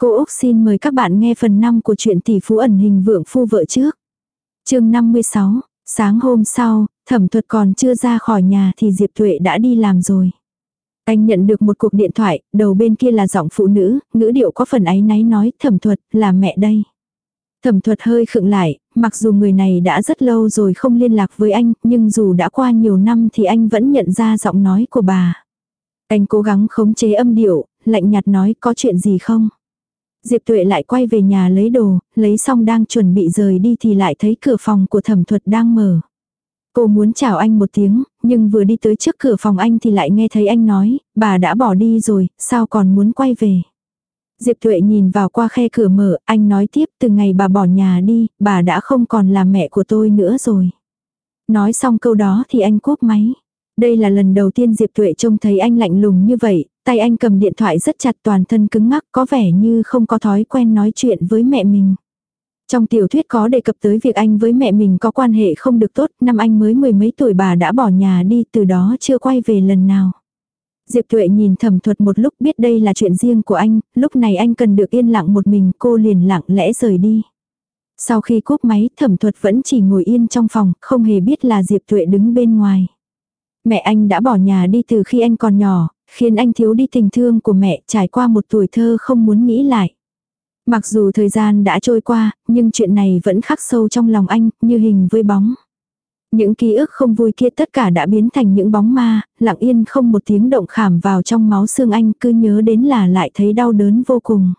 Cô Úc xin mời các bạn nghe phần 5 của truyện tỷ phú ẩn hình vượng phu vợ trước. chương 56, sáng hôm sau, thẩm thuật còn chưa ra khỏi nhà thì Diệp Tuệ đã đi làm rồi. Anh nhận được một cuộc điện thoại, đầu bên kia là giọng phụ nữ, ngữ điệu có phần áy náy nói thẩm thuật là mẹ đây. Thẩm thuật hơi khựng lại, mặc dù người này đã rất lâu rồi không liên lạc với anh, nhưng dù đã qua nhiều năm thì anh vẫn nhận ra giọng nói của bà. Anh cố gắng khống chế âm điệu, lạnh nhạt nói có chuyện gì không? Diệp Tuệ lại quay về nhà lấy đồ, lấy xong đang chuẩn bị rời đi thì lại thấy cửa phòng của thẩm thuật đang mở. Cô muốn chào anh một tiếng, nhưng vừa đi tới trước cửa phòng anh thì lại nghe thấy anh nói, bà đã bỏ đi rồi, sao còn muốn quay về. Diệp Tuệ nhìn vào qua khe cửa mở, anh nói tiếp từ ngày bà bỏ nhà đi, bà đã không còn là mẹ của tôi nữa rồi. Nói xong câu đó thì anh cúp máy. Đây là lần đầu tiên Diệp Tuệ trông thấy anh lạnh lùng như vậy, tay anh cầm điện thoại rất chặt toàn thân cứng ngắc có vẻ như không có thói quen nói chuyện với mẹ mình. Trong tiểu thuyết có đề cập tới việc anh với mẹ mình có quan hệ không được tốt, năm anh mới mười mấy tuổi bà đã bỏ nhà đi từ đó chưa quay về lần nào. Diệp Tuệ nhìn thẩm thuật một lúc biết đây là chuyện riêng của anh, lúc này anh cần được yên lặng một mình cô liền lặng lẽ rời đi. Sau khi cúp máy thẩm thuật vẫn chỉ ngồi yên trong phòng, không hề biết là Diệp Tuệ đứng bên ngoài. Mẹ anh đã bỏ nhà đi từ khi anh còn nhỏ, khiến anh thiếu đi tình thương của mẹ trải qua một tuổi thơ không muốn nghĩ lại. Mặc dù thời gian đã trôi qua, nhưng chuyện này vẫn khắc sâu trong lòng anh, như hình với bóng. Những ký ức không vui kia tất cả đã biến thành những bóng ma, lặng yên không một tiếng động khảm vào trong máu xương anh cứ nhớ đến là lại thấy đau đớn vô cùng.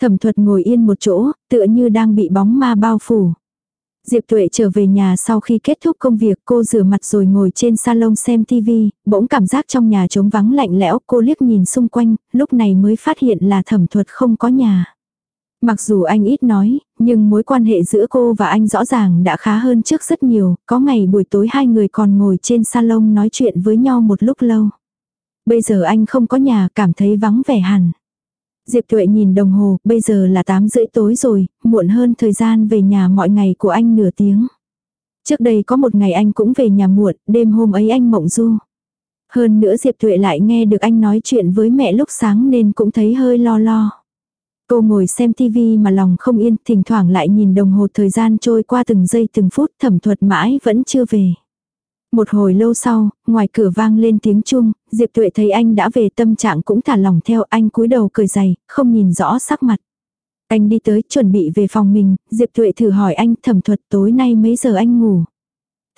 Thẩm thuật ngồi yên một chỗ, tựa như đang bị bóng ma bao phủ. Diệp Tuệ trở về nhà sau khi kết thúc công việc cô rửa mặt rồi ngồi trên salon xem TV, bỗng cảm giác trong nhà trống vắng lạnh lẽo cô liếc nhìn xung quanh, lúc này mới phát hiện là thẩm thuật không có nhà. Mặc dù anh ít nói, nhưng mối quan hệ giữa cô và anh rõ ràng đã khá hơn trước rất nhiều, có ngày buổi tối hai người còn ngồi trên salon nói chuyện với nhau một lúc lâu. Bây giờ anh không có nhà cảm thấy vắng vẻ hẳn. Diệp Tuệ nhìn đồng hồ, bây giờ là 8 rưỡi tối rồi, muộn hơn thời gian về nhà mọi ngày của anh nửa tiếng. Trước đây có một ngày anh cũng về nhà muộn, đêm hôm ấy anh mộng du. Hơn nữa Diệp Tuệ lại nghe được anh nói chuyện với mẹ lúc sáng nên cũng thấy hơi lo lo. Cô ngồi xem tivi mà lòng không yên, thỉnh thoảng lại nhìn đồng hồ thời gian trôi qua từng giây từng phút thẩm thuật mãi vẫn chưa về. Một hồi lâu sau, ngoài cửa vang lên tiếng chuông, Diệp Tuệ thấy anh đã về tâm trạng cũng thả lỏng theo anh cúi đầu cười dày, không nhìn rõ sắc mặt. Anh đi tới chuẩn bị về phòng mình, Diệp Tuệ thử hỏi anh thẩm thuật tối nay mấy giờ anh ngủ.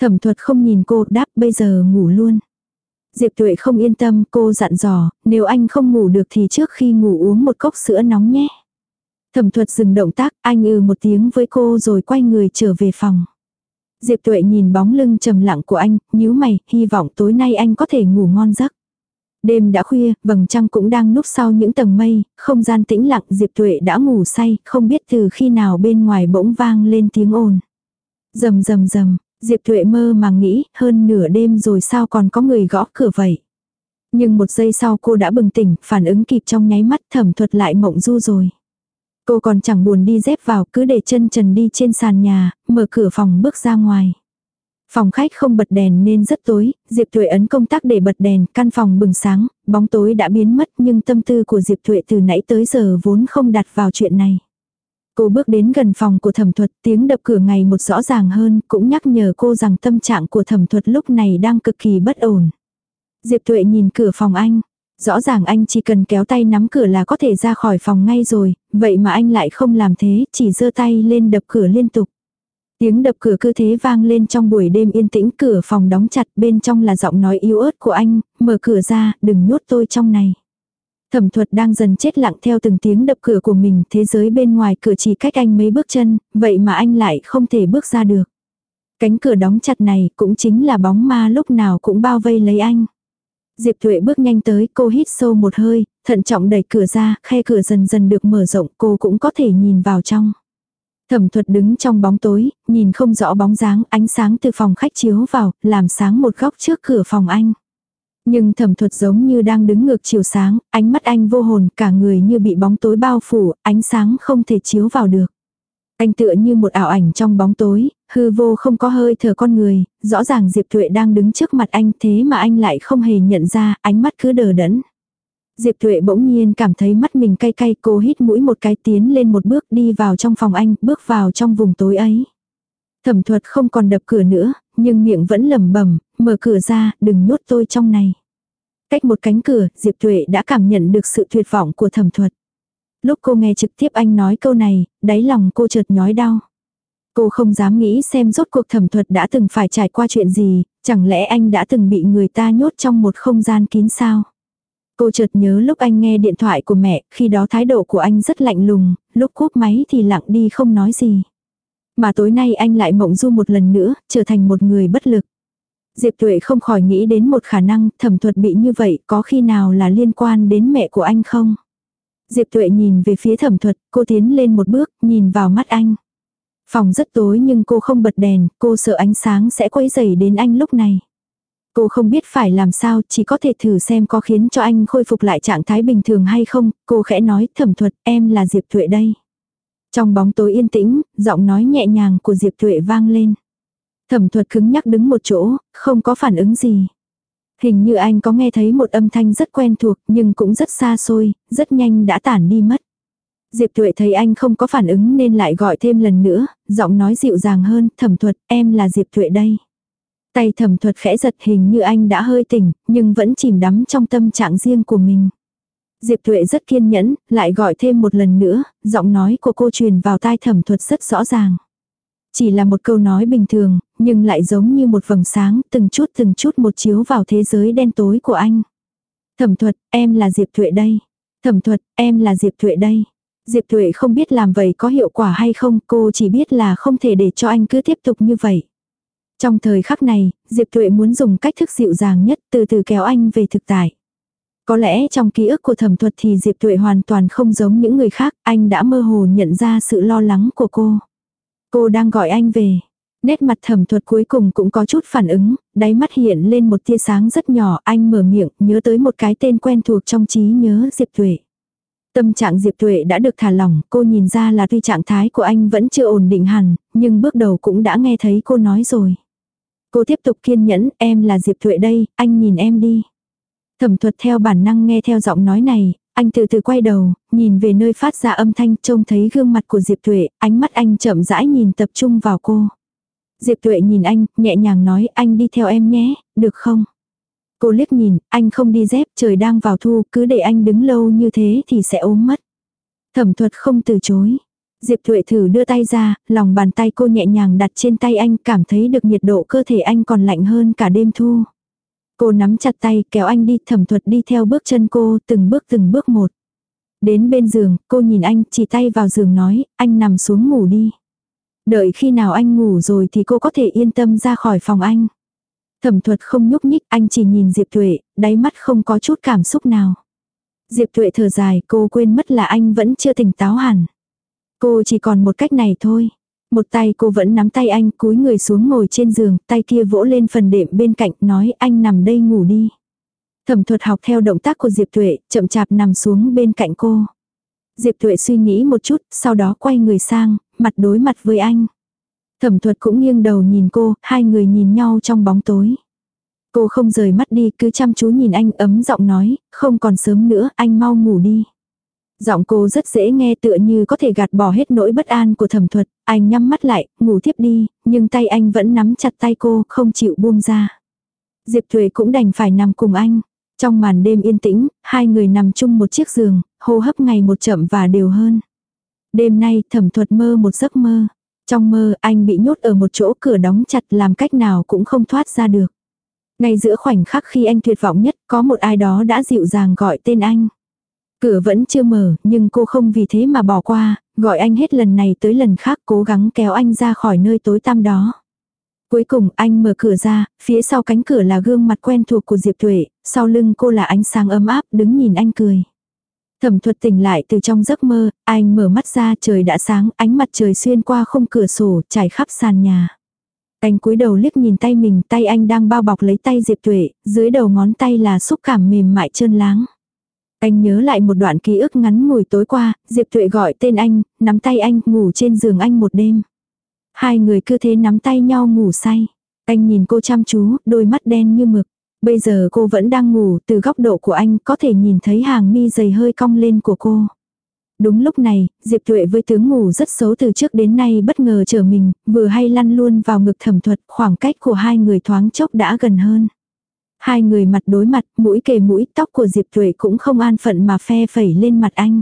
Thẩm thuật không nhìn cô đáp bây giờ ngủ luôn. Diệp Tuệ không yên tâm cô dặn dò, nếu anh không ngủ được thì trước khi ngủ uống một cốc sữa nóng nhé. Thẩm thuật dừng động tác, anh ừ một tiếng với cô rồi quay người trở về phòng. Diệp Tuệ nhìn bóng lưng trầm lặng của anh, nhíu mày, hy vọng tối nay anh có thể ngủ ngon giấc. Đêm đã khuya, vầng trăng cũng đang núp sau những tầng mây, không gian tĩnh lặng Diệp Tuệ đã ngủ say, không biết từ khi nào bên ngoài bỗng vang lên tiếng ồn. Rầm rầm rầm, Diệp Tuệ mơ màng nghĩ, hơn nửa đêm rồi sao còn có người gõ cửa vậy. Nhưng một giây sau cô đã bừng tỉnh, phản ứng kịp trong nháy mắt thẩm thuật lại mộng du rồi. Cô còn chẳng buồn đi dép vào cứ để chân trần đi trên sàn nhà, mở cửa phòng bước ra ngoài. Phòng khách không bật đèn nên rất tối, Diệp Thuệ ấn công tắc để bật đèn, căn phòng bừng sáng, bóng tối đã biến mất nhưng tâm tư của Diệp Thuệ từ nãy tới giờ vốn không đặt vào chuyện này. Cô bước đến gần phòng của thẩm thuật, tiếng đập cửa ngày một rõ ràng hơn, cũng nhắc nhở cô rằng tâm trạng của thẩm thuật lúc này đang cực kỳ bất ổn. Diệp Thuệ nhìn cửa phòng anh, Rõ ràng anh chỉ cần kéo tay nắm cửa là có thể ra khỏi phòng ngay rồi, vậy mà anh lại không làm thế, chỉ giơ tay lên đập cửa liên tục. Tiếng đập cửa cứ thế vang lên trong buổi đêm yên tĩnh cửa phòng đóng chặt bên trong là giọng nói yếu ớt của anh, mở cửa ra, đừng nhốt tôi trong này. Thẩm thuật đang dần chết lặng theo từng tiếng đập cửa của mình, thế giới bên ngoài cửa chỉ cách anh mấy bước chân, vậy mà anh lại không thể bước ra được. Cánh cửa đóng chặt này cũng chính là bóng ma lúc nào cũng bao vây lấy anh. Diệp Thuệ bước nhanh tới, cô hít sâu một hơi, thận trọng đẩy cửa ra, khe cửa dần dần được mở rộng, cô cũng có thể nhìn vào trong. Thẩm thuật đứng trong bóng tối, nhìn không rõ bóng dáng, ánh sáng từ phòng khách chiếu vào, làm sáng một góc trước cửa phòng anh. Nhưng thẩm thuật giống như đang đứng ngược chiều sáng, ánh mắt anh vô hồn, cả người như bị bóng tối bao phủ, ánh sáng không thể chiếu vào được. Anh tựa như một ảo ảnh trong bóng tối, hư vô không có hơi thở con người, rõ ràng Diệp Thuệ đang đứng trước mặt anh thế mà anh lại không hề nhận ra, ánh mắt cứ đờ đẫn. Diệp Tuệ bỗng nhiên cảm thấy mắt mình cay cay, cô hít mũi một cái tiến lên một bước đi vào trong phòng anh, bước vào trong vùng tối ấy. Thẩm thuật không còn đập cửa nữa, nhưng miệng vẫn lẩm bẩm, mở cửa ra, đừng nhốt tôi trong này. Cách một cánh cửa, Diệp Tuệ đã cảm nhận được sự tuyệt vọng của thẩm thuật. Lúc cô nghe trực tiếp anh nói câu này, đáy lòng cô chợt nhói đau. Cô không dám nghĩ xem rốt cuộc thẩm thuật đã từng phải trải qua chuyện gì, chẳng lẽ anh đã từng bị người ta nhốt trong một không gian kín sao? Cô chợt nhớ lúc anh nghe điện thoại của mẹ, khi đó thái độ của anh rất lạnh lùng, lúc cúp máy thì lặng đi không nói gì. Mà tối nay anh lại mộng du một lần nữa, trở thành một người bất lực. Diệp Tuệ không khỏi nghĩ đến một khả năng thẩm thuật bị như vậy có khi nào là liên quan đến mẹ của anh không? Diệp Tuệ nhìn về phía thẩm thuật, cô tiến lên một bước, nhìn vào mắt anh. Phòng rất tối nhưng cô không bật đèn, cô sợ ánh sáng sẽ quấy rầy đến anh lúc này. Cô không biết phải làm sao, chỉ có thể thử xem có khiến cho anh khôi phục lại trạng thái bình thường hay không, cô khẽ nói thẩm thuật, em là Diệp Tuệ đây. Trong bóng tối yên tĩnh, giọng nói nhẹ nhàng của Diệp Tuệ vang lên. Thẩm thuật cứng nhắc đứng một chỗ, không có phản ứng gì. Hình như anh có nghe thấy một âm thanh rất quen thuộc nhưng cũng rất xa xôi, rất nhanh đã tản đi mất. Diệp Tuệ thấy anh không có phản ứng nên lại gọi thêm lần nữa, giọng nói dịu dàng hơn, thẩm thuật, em là Diệp Tuệ đây. Tay thẩm thuật khẽ giật hình như anh đã hơi tỉnh, nhưng vẫn chìm đắm trong tâm trạng riêng của mình. Diệp Tuệ rất kiên nhẫn, lại gọi thêm một lần nữa, giọng nói của cô truyền vào tai thẩm thuật rất rõ ràng. Chỉ là một câu nói bình thường, nhưng lại giống như một vầng sáng, từng chút từng chút một chiếu vào thế giới đen tối của anh. Thẩm thuật, em là Diệp Thuệ đây. Thẩm thuật, em là Diệp Thuệ đây. Diệp Thuệ không biết làm vậy có hiệu quả hay không, cô chỉ biết là không thể để cho anh cứ tiếp tục như vậy. Trong thời khắc này, Diệp Thuệ muốn dùng cách thức dịu dàng nhất từ từ kéo anh về thực tại. Có lẽ trong ký ức của thẩm thuật thì Diệp Thuệ hoàn toàn không giống những người khác, anh đã mơ hồ nhận ra sự lo lắng của cô. Cô đang gọi anh về. Nét mặt thẩm thuật cuối cùng cũng có chút phản ứng, đáy mắt hiện lên một tia sáng rất nhỏ, anh mở miệng, nhớ tới một cái tên quen thuộc trong trí nhớ Diệp Tuệ. Tâm trạng Diệp Tuệ đã được thả lỏng, cô nhìn ra là tuy trạng thái của anh vẫn chưa ổn định hẳn, nhưng bước đầu cũng đã nghe thấy cô nói rồi. Cô tiếp tục kiên nhẫn, em là Diệp Tuệ đây, anh nhìn em đi. Thẩm thuật theo bản năng nghe theo giọng nói này, anh từ từ quay đầu, nhìn về nơi phát ra âm thanh, trông thấy gương mặt của Diệp Tuệ, ánh mắt anh chậm rãi nhìn tập trung vào cô. Diệp Tuệ nhìn anh, nhẹ nhàng nói anh đi theo em nhé, được không? Cô liếc nhìn, anh không đi dép, trời đang vào thu, cứ để anh đứng lâu như thế thì sẽ ốm mất. Thẩm thuật không từ chối. Diệp Thuệ thử đưa tay ra, lòng bàn tay cô nhẹ nhàng đặt trên tay anh, cảm thấy được nhiệt độ cơ thể anh còn lạnh hơn cả đêm thu. Cô nắm chặt tay, kéo anh đi, thẩm thuật đi theo bước chân cô, từng bước từng bước một. Đến bên giường, cô nhìn anh, chỉ tay vào giường nói, anh nằm xuống ngủ đi. Đợi khi nào anh ngủ rồi thì cô có thể yên tâm ra khỏi phòng anh. Thẩm thuật không nhúc nhích, anh chỉ nhìn Diệp Tuệ, đáy mắt không có chút cảm xúc nào. Diệp Tuệ thở dài, cô quên mất là anh vẫn chưa tỉnh táo hẳn. Cô chỉ còn một cách này thôi. Một tay cô vẫn nắm tay anh cúi người xuống ngồi trên giường, tay kia vỗ lên phần đệm bên cạnh nói anh nằm đây ngủ đi. Thẩm thuật học theo động tác của Diệp Tuệ, chậm chạp nằm xuống bên cạnh cô. Diệp Tuệ suy nghĩ một chút, sau đó quay người sang, mặt đối mặt với anh. Thẩm thuật cũng nghiêng đầu nhìn cô, hai người nhìn nhau trong bóng tối. Cô không rời mắt đi, cứ chăm chú nhìn anh ấm giọng nói, không còn sớm nữa, anh mau ngủ đi. Giọng cô rất dễ nghe tựa như có thể gạt bỏ hết nỗi bất an của thẩm thuật, anh nhắm mắt lại, ngủ tiếp đi, nhưng tay anh vẫn nắm chặt tay cô, không chịu buông ra. Diệp Thuệ cũng đành phải nằm cùng anh. Trong màn đêm yên tĩnh, hai người nằm chung một chiếc giường, hô hấp ngày một chậm và đều hơn. Đêm nay thẩm thuật mơ một giấc mơ. Trong mơ anh bị nhốt ở một chỗ cửa đóng chặt làm cách nào cũng không thoát ra được. Ngay giữa khoảnh khắc khi anh tuyệt vọng nhất có một ai đó đã dịu dàng gọi tên anh. Cửa vẫn chưa mở nhưng cô không vì thế mà bỏ qua, gọi anh hết lần này tới lần khác cố gắng kéo anh ra khỏi nơi tối tăm đó. Cuối cùng anh mở cửa ra, phía sau cánh cửa là gương mặt quen thuộc của Diệp Thuệ, sau lưng cô là ánh sáng ấm áp đứng nhìn anh cười. Thẩm thuật tỉnh lại từ trong giấc mơ, anh mở mắt ra trời đã sáng, ánh mặt trời xuyên qua khung cửa sổ, trải khắp sàn nhà. Anh cúi đầu liếc nhìn tay mình, tay anh đang bao bọc lấy tay Diệp Tuệ, dưới đầu ngón tay là xúc cảm mềm mại trơn láng. Anh nhớ lại một đoạn ký ức ngắn ngủi tối qua, Diệp Tuệ gọi tên anh, nắm tay anh, ngủ trên giường anh một đêm. Hai người cứ thế nắm tay nhau ngủ say. Anh nhìn cô chăm chú, đôi mắt đen như mực. Bây giờ cô vẫn đang ngủ, từ góc độ của anh có thể nhìn thấy hàng mi dày hơi cong lên của cô. Đúng lúc này, Diệp Tuệ với tướng ngủ rất xấu từ trước đến nay bất ngờ trở mình, vừa hay lăn luôn vào ngực thẩm thuật, khoảng cách của hai người thoáng chốc đã gần hơn. Hai người mặt đối mặt, mũi kề mũi, tóc của Diệp Tuệ cũng không an phận mà phe phẩy lên mặt anh.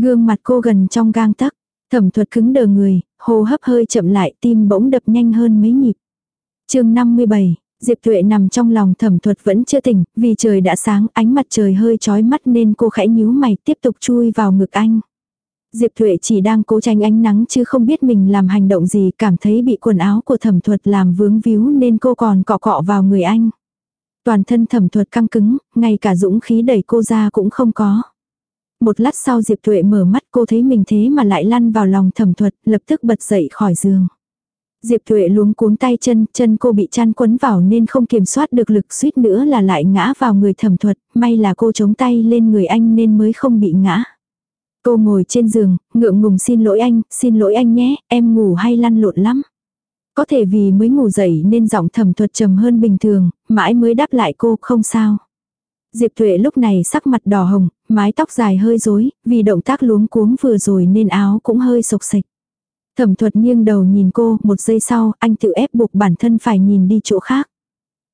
Gương mặt cô gần trong gang tấc, thẩm thuật cứng đờ người, hô hấp hơi chậm lại, tim bỗng đập nhanh hơn mấy nhịp. chương 57, Diệp Tuệ nằm trong lòng thẩm thuật vẫn chưa tỉnh, vì trời đã sáng, ánh mặt trời hơi chói mắt nên cô khẽ nhíu mày tiếp tục chui vào ngực anh. Diệp Thuệ chỉ đang cố tránh ánh nắng chứ không biết mình làm hành động gì, cảm thấy bị quần áo của thẩm thuật làm vướng víu nên cô còn cọ cọ vào người anh. Toàn thân thẩm thuật căng cứng, ngay cả dũng khí đẩy cô ra cũng không có. Một lát sau Diệp Tuệ mở mắt cô thấy mình thế mà lại lăn vào lòng thẩm thuật, lập tức bật dậy khỏi giường. Diệp Tuệ luống cuống tay chân, chân cô bị chăn quấn vào nên không kiểm soát được lực suýt nữa là lại ngã vào người thẩm thuật, may là cô chống tay lên người anh nên mới không bị ngã. Cô ngồi trên giường, ngượng ngùng xin lỗi anh, xin lỗi anh nhé, em ngủ hay lăn lộn lắm. Có thể vì mới ngủ dậy nên giọng thẩm thuật trầm hơn bình thường, mãi mới đáp lại cô không sao. Diệp Tuệ lúc này sắc mặt đỏ hồng, mái tóc dài hơi rối, vì động tác luống cuống vừa rồi nên áo cũng hơi sộc sạch. Thẩm thuật nghiêng đầu nhìn cô, một giây sau, anh tự ép buộc bản thân phải nhìn đi chỗ khác.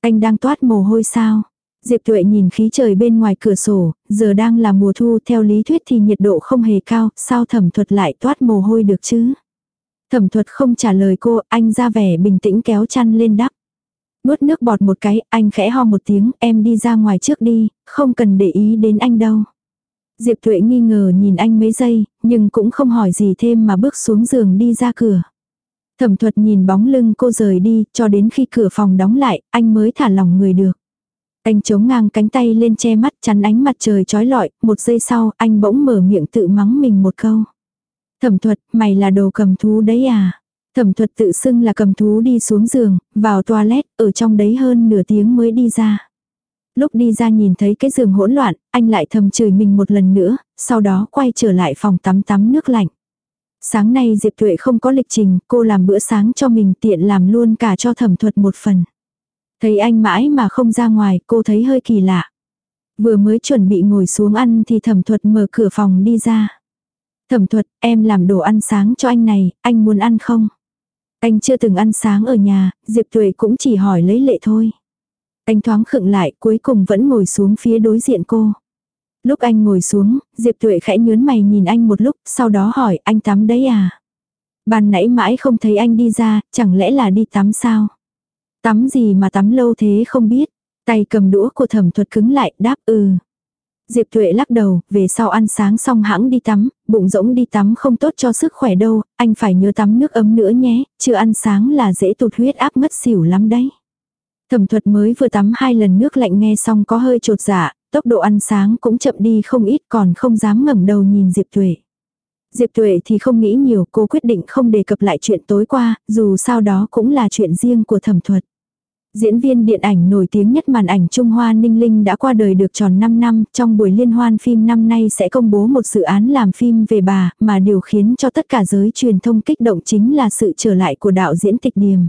Anh đang toát mồ hôi sao? Diệp Tuệ nhìn khí trời bên ngoài cửa sổ, giờ đang là mùa thu theo lý thuyết thì nhiệt độ không hề cao, sao thẩm thuật lại toát mồ hôi được chứ? Thẩm thuật không trả lời cô, anh ra vẻ bình tĩnh kéo chăn lên đắp. Nuốt nước bọt một cái, anh khẽ ho một tiếng, em đi ra ngoài trước đi, không cần để ý đến anh đâu. Diệp Thuệ nghi ngờ nhìn anh mấy giây, nhưng cũng không hỏi gì thêm mà bước xuống giường đi ra cửa. Thẩm thuật nhìn bóng lưng cô rời đi, cho đến khi cửa phòng đóng lại, anh mới thả lòng người được. Anh chống ngang cánh tay lên che mắt chắn ánh mặt trời trói lọi, một giây sau, anh bỗng mở miệng tự mắng mình một câu. Thẩm thuật, mày là đồ cầm thú đấy à? Thẩm thuật tự xưng là cầm thú đi xuống giường, vào toilet, ở trong đấy hơn nửa tiếng mới đi ra. Lúc đi ra nhìn thấy cái giường hỗn loạn, anh lại thầm chửi mình một lần nữa, sau đó quay trở lại phòng tắm tắm nước lạnh. Sáng nay Diệp Tuệ không có lịch trình, cô làm bữa sáng cho mình tiện làm luôn cả cho thẩm thuật một phần. Thấy anh mãi mà không ra ngoài, cô thấy hơi kỳ lạ. Vừa mới chuẩn bị ngồi xuống ăn thì thẩm thuật mở cửa phòng đi ra. Thẩm thuật, em làm đồ ăn sáng cho anh này, anh muốn ăn không? Anh chưa từng ăn sáng ở nhà, Diệp Tuệ cũng chỉ hỏi lấy lệ thôi. Anh thoáng khựng lại cuối cùng vẫn ngồi xuống phía đối diện cô. Lúc anh ngồi xuống, Diệp Tuệ khẽ nhớn mày nhìn anh một lúc, sau đó hỏi anh tắm đấy à? Ban nãy mãi không thấy anh đi ra, chẳng lẽ là đi tắm sao? Tắm gì mà tắm lâu thế không biết. Tay cầm đũa của thẩm thuật cứng lại, đáp ừ. Diệp Thuệ lắc đầu, về sau ăn sáng xong hãng đi tắm, bụng rỗng đi tắm không tốt cho sức khỏe đâu, anh phải nhớ tắm nước ấm nữa nhé, chưa ăn sáng là dễ tụt huyết áp ngất xỉu lắm đấy. Thẩm thuật mới vừa tắm hai lần nước lạnh nghe xong có hơi trột dạ, tốc độ ăn sáng cũng chậm đi không ít còn không dám ngẩng đầu nhìn Diệp Thuệ. Diệp Tuệ thì không nghĩ nhiều, cô quyết định không đề cập lại chuyện tối qua, dù sao đó cũng là chuyện riêng của thẩm thuật. Diễn viên điện ảnh nổi tiếng nhất màn ảnh Trung Hoa Ninh Linh đã qua đời được tròn 5 năm, trong buổi liên hoan phim năm nay sẽ công bố một dự án làm phim về bà, mà điều khiến cho tất cả giới truyền thông kích động chính là sự trở lại của đạo diễn Tịch Điềm.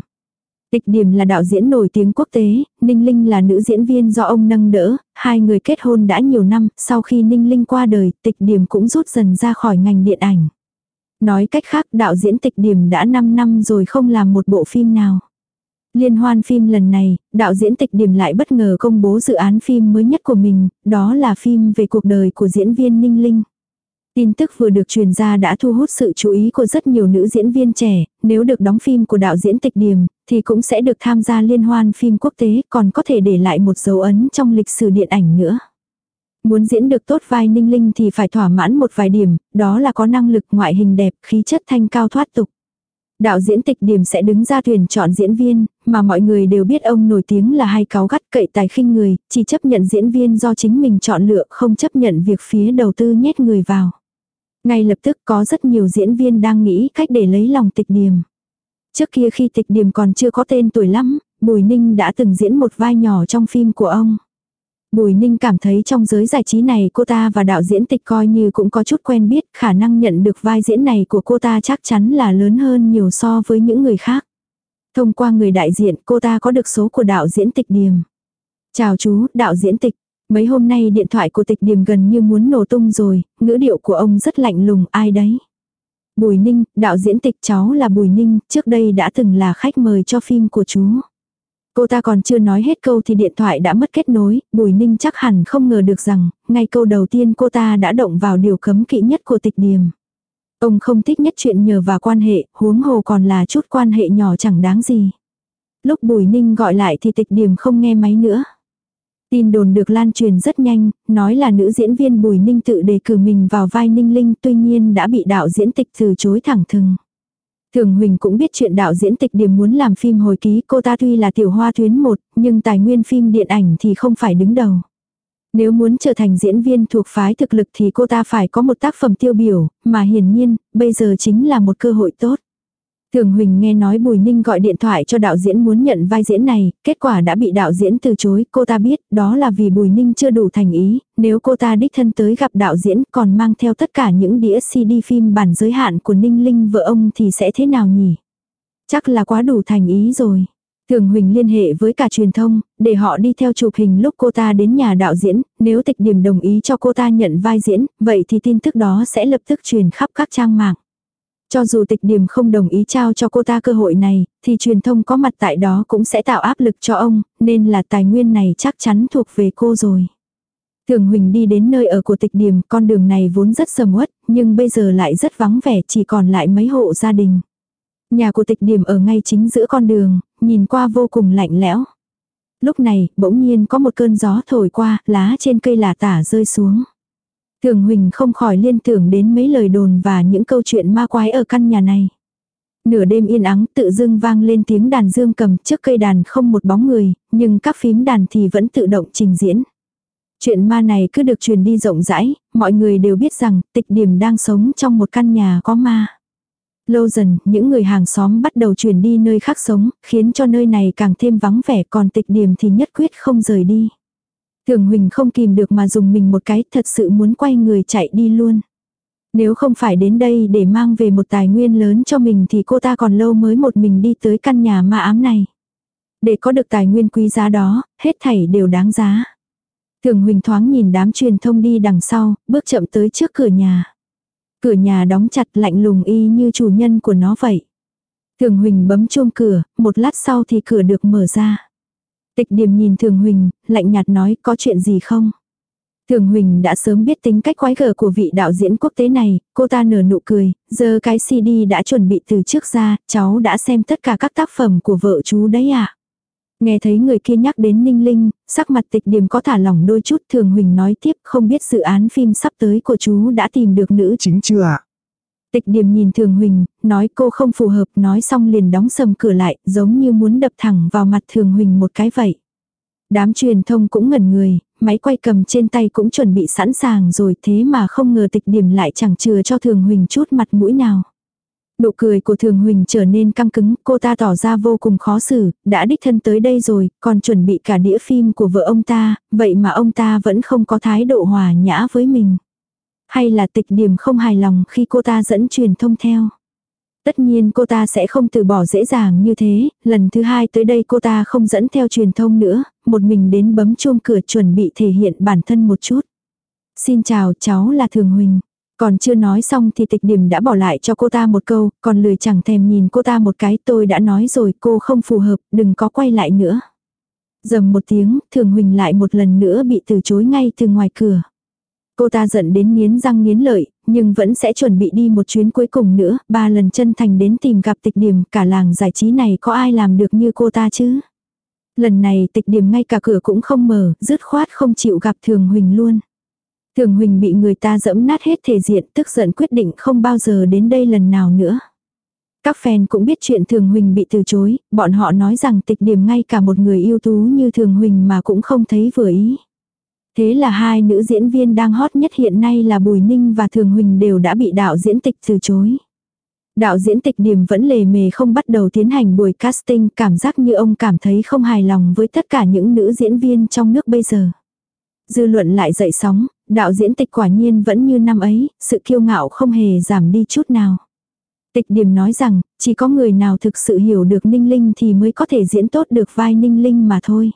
Tịch Điềm là đạo diễn nổi tiếng quốc tế, Ninh Linh là nữ diễn viên do ông nâng đỡ, hai người kết hôn đã nhiều năm, sau khi Ninh Linh qua đời, Tịch Điềm cũng rút dần ra khỏi ngành điện ảnh. Nói cách khác, đạo diễn Tịch Điềm đã 5 năm rồi không làm một bộ phim nào. Liên hoan phim lần này, đạo diễn Tịch Điềm lại bất ngờ công bố dự án phim mới nhất của mình, đó là phim về cuộc đời của diễn viên Ninh Linh. Tin tức vừa được truyền ra đã thu hút sự chú ý của rất nhiều nữ diễn viên trẻ, nếu được đóng phim của đạo diễn Tịch Điềm, thì cũng sẽ được tham gia liên hoan phim quốc tế, còn có thể để lại một dấu ấn trong lịch sử điện ảnh nữa. Muốn diễn được tốt vai Ninh Linh thì phải thỏa mãn một vài điểm, đó là có năng lực ngoại hình đẹp, khí chất thanh cao thoát tục. Đạo diễn tịch điểm sẽ đứng ra tuyển chọn diễn viên, mà mọi người đều biết ông nổi tiếng là hay cáo gắt cậy tài khinh người, chỉ chấp nhận diễn viên do chính mình chọn lựa không chấp nhận việc phía đầu tư nhét người vào. Ngay lập tức có rất nhiều diễn viên đang nghĩ cách để lấy lòng tịch điểm. Trước kia khi tịch điểm còn chưa có tên tuổi lắm, Bùi Ninh đã từng diễn một vai nhỏ trong phim của ông. Bùi Ninh cảm thấy trong giới giải trí này cô ta và đạo diễn tịch coi như cũng có chút quen biết, khả năng nhận được vai diễn này của cô ta chắc chắn là lớn hơn nhiều so với những người khác. Thông qua người đại diện cô ta có được số của đạo diễn tịch điềm. Chào chú, đạo diễn tịch. Mấy hôm nay điện thoại của tịch điềm gần như muốn nổ tung rồi, ngữ điệu của ông rất lạnh lùng, ai đấy. Bùi Ninh, đạo diễn tịch cháu là Bùi Ninh, trước đây đã từng là khách mời cho phim của chú. Cô ta còn chưa nói hết câu thì điện thoại đã mất kết nối, Bùi Ninh chắc hẳn không ngờ được rằng, ngay câu đầu tiên cô ta đã động vào điều cấm kỵ nhất của tịch điềm. Ông không thích nhất chuyện nhờ và quan hệ, huống hồ còn là chút quan hệ nhỏ chẳng đáng gì. Lúc Bùi Ninh gọi lại thì tịch điềm không nghe máy nữa. Tin đồn được lan truyền rất nhanh, nói là nữ diễn viên Bùi Ninh tự đề cử mình vào vai Ninh Linh tuy nhiên đã bị đạo diễn tịch từ chối thẳng thừng. Thường Huỳnh cũng biết chuyện đạo diễn tịch điểm muốn làm phim hồi ký cô ta tuy là tiểu hoa tuyến một, nhưng tài nguyên phim điện ảnh thì không phải đứng đầu. Nếu muốn trở thành diễn viên thuộc phái thực lực thì cô ta phải có một tác phẩm tiêu biểu, mà hiển nhiên, bây giờ chính là một cơ hội tốt. Thường Huỳnh nghe nói Bùi Ninh gọi điện thoại cho đạo diễn muốn nhận vai diễn này, kết quả đã bị đạo diễn từ chối, cô ta biết đó là vì Bùi Ninh chưa đủ thành ý, nếu cô ta đích thân tới gặp đạo diễn còn mang theo tất cả những đĩa CD phim bản giới hạn của Ninh Linh vợ ông thì sẽ thế nào nhỉ? Chắc là quá đủ thành ý rồi. Thường Huỳnh liên hệ với cả truyền thông, để họ đi theo chụp hình lúc cô ta đến nhà đạo diễn, nếu tịch điểm đồng ý cho cô ta nhận vai diễn, vậy thì tin tức đó sẽ lập tức truyền khắp các trang mạng. Cho dù tịch điểm không đồng ý trao cho cô ta cơ hội này, thì truyền thông có mặt tại đó cũng sẽ tạo áp lực cho ông, nên là tài nguyên này chắc chắn thuộc về cô rồi. Thường Huỳnh đi đến nơi ở của tịch điểm, con đường này vốn rất sầm uất, nhưng bây giờ lại rất vắng vẻ, chỉ còn lại mấy hộ gia đình. Nhà của tịch điểm ở ngay chính giữa con đường, nhìn qua vô cùng lạnh lẽo. Lúc này, bỗng nhiên có một cơn gió thổi qua, lá trên cây lả tả rơi xuống. Thường Huỳnh không khỏi liên tưởng đến mấy lời đồn và những câu chuyện ma quái ở căn nhà này. Nửa đêm yên ắng tự dưng vang lên tiếng đàn dương cầm trước cây đàn không một bóng người, nhưng các phím đàn thì vẫn tự động trình diễn. Chuyện ma này cứ được truyền đi rộng rãi, mọi người đều biết rằng tịch điểm đang sống trong một căn nhà có ma. Lâu dần, những người hàng xóm bắt đầu chuyển đi nơi khác sống, khiến cho nơi này càng thêm vắng vẻ còn tịch điểm thì nhất quyết không rời đi. Thường Huỳnh không kìm được mà dùng mình một cái, thật sự muốn quay người chạy đi luôn. Nếu không phải đến đây để mang về một tài nguyên lớn cho mình thì cô ta còn lâu mới một mình đi tới căn nhà ma ám này. Để có được tài nguyên quý giá đó, hết thảy đều đáng giá. Thường Huỳnh thoáng nhìn đám truyền thông đi đằng sau, bước chậm tới trước cửa nhà. Cửa nhà đóng chặt lạnh lùng y như chủ nhân của nó vậy. Thường Huỳnh bấm chuông cửa, một lát sau thì cửa được mở ra. Tịch điềm nhìn Thường Huỳnh, lạnh nhạt nói có chuyện gì không? Thường Huỳnh đã sớm biết tính cách quái gở của vị đạo diễn quốc tế này, cô ta nở nụ cười, giờ cái CD đã chuẩn bị từ trước ra, cháu đã xem tất cả các tác phẩm của vợ chú đấy à? Nghe thấy người kia nhắc đến Ninh Linh, sắc mặt tịch điểm có thả lỏng đôi chút Thường Huỳnh nói tiếp không biết dự án phim sắp tới của chú đã tìm được nữ chính chưa ạ? Tịch điểm nhìn Thường Huỳnh, nói cô không phù hợp, nói xong liền đóng sầm cửa lại, giống như muốn đập thẳng vào mặt Thường Huỳnh một cái vậy. Đám truyền thông cũng ngẩn người, máy quay cầm trên tay cũng chuẩn bị sẵn sàng rồi thế mà không ngờ tịch điểm lại chẳng chừa cho Thường Huỳnh chút mặt mũi nào. Nụ cười của Thường Huỳnh trở nên căng cứng, cô ta tỏ ra vô cùng khó xử, đã đích thân tới đây rồi, còn chuẩn bị cả đĩa phim của vợ ông ta, vậy mà ông ta vẫn không có thái độ hòa nhã với mình. Hay là tịch điểm không hài lòng khi cô ta dẫn truyền thông theo. Tất nhiên cô ta sẽ không từ bỏ dễ dàng như thế, lần thứ hai tới đây cô ta không dẫn theo truyền thông nữa, một mình đến bấm chuông cửa chuẩn bị thể hiện bản thân một chút. Xin chào cháu là Thường Huỳnh. Còn chưa nói xong thì tịch điểm đã bỏ lại cho cô ta một câu, còn lười chẳng thèm nhìn cô ta một cái tôi đã nói rồi cô không phù hợp, đừng có quay lại nữa. Dầm một tiếng, Thường Huỳnh lại một lần nữa bị từ chối ngay từ ngoài cửa. Cô ta giận đến nghiến răng nghiến lợi, nhưng vẫn sẽ chuẩn bị đi một chuyến cuối cùng nữa, ba lần chân thành đến tìm gặp tịch điểm, cả làng giải trí này có ai làm được như cô ta chứ? Lần này tịch điểm ngay cả cửa cũng không mở, dứt khoát không chịu gặp Thường Huỳnh luôn. Thường Huỳnh bị người ta dẫm nát hết thể diện, tức giận quyết định không bao giờ đến đây lần nào nữa. Các fan cũng biết chuyện Thường Huỳnh bị từ chối, bọn họ nói rằng tịch điểm ngay cả một người ưu tú như Thường Huỳnh mà cũng không thấy vừa ý. Thế là hai nữ diễn viên đang hot nhất hiện nay là Bùi Ninh và Thường Huỳnh đều đã bị đạo diễn tịch từ chối. Đạo diễn tịch điểm vẫn lề mề không bắt đầu tiến hành buổi casting cảm giác như ông cảm thấy không hài lòng với tất cả những nữ diễn viên trong nước bây giờ. Dư luận lại dậy sóng, đạo diễn tịch quả nhiên vẫn như năm ấy, sự kiêu ngạo không hề giảm đi chút nào. Tịch điểm nói rằng, chỉ có người nào thực sự hiểu được Ninh Linh thì mới có thể diễn tốt được vai Ninh Linh mà thôi.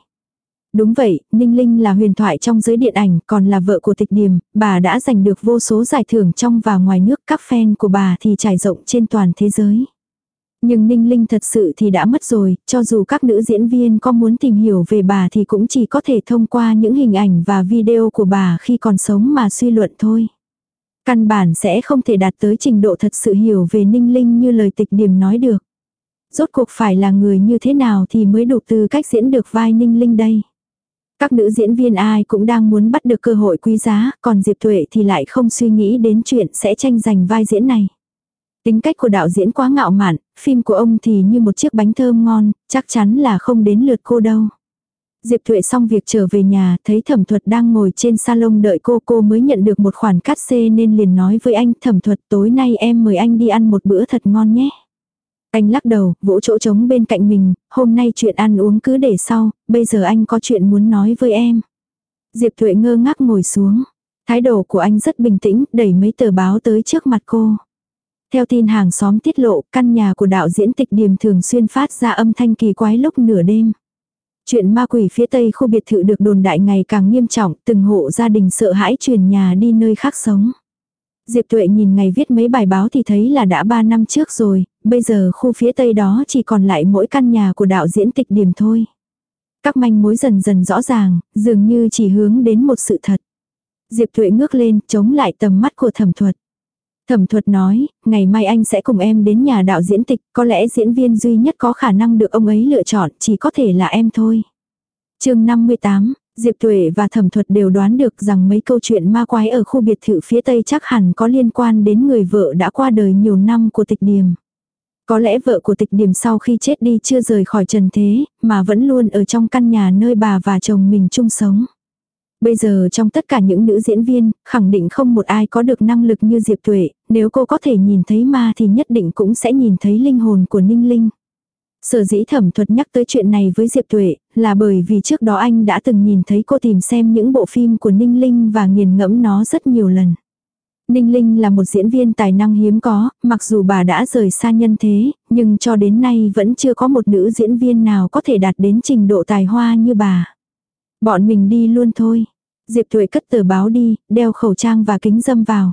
Đúng vậy, Ninh Linh là huyền thoại trong giới điện ảnh, còn là vợ của tịch điểm, bà đã giành được vô số giải thưởng trong và ngoài nước, các fan của bà thì trải rộng trên toàn thế giới. Nhưng Ninh Linh thật sự thì đã mất rồi, cho dù các nữ diễn viên có muốn tìm hiểu về bà thì cũng chỉ có thể thông qua những hình ảnh và video của bà khi còn sống mà suy luận thôi. Căn bản sẽ không thể đạt tới trình độ thật sự hiểu về Ninh Linh như lời tịch điểm nói được. Rốt cuộc phải là người như thế nào thì mới đủ tư cách diễn được vai Ninh Linh đây. Các nữ diễn viên ai cũng đang muốn bắt được cơ hội quý giá, còn Diệp Tuệ thì lại không suy nghĩ đến chuyện sẽ tranh giành vai diễn này. Tính cách của đạo diễn quá ngạo mạn, phim của ông thì như một chiếc bánh thơm ngon, chắc chắn là không đến lượt cô đâu. Diệp Thuệ xong việc trở về nhà, thấy thẩm thuật đang ngồi trên salon đợi cô, cô mới nhận được một khoản cắt xê nên liền nói với anh thẩm thuật tối nay em mời anh đi ăn một bữa thật ngon nhé. Anh lắc đầu, vỗ chỗ trống bên cạnh mình, hôm nay chuyện ăn uống cứ để sau, bây giờ anh có chuyện muốn nói với em. Diệp Thuệ ngơ ngác ngồi xuống. Thái độ của anh rất bình tĩnh, đẩy mấy tờ báo tới trước mặt cô. Theo tin hàng xóm tiết lộ, căn nhà của đạo diễn tịch điểm thường xuyên phát ra âm thanh kỳ quái lúc nửa đêm. Chuyện ma quỷ phía tây khu biệt thự được đồn đại ngày càng nghiêm trọng, từng hộ gia đình sợ hãi chuyển nhà đi nơi khác sống. Diệp Tuệ nhìn ngày viết mấy bài báo thì thấy là đã 3 năm trước rồi, bây giờ khu phía tây đó chỉ còn lại mỗi căn nhà của đạo diễn tịch điểm thôi. Các manh mối dần dần rõ ràng, dường như chỉ hướng đến một sự thật. Diệp Tuệ ngước lên, chống lại tầm mắt của thẩm thuật. Thẩm thuật nói, ngày mai anh sẽ cùng em đến nhà đạo diễn tịch, có lẽ diễn viên duy nhất có khả năng được ông ấy lựa chọn, chỉ có thể là em thôi. chương 58, Diệp Tuệ và Thẩm Thuật đều đoán được rằng mấy câu chuyện ma quái ở khu biệt thự phía Tây chắc hẳn có liên quan đến người vợ đã qua đời nhiều năm của tịch điểm. Có lẽ vợ của tịch điểm sau khi chết đi chưa rời khỏi trần thế, mà vẫn luôn ở trong căn nhà nơi bà và chồng mình chung sống. Bây giờ trong tất cả những nữ diễn viên, khẳng định không một ai có được năng lực như Diệp Tuệ, nếu cô có thể nhìn thấy ma thì nhất định cũng sẽ nhìn thấy linh hồn của Ninh Linh. Sở dĩ thẩm thuật nhắc tới chuyện này với Diệp Tuệ, là bởi vì trước đó anh đã từng nhìn thấy cô tìm xem những bộ phim của Ninh Linh và nghiền ngẫm nó rất nhiều lần. Ninh Linh là một diễn viên tài năng hiếm có, mặc dù bà đã rời xa nhân thế, nhưng cho đến nay vẫn chưa có một nữ diễn viên nào có thể đạt đến trình độ tài hoa như bà. Bọn mình đi luôn thôi. Diệp Thuệ cất tờ báo đi, đeo khẩu trang và kính dâm vào.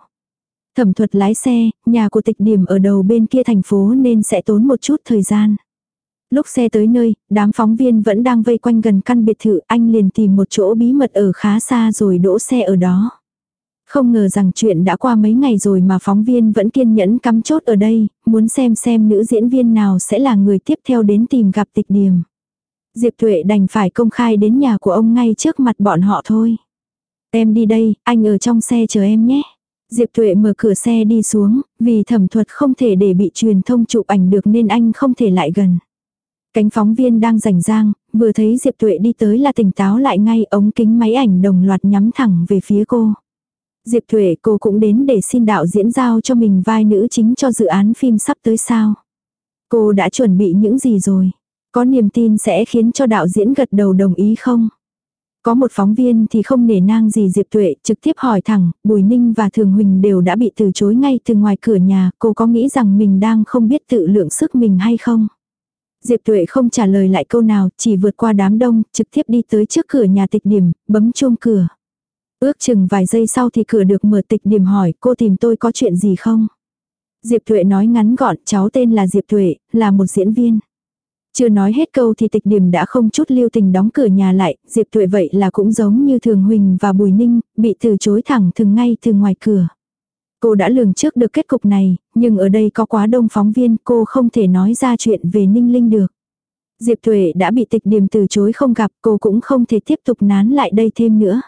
Thẩm thuật lái xe, nhà của tịch điểm ở đầu bên kia thành phố nên sẽ tốn một chút thời gian. Lúc xe tới nơi, đám phóng viên vẫn đang vây quanh gần căn biệt thự, anh liền tìm một chỗ bí mật ở khá xa rồi đỗ xe ở đó. Không ngờ rằng chuyện đã qua mấy ngày rồi mà phóng viên vẫn kiên nhẫn cắm chốt ở đây, muốn xem xem nữ diễn viên nào sẽ là người tiếp theo đến tìm gặp tịch điểm. Diệp Tuệ đành phải công khai đến nhà của ông ngay trước mặt bọn họ thôi. Em đi đây, anh ở trong xe chờ em nhé. Diệp Tuệ mở cửa xe đi xuống, vì thẩm thuật không thể để bị truyền thông chụp ảnh được nên anh không thể lại gần. Cánh phóng viên đang rảnh rang, vừa thấy Diệp Tuệ đi tới là tỉnh táo lại ngay ống kính máy ảnh đồng loạt nhắm thẳng về phía cô. Diệp Tuệ cô cũng đến để xin đạo diễn giao cho mình vai nữ chính cho dự án phim sắp tới sao. Cô đã chuẩn bị những gì rồi? Có niềm tin sẽ khiến cho đạo diễn gật đầu đồng ý không? Có một phóng viên thì không nể nang gì Diệp Tuệ, trực tiếp hỏi thẳng, Bùi Ninh và Thường Huỳnh đều đã bị từ chối ngay từ ngoài cửa nhà, cô có nghĩ rằng mình đang không biết tự lượng sức mình hay không? Diệp Tuệ không trả lời lại câu nào, chỉ vượt qua đám đông, trực tiếp đi tới trước cửa nhà tịch điểm, bấm chuông cửa. Ước chừng vài giây sau thì cửa được mở tịch điểm hỏi, cô tìm tôi có chuyện gì không? Diệp Tuệ nói ngắn gọn, cháu tên là Diệp Tuệ, là một diễn viên. Chưa nói hết câu thì tịch điểm đã không chút lưu tình đóng cửa nhà lại, Diệp Tuệ vậy là cũng giống như Thường Huỳnh và Bùi Ninh, bị từ chối thẳng thừng ngay từ ngoài cửa. Cô đã lường trước được kết cục này, nhưng ở đây có quá đông phóng viên cô không thể nói ra chuyện về Ninh Linh được. Diệp Tuệ đã bị tịch điểm từ chối không gặp cô cũng không thể tiếp tục nán lại đây thêm nữa.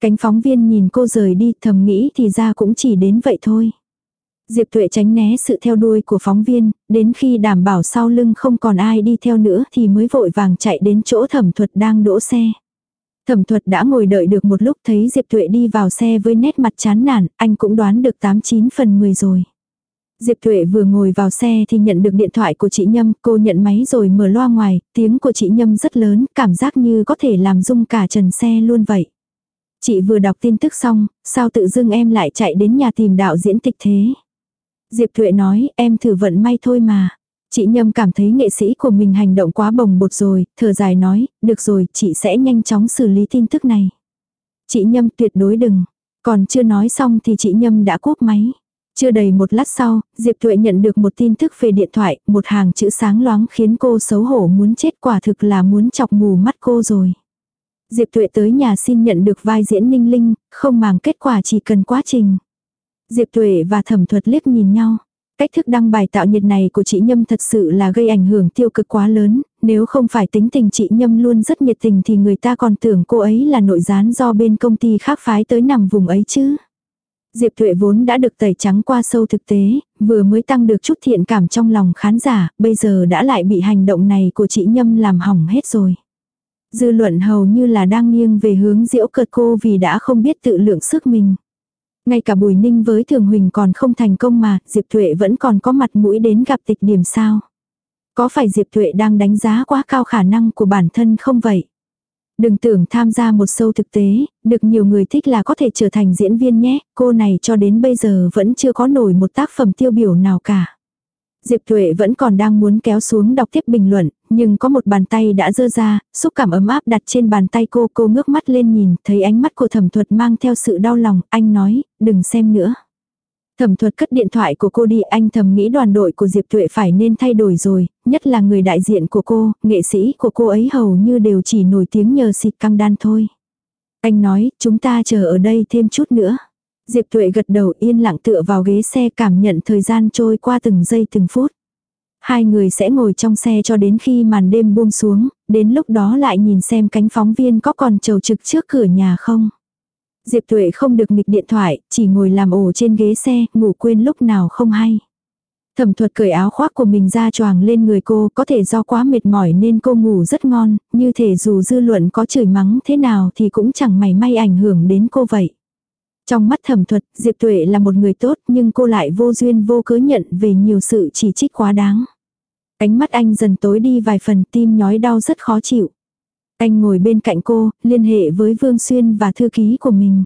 Cánh phóng viên nhìn cô rời đi thầm nghĩ thì ra cũng chỉ đến vậy thôi. Diệp Tuệ tránh né sự theo đuôi của phóng viên, đến khi đảm bảo sau lưng không còn ai đi theo nữa thì mới vội vàng chạy đến chỗ thẩm thuật đang đỗ xe. Thẩm thuật đã ngồi đợi được một lúc thấy Diệp Tuệ đi vào xe với nét mặt chán nản, anh cũng đoán được 89 phần 10 rồi. Diệp Tuệ vừa ngồi vào xe thì nhận được điện thoại của chị Nhâm, cô nhận máy rồi mở loa ngoài, tiếng của chị Nhâm rất lớn, cảm giác như có thể làm rung cả trần xe luôn vậy. Chị vừa đọc tin tức xong, sao tự dưng em lại chạy đến nhà tìm đạo diễn tịch thế? Diệp Thuệ nói, em thử vận may thôi mà. Chị Nhâm cảm thấy nghệ sĩ của mình hành động quá bồng bột rồi, thở dài nói, được rồi, chị sẽ nhanh chóng xử lý tin tức này. Chị Nhâm tuyệt đối đừng. Còn chưa nói xong thì chị Nhâm đã cúp máy. Chưa đầy một lát sau, Diệp Tuệ nhận được một tin tức về điện thoại, một hàng chữ sáng loáng khiến cô xấu hổ muốn chết quả thực là muốn chọc mù mắt cô rồi. Diệp Tuệ tới nhà xin nhận được vai diễn ninh linh, không màng kết quả chỉ cần quá trình. Diệp Tuệ và thẩm thuật liếc nhìn nhau. Cách thức đăng bài tạo nhiệt này của chị Nhâm thật sự là gây ảnh hưởng tiêu cực quá lớn, nếu không phải tính tình chị Nhâm luôn rất nhiệt tình thì người ta còn tưởng cô ấy là nội gián do bên công ty khác phái tới nằm vùng ấy chứ. Diệp Thuệ vốn đã được tẩy trắng qua sâu thực tế, vừa mới tăng được chút thiện cảm trong lòng khán giả, bây giờ đã lại bị hành động này của chị Nhâm làm hỏng hết rồi. Dư luận hầu như là đang nghiêng về hướng diễu cợt cô vì đã không biết tự lượng sức mình. Ngay cả Bùi Ninh với Thường Huỳnh còn không thành công mà, Diệp Thuệ vẫn còn có mặt mũi đến gặp tịch điểm sao. Có phải Diệp Thuệ đang đánh giá quá cao khả năng của bản thân không vậy? Đừng tưởng tham gia một show thực tế, được nhiều người thích là có thể trở thành diễn viên nhé, cô này cho đến bây giờ vẫn chưa có nổi một tác phẩm tiêu biểu nào cả. Diệp Thuệ vẫn còn đang muốn kéo xuống đọc tiếp bình luận, nhưng có một bàn tay đã dơ ra, xúc cảm ấm áp đặt trên bàn tay cô, cô ngước mắt lên nhìn, thấy ánh mắt của thẩm thuật mang theo sự đau lòng, anh nói, đừng xem nữa. Thẩm thuật cất điện thoại của cô đi, anh thầm nghĩ đoàn đội của Diệp Thuệ phải nên thay đổi rồi, nhất là người đại diện của cô, nghệ sĩ của cô ấy hầu như đều chỉ nổi tiếng nhờ xịt căng đan thôi. Anh nói, chúng ta chờ ở đây thêm chút nữa. Diệp Tuệ gật đầu yên lặng tựa vào ghế xe cảm nhận thời gian trôi qua từng giây từng phút. Hai người sẽ ngồi trong xe cho đến khi màn đêm buông xuống, đến lúc đó lại nhìn xem cánh phóng viên có còn trầu trực trước cửa nhà không. Diệp Tuệ không được nghịch điện thoại, chỉ ngồi làm ổ trên ghế xe, ngủ quên lúc nào không hay. Thẩm thuật cởi áo khoác của mình ra choàng lên người cô, có thể do quá mệt mỏi nên cô ngủ rất ngon, như thể dù dư luận có chửi mắng thế nào thì cũng chẳng mảy may ảnh hưởng đến cô vậy. Trong mắt thẩm thuật, Diệp Tuệ là một người tốt nhưng cô lại vô duyên vô cớ nhận về nhiều sự chỉ trích quá đáng. Ánh mắt anh dần tối đi vài phần tim nhói đau rất khó chịu. Anh ngồi bên cạnh cô, liên hệ với Vương Xuyên và thư ký của mình.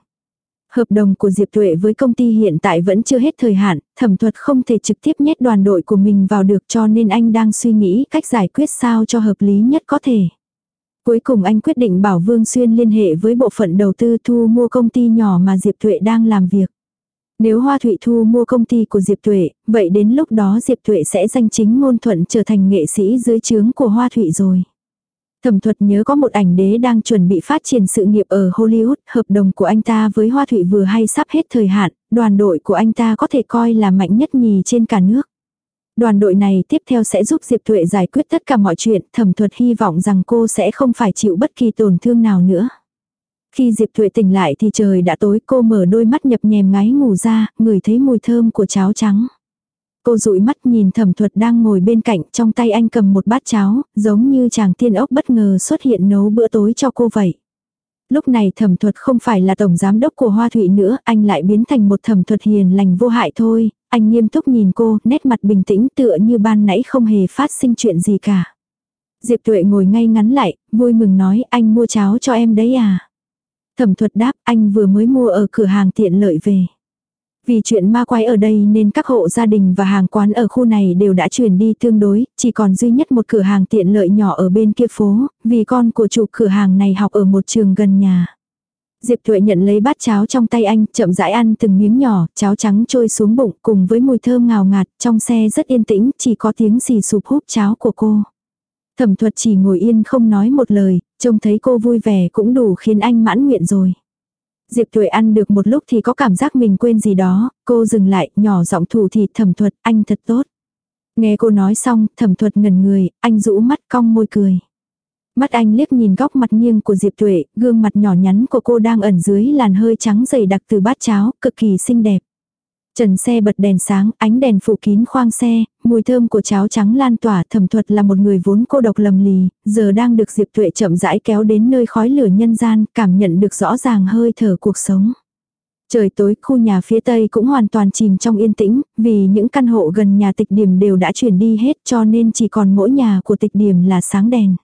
Hợp đồng của Diệp Tuệ với công ty hiện tại vẫn chưa hết thời hạn, thẩm thuật không thể trực tiếp nhét đoàn đội của mình vào được cho nên anh đang suy nghĩ cách giải quyết sao cho hợp lý nhất có thể. Cuối cùng anh quyết định bảo Vương Xuyên liên hệ với bộ phận đầu tư thu mua công ty nhỏ mà Diệp Thuệ đang làm việc. Nếu Hoa Thụy thu mua công ty của Diệp Thuệ, vậy đến lúc đó Diệp Thuệ sẽ danh chính ngôn thuận trở thành nghệ sĩ dưới trướng của Hoa Thụy rồi. Thẩm thuật nhớ có một ảnh đế đang chuẩn bị phát triển sự nghiệp ở Hollywood, hợp đồng của anh ta với Hoa Thụy vừa hay sắp hết thời hạn, đoàn đội của anh ta có thể coi là mạnh nhất nhì trên cả nước. Đoàn đội này tiếp theo sẽ giúp Diệp Thuệ giải quyết tất cả mọi chuyện, thẩm thuật hy vọng rằng cô sẽ không phải chịu bất kỳ tổn thương nào nữa. Khi Diệp Thuệ tỉnh lại thì trời đã tối cô mở đôi mắt nhập nhèm ngáy ngủ ra, ngửi thấy mùi thơm của cháo trắng. Cô dụi mắt nhìn thẩm thuật đang ngồi bên cạnh trong tay anh cầm một bát cháo, giống như chàng tiên ốc bất ngờ xuất hiện nấu bữa tối cho cô vậy. Lúc này thẩm thuật không phải là tổng giám đốc của Hoa Thụy nữa, anh lại biến thành một thẩm thuật hiền lành vô hại thôi, anh nghiêm túc nhìn cô, nét mặt bình tĩnh tựa như ban nãy không hề phát sinh chuyện gì cả. Diệp Tuệ ngồi ngay ngắn lại, vui mừng nói anh mua cháo cho em đấy à. Thẩm thuật đáp anh vừa mới mua ở cửa hàng tiện lợi về. Vì chuyện ma quái ở đây nên các hộ gia đình và hàng quán ở khu này đều đã chuyển đi tương đối, chỉ còn duy nhất một cửa hàng tiện lợi nhỏ ở bên kia phố, vì con của chủ cửa hàng này học ở một trường gần nhà. Diệp Thuệ nhận lấy bát cháo trong tay anh, chậm rãi ăn từng miếng nhỏ, cháo trắng trôi xuống bụng cùng với mùi thơm ngào ngạt, trong xe rất yên tĩnh, chỉ có tiếng xì sụp húp cháo của cô. Thẩm thuật chỉ ngồi yên không nói một lời, trông thấy cô vui vẻ cũng đủ khiến anh mãn nguyện rồi. Diệp Thuệ ăn được một lúc thì có cảm giác mình quên gì đó, cô dừng lại, nhỏ giọng thủ thì thẩm thuật, anh thật tốt. Nghe cô nói xong, thẩm thuật ngẩn người, anh rũ mắt cong môi cười. Mắt anh liếc nhìn góc mặt nghiêng của Diệp Tuệ, gương mặt nhỏ nhắn của cô đang ẩn dưới làn hơi trắng dày đặc từ bát cháo, cực kỳ xinh đẹp. Trần xe bật đèn sáng, ánh đèn phủ kín khoang xe, mùi thơm của cháo trắng lan tỏa thẩm thuật là một người vốn cô độc lầm lì, giờ đang được Diệp Tuệ chậm rãi kéo đến nơi khói lửa nhân gian, cảm nhận được rõ ràng hơi thở cuộc sống. Trời tối, khu nhà phía tây cũng hoàn toàn chìm trong yên tĩnh, vì những căn hộ gần nhà tịch điểm đều đã chuyển đi hết cho nên chỉ còn mỗi nhà của tịch điểm là sáng đèn.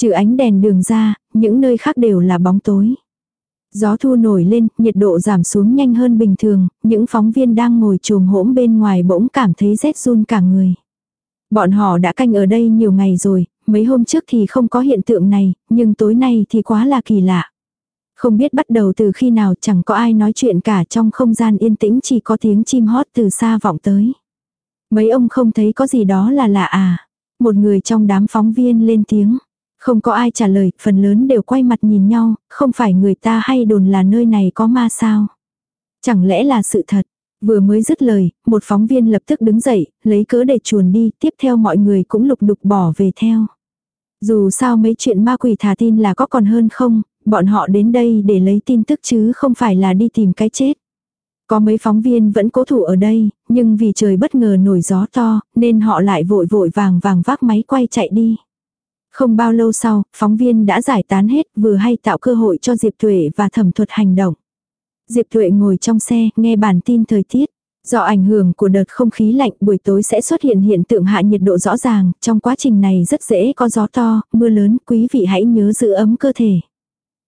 Trừ ánh đèn đường ra, những nơi khác đều là bóng tối. Gió thu nổi lên, nhiệt độ giảm xuống nhanh hơn bình thường, những phóng viên đang ngồi trùm hỗn bên ngoài bỗng cảm thấy rét run cả người. Bọn họ đã canh ở đây nhiều ngày rồi, mấy hôm trước thì không có hiện tượng này, nhưng tối nay thì quá là kỳ lạ. Không biết bắt đầu từ khi nào chẳng có ai nói chuyện cả trong không gian yên tĩnh chỉ có tiếng chim hót từ xa vọng tới. Mấy ông không thấy có gì đó là lạ à. Một người trong đám phóng viên lên tiếng. Không có ai trả lời, phần lớn đều quay mặt nhìn nhau, không phải người ta hay đồn là nơi này có ma sao. Chẳng lẽ là sự thật. Vừa mới dứt lời, một phóng viên lập tức đứng dậy, lấy cớ để chuồn đi, tiếp theo mọi người cũng lục đục bỏ về theo. Dù sao mấy chuyện ma quỷ thả tin là có còn hơn không, bọn họ đến đây để lấy tin tức chứ không phải là đi tìm cái chết. Có mấy phóng viên vẫn cố thủ ở đây, nhưng vì trời bất ngờ nổi gió to, nên họ lại vội vội vàng vàng vác máy quay chạy đi. Không bao lâu sau, phóng viên đã giải tán hết vừa hay tạo cơ hội cho Diệp Thuệ và thẩm thuật hành động. Diệp Thuệ ngồi trong xe, nghe bản tin thời tiết. Do ảnh hưởng của đợt không khí lạnh buổi tối sẽ xuất hiện hiện tượng hạ nhiệt độ rõ ràng, trong quá trình này rất dễ có gió to, mưa lớn, quý vị hãy nhớ giữ ấm cơ thể.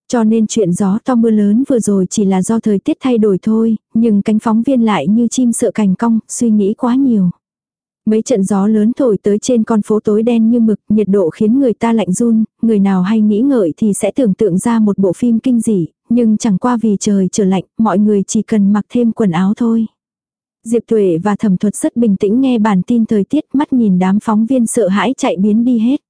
Cho nên chuyện gió to mưa lớn vừa rồi chỉ là do thời tiết thay đổi thôi, nhưng cánh phóng viên lại như chim sợ cành cong, suy nghĩ quá nhiều. Mấy trận gió lớn thổi tới trên con phố tối đen như mực, nhiệt độ khiến người ta lạnh run, người nào hay nghĩ ngợi thì sẽ tưởng tượng ra một bộ phim kinh dị, nhưng chẳng qua vì trời trở lạnh, mọi người chỉ cần mặc thêm quần áo thôi. Diệp Tuệ và Thẩm Thuật rất bình tĩnh nghe bản tin thời tiết mắt nhìn đám phóng viên sợ hãi chạy biến đi hết.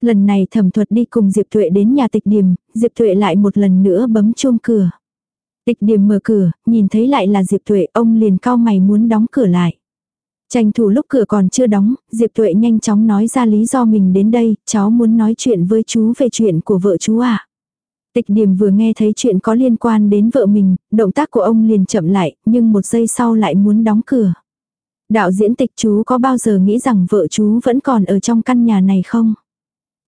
Lần này Thẩm Thuật đi cùng Diệp Tuệ đến nhà tịch điểm, Diệp Tuệ lại một lần nữa bấm chuông cửa. Tịch điểm mở cửa, nhìn thấy lại là Diệp Tuệ, ông liền cao mày muốn đóng cửa lại. Tranh thủ lúc cửa còn chưa đóng, Diệp Tuệ nhanh chóng nói ra lý do mình đến đây, cháu muốn nói chuyện với chú về chuyện của vợ chú à. Tịch điểm vừa nghe thấy chuyện có liên quan đến vợ mình, động tác của ông liền chậm lại, nhưng một giây sau lại muốn đóng cửa. Đạo diễn tịch chú có bao giờ nghĩ rằng vợ chú vẫn còn ở trong căn nhà này không?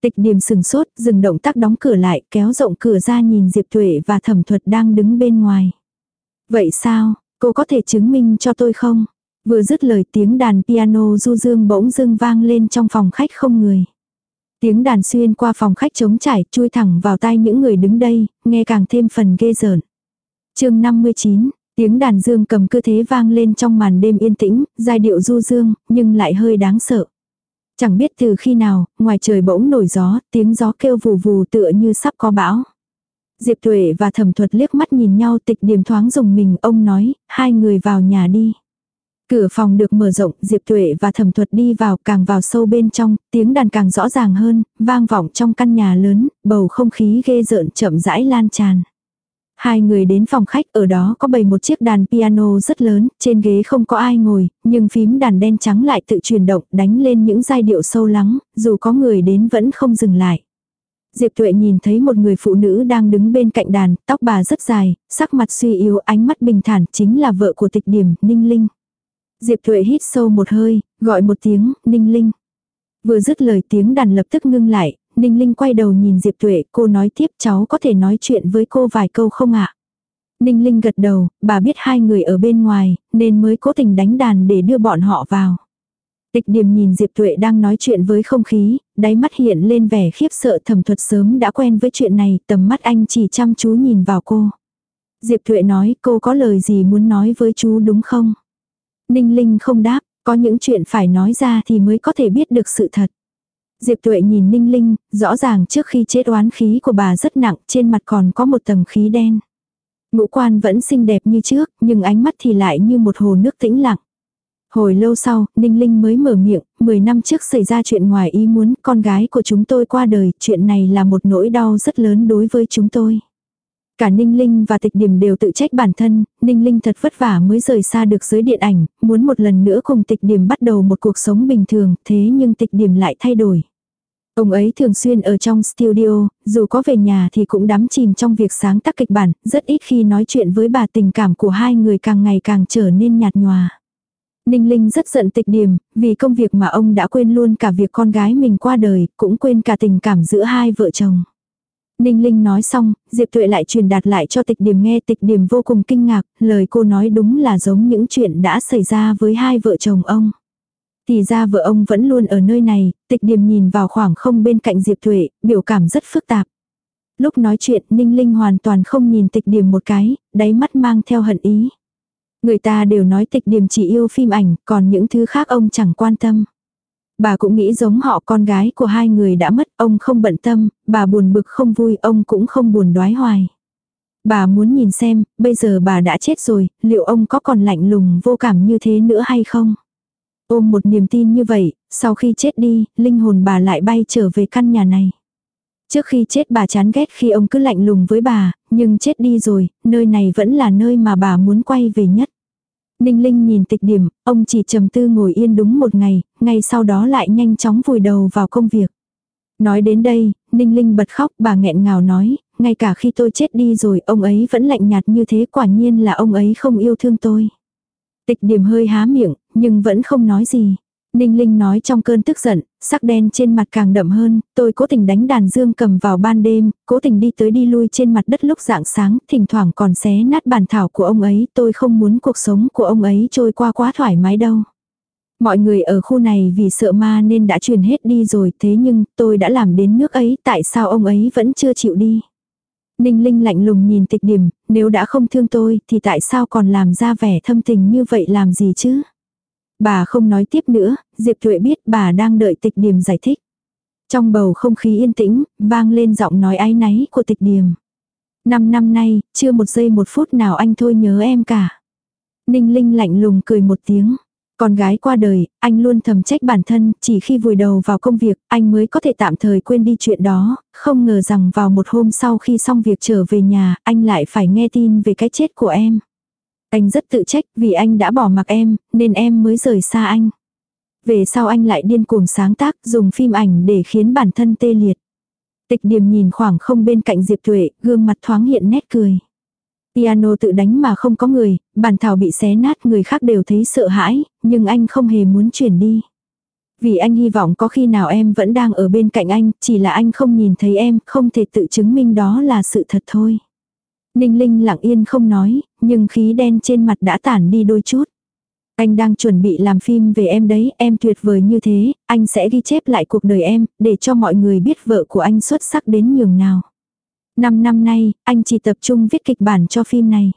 Tịch điểm sừng sốt, dừng động tác đóng cửa lại, kéo rộng cửa ra nhìn Diệp Tuệ và thẩm thuật đang đứng bên ngoài. Vậy sao, cô có thể chứng minh cho tôi không? Vừa dứt lời tiếng đàn piano du dương bỗng dưng vang lên trong phòng khách không người. Tiếng đàn xuyên qua phòng khách trống trải chui thẳng vào tai những người đứng đây, nghe càng thêm phần ghê rợn. chương 59, tiếng đàn dương cầm cơ thế vang lên trong màn đêm yên tĩnh, giai điệu du dương, nhưng lại hơi đáng sợ. Chẳng biết từ khi nào, ngoài trời bỗng nổi gió, tiếng gió kêu vù vù tựa như sắp có bão. Diệp Tuệ và thẩm thuật liếc mắt nhìn nhau tịch điểm thoáng dùng mình, ông nói, hai người vào nhà đi. Cửa phòng được mở rộng, Diệp Tuệ và Thẩm Thuật đi vào càng vào sâu bên trong, tiếng đàn càng rõ ràng hơn, vang vọng trong căn nhà lớn, bầu không khí ghê rợn chậm rãi lan tràn. Hai người đến phòng khách ở đó có bày một chiếc đàn piano rất lớn, trên ghế không có ai ngồi, nhưng phím đàn đen trắng lại tự chuyển động đánh lên những giai điệu sâu lắng, dù có người đến vẫn không dừng lại. Diệp Tuệ nhìn thấy một người phụ nữ đang đứng bên cạnh đàn, tóc bà rất dài, sắc mặt suy yếu ánh mắt bình thản chính là vợ của tịch điểm, Ninh Linh. Diệp Thuệ hít sâu một hơi, gọi một tiếng, Ninh Linh. Vừa dứt lời tiếng đàn lập tức ngưng lại, Ninh Linh quay đầu nhìn Diệp Tuệ, cô nói tiếp cháu có thể nói chuyện với cô vài câu không ạ? Ninh Linh gật đầu, bà biết hai người ở bên ngoài, nên mới cố tình đánh đàn để đưa bọn họ vào. Tịch điểm nhìn Diệp Tuệ đang nói chuyện với không khí, đáy mắt hiện lên vẻ khiếp sợ thẩm thuật sớm đã quen với chuyện này, tầm mắt anh chỉ chăm chú nhìn vào cô. Diệp Tuệ nói cô có lời gì muốn nói với chú đúng không? Ninh Linh không đáp, có những chuyện phải nói ra thì mới có thể biết được sự thật. Diệp Tuệ nhìn Ninh Linh, rõ ràng trước khi chết oán khí của bà rất nặng, trên mặt còn có một tầng khí đen. Ngũ quan vẫn xinh đẹp như trước, nhưng ánh mắt thì lại như một hồ nước tĩnh lặng. Hồi lâu sau, Ninh Linh mới mở miệng, 10 năm trước xảy ra chuyện ngoài ý muốn, con gái của chúng tôi qua đời, chuyện này là một nỗi đau rất lớn đối với chúng tôi. Cả Ninh Linh và Tịch Điểm đều tự trách bản thân, Ninh Linh thật vất vả mới rời xa được giới điện ảnh, muốn một lần nữa cùng Tịch Điểm bắt đầu một cuộc sống bình thường, thế nhưng Tịch Điểm lại thay đổi. Ông ấy thường xuyên ở trong studio, dù có về nhà thì cũng đắm chìm trong việc sáng tác kịch bản, rất ít khi nói chuyện với bà tình cảm của hai người càng ngày càng trở nên nhạt nhòa. Ninh Linh rất giận tịch điểm, vì công việc mà ông đã quên luôn cả việc con gái mình qua đời, cũng quên cả tình cảm giữa hai vợ chồng. Ninh Linh nói xong, Diệp Tuệ lại truyền đạt lại cho tịch điểm nghe tịch điểm vô cùng kinh ngạc, lời cô nói đúng là giống những chuyện đã xảy ra với hai vợ chồng ông. Thì ra vợ ông vẫn luôn ở nơi này, tịch điểm nhìn vào khoảng không bên cạnh Diệp Tuệ, biểu cảm rất phức tạp. Lúc nói chuyện Ninh Linh hoàn toàn không nhìn tịch điểm một cái, đáy mắt mang theo hận ý. Người ta đều nói tịch điểm chỉ yêu phim ảnh, còn những thứ khác ông chẳng quan tâm. Bà cũng nghĩ giống họ con gái của hai người đã mất, ông không bận tâm, bà buồn bực không vui, ông cũng không buồn đoái hoài. Bà muốn nhìn xem, bây giờ bà đã chết rồi, liệu ông có còn lạnh lùng vô cảm như thế nữa hay không? Ôm một niềm tin như vậy, sau khi chết đi, linh hồn bà lại bay trở về căn nhà này. Trước khi chết bà chán ghét khi ông cứ lạnh lùng với bà, nhưng chết đi rồi, nơi này vẫn là nơi mà bà muốn quay về nhất. Ninh Linh nhìn tịch điểm, ông chỉ trầm tư ngồi yên đúng một ngày, ngay sau đó lại nhanh chóng vùi đầu vào công việc. Nói đến đây, Ninh Linh bật khóc, bà nghẹn ngào nói, ngay cả khi tôi chết đi rồi, ông ấy vẫn lạnh nhạt như thế, quả nhiên là ông ấy không yêu thương tôi. Tịch điểm hơi há miệng, nhưng vẫn không nói gì. Ninh Linh nói trong cơn tức giận, sắc đen trên mặt càng đậm hơn, tôi cố tình đánh đàn dương cầm vào ban đêm, cố tình đi tới đi lui trên mặt đất lúc dạng sáng, thỉnh thoảng còn xé nát bàn thảo của ông ấy, tôi không muốn cuộc sống của ông ấy trôi qua quá thoải mái đâu. Mọi người ở khu này vì sợ ma nên đã truyền hết đi rồi, thế nhưng tôi đã làm đến nước ấy, tại sao ông ấy vẫn chưa chịu đi? Ninh Linh lạnh lùng nhìn tịch điểm, nếu đã không thương tôi thì tại sao còn làm ra vẻ thâm tình như vậy làm gì chứ? Bà không nói tiếp nữa, Diệp Thuệ biết bà đang đợi tịch điểm giải thích. Trong bầu không khí yên tĩnh, vang lên giọng nói áy náy của tịch điểm. Năm năm nay, chưa một giây một phút nào anh thôi nhớ em cả. Ninh Linh lạnh lùng cười một tiếng. Con gái qua đời, anh luôn thầm trách bản thân, chỉ khi vùi đầu vào công việc, anh mới có thể tạm thời quên đi chuyện đó, không ngờ rằng vào một hôm sau khi xong việc trở về nhà, anh lại phải nghe tin về cái chết của em. Anh rất tự trách vì anh đã bỏ mặc em, nên em mới rời xa anh. Về sau anh lại điên cuồng sáng tác, dùng phim ảnh để khiến bản thân tê liệt. Tịch điểm nhìn khoảng không bên cạnh Diệp Tuệ, gương mặt thoáng hiện nét cười. Piano tự đánh mà không có người, bàn thảo bị xé nát người khác đều thấy sợ hãi, nhưng anh không hề muốn chuyển đi. Vì anh hy vọng có khi nào em vẫn đang ở bên cạnh anh, chỉ là anh không nhìn thấy em, không thể tự chứng minh đó là sự thật thôi. Ninh Linh lặng yên không nói, nhưng khí đen trên mặt đã tản đi đôi chút. Anh đang chuẩn bị làm phim về em đấy, em tuyệt vời như thế, anh sẽ ghi chép lại cuộc đời em, để cho mọi người biết vợ của anh xuất sắc đến nhường nào. Năm năm nay, anh chỉ tập trung viết kịch bản cho phim này.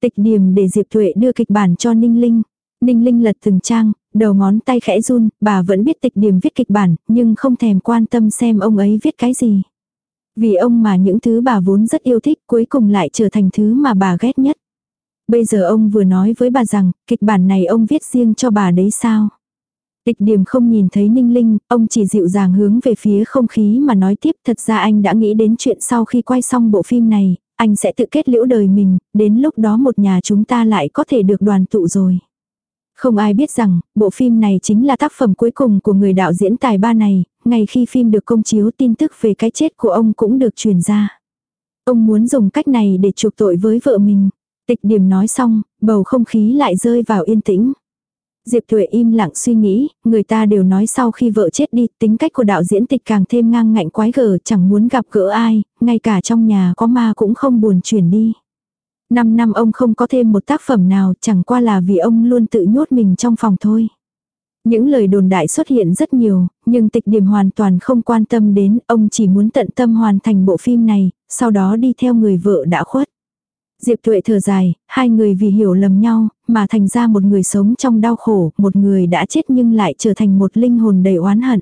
Tịch điểm để Diệp Thuệ đưa kịch bản cho Ninh Linh. Ninh Linh lật từng trang, đầu ngón tay khẽ run, bà vẫn biết tịch điểm viết kịch bản, nhưng không thèm quan tâm xem ông ấy viết cái gì. Vì ông mà những thứ bà vốn rất yêu thích cuối cùng lại trở thành thứ mà bà ghét nhất. Bây giờ ông vừa nói với bà rằng, kịch bản này ông viết riêng cho bà đấy sao? địch điểm không nhìn thấy ninh linh, ông chỉ dịu dàng hướng về phía không khí mà nói tiếp thật ra anh đã nghĩ đến chuyện sau khi quay xong bộ phim này, anh sẽ tự kết liễu đời mình, đến lúc đó một nhà chúng ta lại có thể được đoàn tụ rồi. Không ai biết rằng, bộ phim này chính là tác phẩm cuối cùng của người đạo diễn tài ba này, ngay khi phim được công chiếu tin tức về cái chết của ông cũng được truyền ra. Ông muốn dùng cách này để chuộc tội với vợ mình. Tịch điểm nói xong, bầu không khí lại rơi vào yên tĩnh. Diệp Thuệ im lặng suy nghĩ, người ta đều nói sau khi vợ chết đi, tính cách của đạo diễn tịch càng thêm ngang ngạnh quái gở, chẳng muốn gặp gỡ ai, ngay cả trong nhà có ma cũng không buồn chuyển đi. Năm năm ông không có thêm một tác phẩm nào, chẳng qua là vì ông luôn tự nhốt mình trong phòng thôi. Những lời đồn đại xuất hiện rất nhiều, nhưng tịch điểm hoàn toàn không quan tâm đến, ông chỉ muốn tận tâm hoàn thành bộ phim này, sau đó đi theo người vợ đã khuất. Diệp Tuệ thở dài, hai người vì hiểu lầm nhau, mà thành ra một người sống trong đau khổ, một người đã chết nhưng lại trở thành một linh hồn đầy oán hận.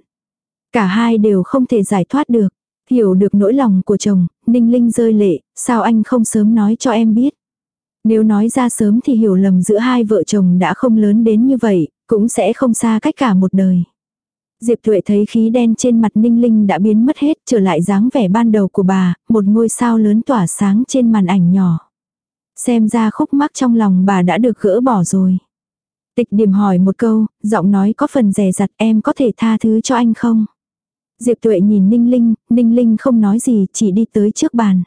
Cả hai đều không thể giải thoát được. Hiểu được nỗi lòng của chồng, Ninh Linh rơi lệ, sao anh không sớm nói cho em biết. Nếu nói ra sớm thì hiểu lầm giữa hai vợ chồng đã không lớn đến như vậy, cũng sẽ không xa cách cả một đời. Diệp Thuệ thấy khí đen trên mặt Ninh Linh đã biến mất hết, trở lại dáng vẻ ban đầu của bà, một ngôi sao lớn tỏa sáng trên màn ảnh nhỏ. Xem ra khúc mắc trong lòng bà đã được gỡ bỏ rồi. Tịch điểm hỏi một câu, giọng nói có phần rè rặt em có thể tha thứ cho anh không? Diệp Tuệ nhìn Ninh Linh, Ninh Linh không nói gì, chỉ đi tới trước bàn.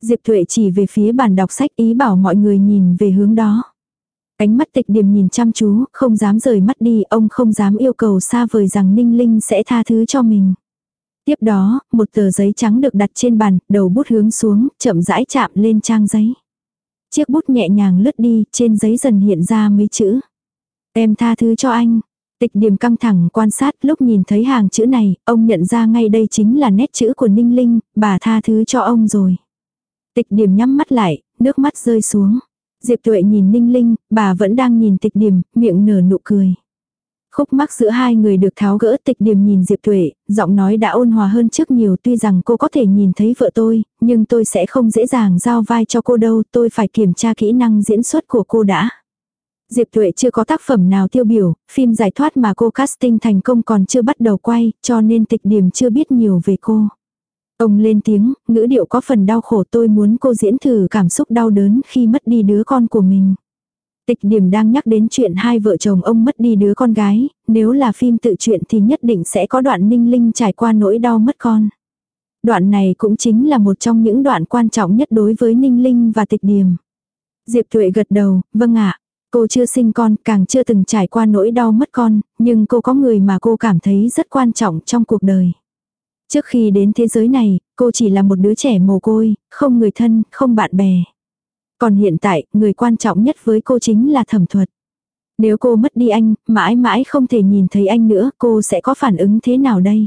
Diệp Thuệ chỉ về phía bàn đọc sách ý bảo mọi người nhìn về hướng đó. Ánh mắt tịch điểm nhìn chăm chú, không dám rời mắt đi, ông không dám yêu cầu xa vời rằng Ninh Linh sẽ tha thứ cho mình. Tiếp đó, một tờ giấy trắng được đặt trên bàn, đầu bút hướng xuống, chậm rãi chạm lên trang giấy. Chiếc bút nhẹ nhàng lướt đi, trên giấy dần hiện ra mấy chữ. Em tha thứ cho anh. Tịch điểm căng thẳng quan sát lúc nhìn thấy hàng chữ này, ông nhận ra ngay đây chính là nét chữ của Ninh Linh, bà tha thứ cho ông rồi. Tịch điểm nhắm mắt lại, nước mắt rơi xuống. Diệp Tuệ nhìn Ninh Linh, bà vẫn đang nhìn tịch điểm, miệng nở nụ cười. Khúc mắc giữa hai người được tháo gỡ tịch điểm nhìn Diệp Tuệ, giọng nói đã ôn hòa hơn trước nhiều tuy rằng cô có thể nhìn thấy vợ tôi, nhưng tôi sẽ không dễ dàng giao vai cho cô đâu, tôi phải kiểm tra kỹ năng diễn xuất của cô đã. Diệp Tuệ chưa có tác phẩm nào tiêu biểu, phim giải thoát mà cô casting thành công còn chưa bắt đầu quay, cho nên tịch điểm chưa biết nhiều về cô. Ông lên tiếng, ngữ điệu có phần đau khổ tôi muốn cô diễn thử cảm xúc đau đớn khi mất đi đứa con của mình. Tịch điểm đang nhắc đến chuyện hai vợ chồng ông mất đi đứa con gái, nếu là phim tự truyện thì nhất định sẽ có đoạn ninh linh trải qua nỗi đau mất con. Đoạn này cũng chính là một trong những đoạn quan trọng nhất đối với ninh linh và tịch điểm. Diệp Tuệ gật đầu, vâng ạ. Cô chưa sinh con, càng chưa từng trải qua nỗi đau mất con, nhưng cô có người mà cô cảm thấy rất quan trọng trong cuộc đời. Trước khi đến thế giới này, cô chỉ là một đứa trẻ mồ côi, không người thân, không bạn bè. Còn hiện tại, người quan trọng nhất với cô chính là thẩm thuật. Nếu cô mất đi anh, mãi mãi không thể nhìn thấy anh nữa, cô sẽ có phản ứng thế nào đây?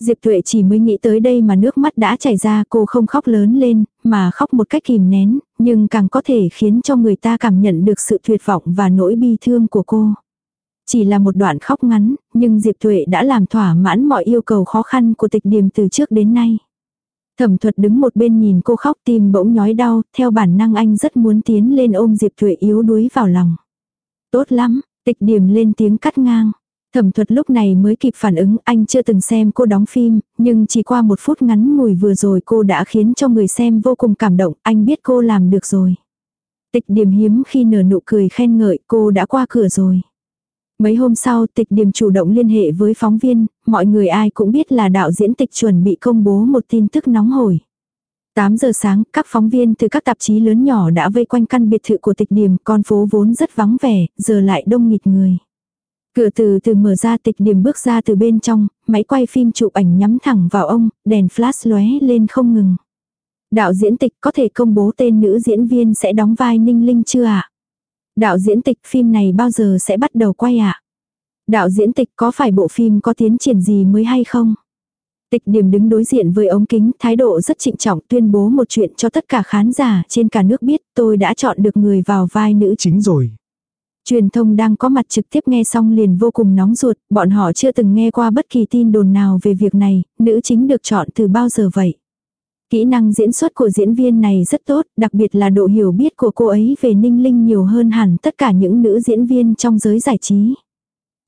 Diệp Tuệ chỉ mới nghĩ tới đây mà nước mắt đã chảy ra cô không khóc lớn lên, mà khóc một cách kìm nén, nhưng càng có thể khiến cho người ta cảm nhận được sự tuyệt vọng và nỗi bi thương của cô. Chỉ là một đoạn khóc ngắn, nhưng Diệp Tuệ đã làm thỏa mãn mọi yêu cầu khó khăn của tịch điềm từ trước đến nay. Thẩm thuật đứng một bên nhìn cô khóc tim bỗng nhói đau, theo bản năng anh rất muốn tiến lên ôm Diệp Tuệ yếu đuối vào lòng. Tốt lắm, tịch điểm lên tiếng cắt ngang. Thẩm thuật lúc này mới kịp phản ứng anh chưa từng xem cô đóng phim, nhưng chỉ qua một phút ngắn ngủi vừa rồi cô đã khiến cho người xem vô cùng cảm động, anh biết cô làm được rồi. Tịch điểm hiếm khi nở nụ cười khen ngợi cô đã qua cửa rồi. Mấy hôm sau tịch điểm chủ động liên hệ với phóng viên, mọi người ai cũng biết là đạo diễn tịch chuẩn bị công bố một tin tức nóng hổi. 8 giờ sáng, các phóng viên từ các tạp chí lớn nhỏ đã vây quanh căn biệt thự của tịch điểm, con phố vốn rất vắng vẻ, giờ lại đông nghịt người. Cửa từ từ mở ra tịch điểm bước ra từ bên trong, máy quay phim chụp ảnh nhắm thẳng vào ông, đèn flash lóe lên không ngừng. Đạo diễn tịch có thể công bố tên nữ diễn viên sẽ đóng vai Ninh Linh chưa ạ? Đạo diễn tịch phim này bao giờ sẽ bắt đầu quay ạ? Đạo diễn tịch có phải bộ phim có tiến triển gì mới hay không? Tịch điểm đứng đối diện với ống kính, thái độ rất trịnh trọng tuyên bố một chuyện cho tất cả khán giả trên cả nước biết tôi đã chọn được người vào vai nữ chính rồi. Truyền thông đang có mặt trực tiếp nghe xong liền vô cùng nóng ruột, bọn họ chưa từng nghe qua bất kỳ tin đồn nào về việc này, nữ chính được chọn từ bao giờ vậy. Kỹ năng diễn xuất của diễn viên này rất tốt, đặc biệt là độ hiểu biết của cô ấy về Ninh Linh nhiều hơn hẳn tất cả những nữ diễn viên trong giới giải trí.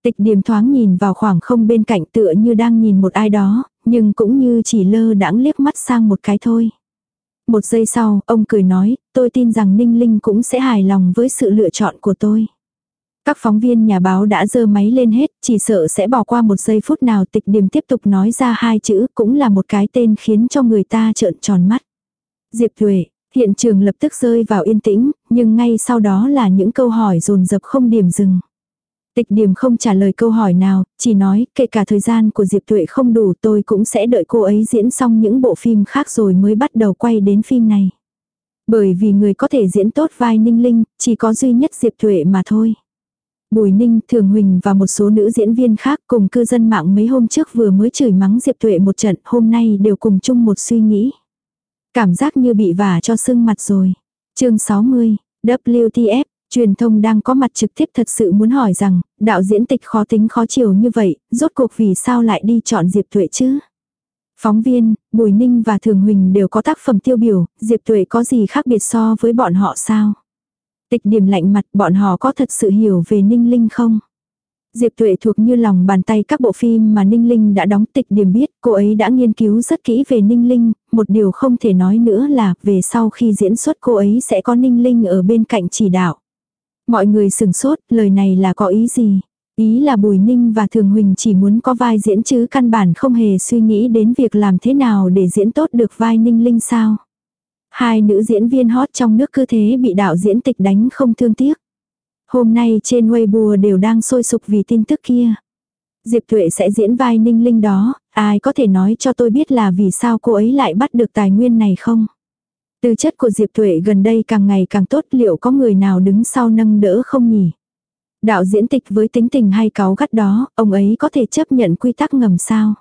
Tịch điểm thoáng nhìn vào khoảng không bên cạnh tựa như đang nhìn một ai đó, nhưng cũng như chỉ lơ đãng liếc mắt sang một cái thôi. Một giây sau, ông cười nói, tôi tin rằng Ninh Linh cũng sẽ hài lòng với sự lựa chọn của tôi. Các phóng viên nhà báo đã dơ máy lên hết, chỉ sợ sẽ bỏ qua một giây phút nào tịch điểm tiếp tục nói ra hai chữ cũng là một cái tên khiến cho người ta trợn tròn mắt. Diệp Thuệ, hiện trường lập tức rơi vào yên tĩnh, nhưng ngay sau đó là những câu hỏi dồn dập không điểm dừng. Tịch điểm không trả lời câu hỏi nào, chỉ nói kể cả thời gian của Diệp Thuệ không đủ tôi cũng sẽ đợi cô ấy diễn xong những bộ phim khác rồi mới bắt đầu quay đến phim này. Bởi vì người có thể diễn tốt vai Ninh Linh, chỉ có duy nhất Diệp Thuệ mà thôi. Bùi Ninh, Thường Huỳnh và một số nữ diễn viên khác cùng cư dân mạng mấy hôm trước vừa mới chửi mắng Diệp Tuệ một trận, hôm nay đều cùng chung một suy nghĩ. Cảm giác như bị vả cho sưng mặt rồi. chương 60, WTF, truyền thông đang có mặt trực tiếp thật sự muốn hỏi rằng, đạo diễn tịch khó tính khó chiều như vậy, rốt cuộc vì sao lại đi chọn Diệp Tuệ chứ? Phóng viên, Bùi Ninh và Thường Huỳnh đều có tác phẩm tiêu biểu, Diệp Tuệ có gì khác biệt so với bọn họ sao? Tịch điểm lạnh mặt bọn họ có thật sự hiểu về Ninh Linh không? Diệp Tuệ thuộc như lòng bàn tay các bộ phim mà Ninh Linh đã đóng tịch điểm biết, cô ấy đã nghiên cứu rất kỹ về Ninh Linh, một điều không thể nói nữa là về sau khi diễn xuất cô ấy sẽ có Ninh Linh ở bên cạnh chỉ đạo. Mọi người sừng sốt, lời này là có ý gì? Ý là Bùi Ninh và Thường Huỳnh chỉ muốn có vai diễn chứ căn bản không hề suy nghĩ đến việc làm thế nào để diễn tốt được vai Ninh Linh sao. Hai nữ diễn viên hot trong nước cứ thế bị đạo diễn tịch đánh không thương tiếc. Hôm nay trên Weibo đều đang sôi sục vì tin tức kia. Diệp Tuệ sẽ diễn vai Ninh Linh đó, ai có thể nói cho tôi biết là vì sao cô ấy lại bắt được tài nguyên này không? Tư chất của Diệp Tuệ gần đây càng ngày càng tốt liệu có người nào đứng sau nâng đỡ không nhỉ? Đạo diễn tịch với tính tình hay cáu gắt đó, ông ấy có thể chấp nhận quy tắc ngầm sao?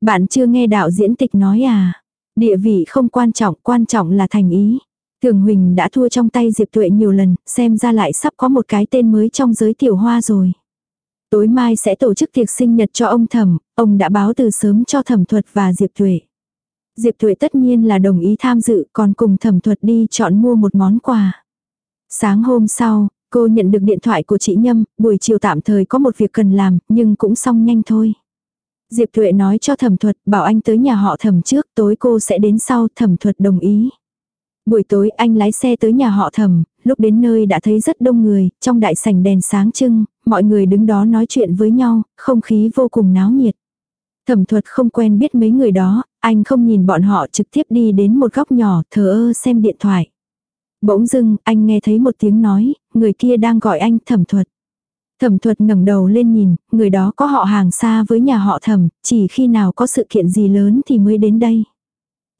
Bạn chưa nghe đạo diễn tịch nói à? Địa vị không quan trọng, quan trọng là thành ý. Thường Huỳnh đã thua trong tay Diệp Tuệ nhiều lần, xem ra lại sắp có một cái tên mới trong giới tiểu hoa rồi. Tối mai sẽ tổ chức tiệc sinh nhật cho ông thẩm, ông đã báo từ sớm cho thẩm thuật và Diệp Tuệ. Diệp Tuệ tất nhiên là đồng ý tham dự còn cùng thẩm thuật đi chọn mua một món quà. Sáng hôm sau, cô nhận được điện thoại của chị Nhâm, buổi chiều tạm thời có một việc cần làm, nhưng cũng xong nhanh thôi. Diệp Thuệ nói cho thẩm thuật, bảo anh tới nhà họ thẩm trước, tối cô sẽ đến sau, thẩm thuật đồng ý. Buổi tối anh lái xe tới nhà họ thẩm, lúc đến nơi đã thấy rất đông người, trong đại sảnh đèn sáng trưng, mọi người đứng đó nói chuyện với nhau, không khí vô cùng náo nhiệt. Thẩm thuật không quen biết mấy người đó, anh không nhìn bọn họ trực tiếp đi đến một góc nhỏ thờ ơ xem điện thoại. Bỗng dưng, anh nghe thấy một tiếng nói, người kia đang gọi anh thẩm thuật. Thẩm thuật ngẩng đầu lên nhìn, người đó có họ hàng xa với nhà họ thẩm, chỉ khi nào có sự kiện gì lớn thì mới đến đây.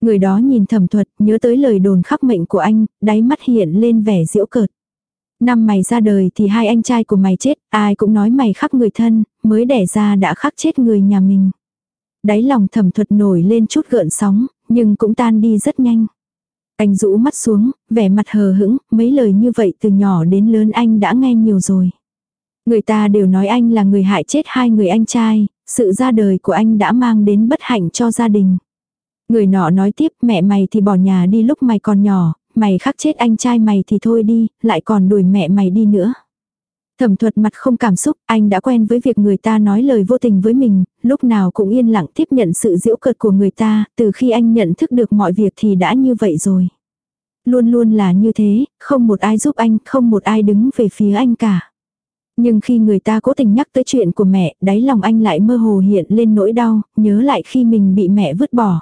Người đó nhìn thẩm thuật, nhớ tới lời đồn khắc mệnh của anh, đáy mắt hiện lên vẻ diễu cợt. Năm mày ra đời thì hai anh trai của mày chết, ai cũng nói mày khắc người thân, mới đẻ ra đã khắc chết người nhà mình. Đáy lòng thẩm thuật nổi lên chút gợn sóng, nhưng cũng tan đi rất nhanh. Anh rũ mắt xuống, vẻ mặt hờ hững, mấy lời như vậy từ nhỏ đến lớn anh đã nghe nhiều rồi. Người ta đều nói anh là người hại chết hai người anh trai, sự ra đời của anh đã mang đến bất hạnh cho gia đình. Người nọ nói tiếp mẹ mày thì bỏ nhà đi lúc mày còn nhỏ, mày khắc chết anh trai mày thì thôi đi, lại còn đuổi mẹ mày đi nữa. Thẩm thuật mặt không cảm xúc, anh đã quen với việc người ta nói lời vô tình với mình, lúc nào cũng yên lặng tiếp nhận sự diễu cợt của người ta, từ khi anh nhận thức được mọi việc thì đã như vậy rồi. Luôn luôn là như thế, không một ai giúp anh, không một ai đứng về phía anh cả. Nhưng khi người ta cố tình nhắc tới chuyện của mẹ, đáy lòng anh lại mơ hồ hiện lên nỗi đau, nhớ lại khi mình bị mẹ vứt bỏ.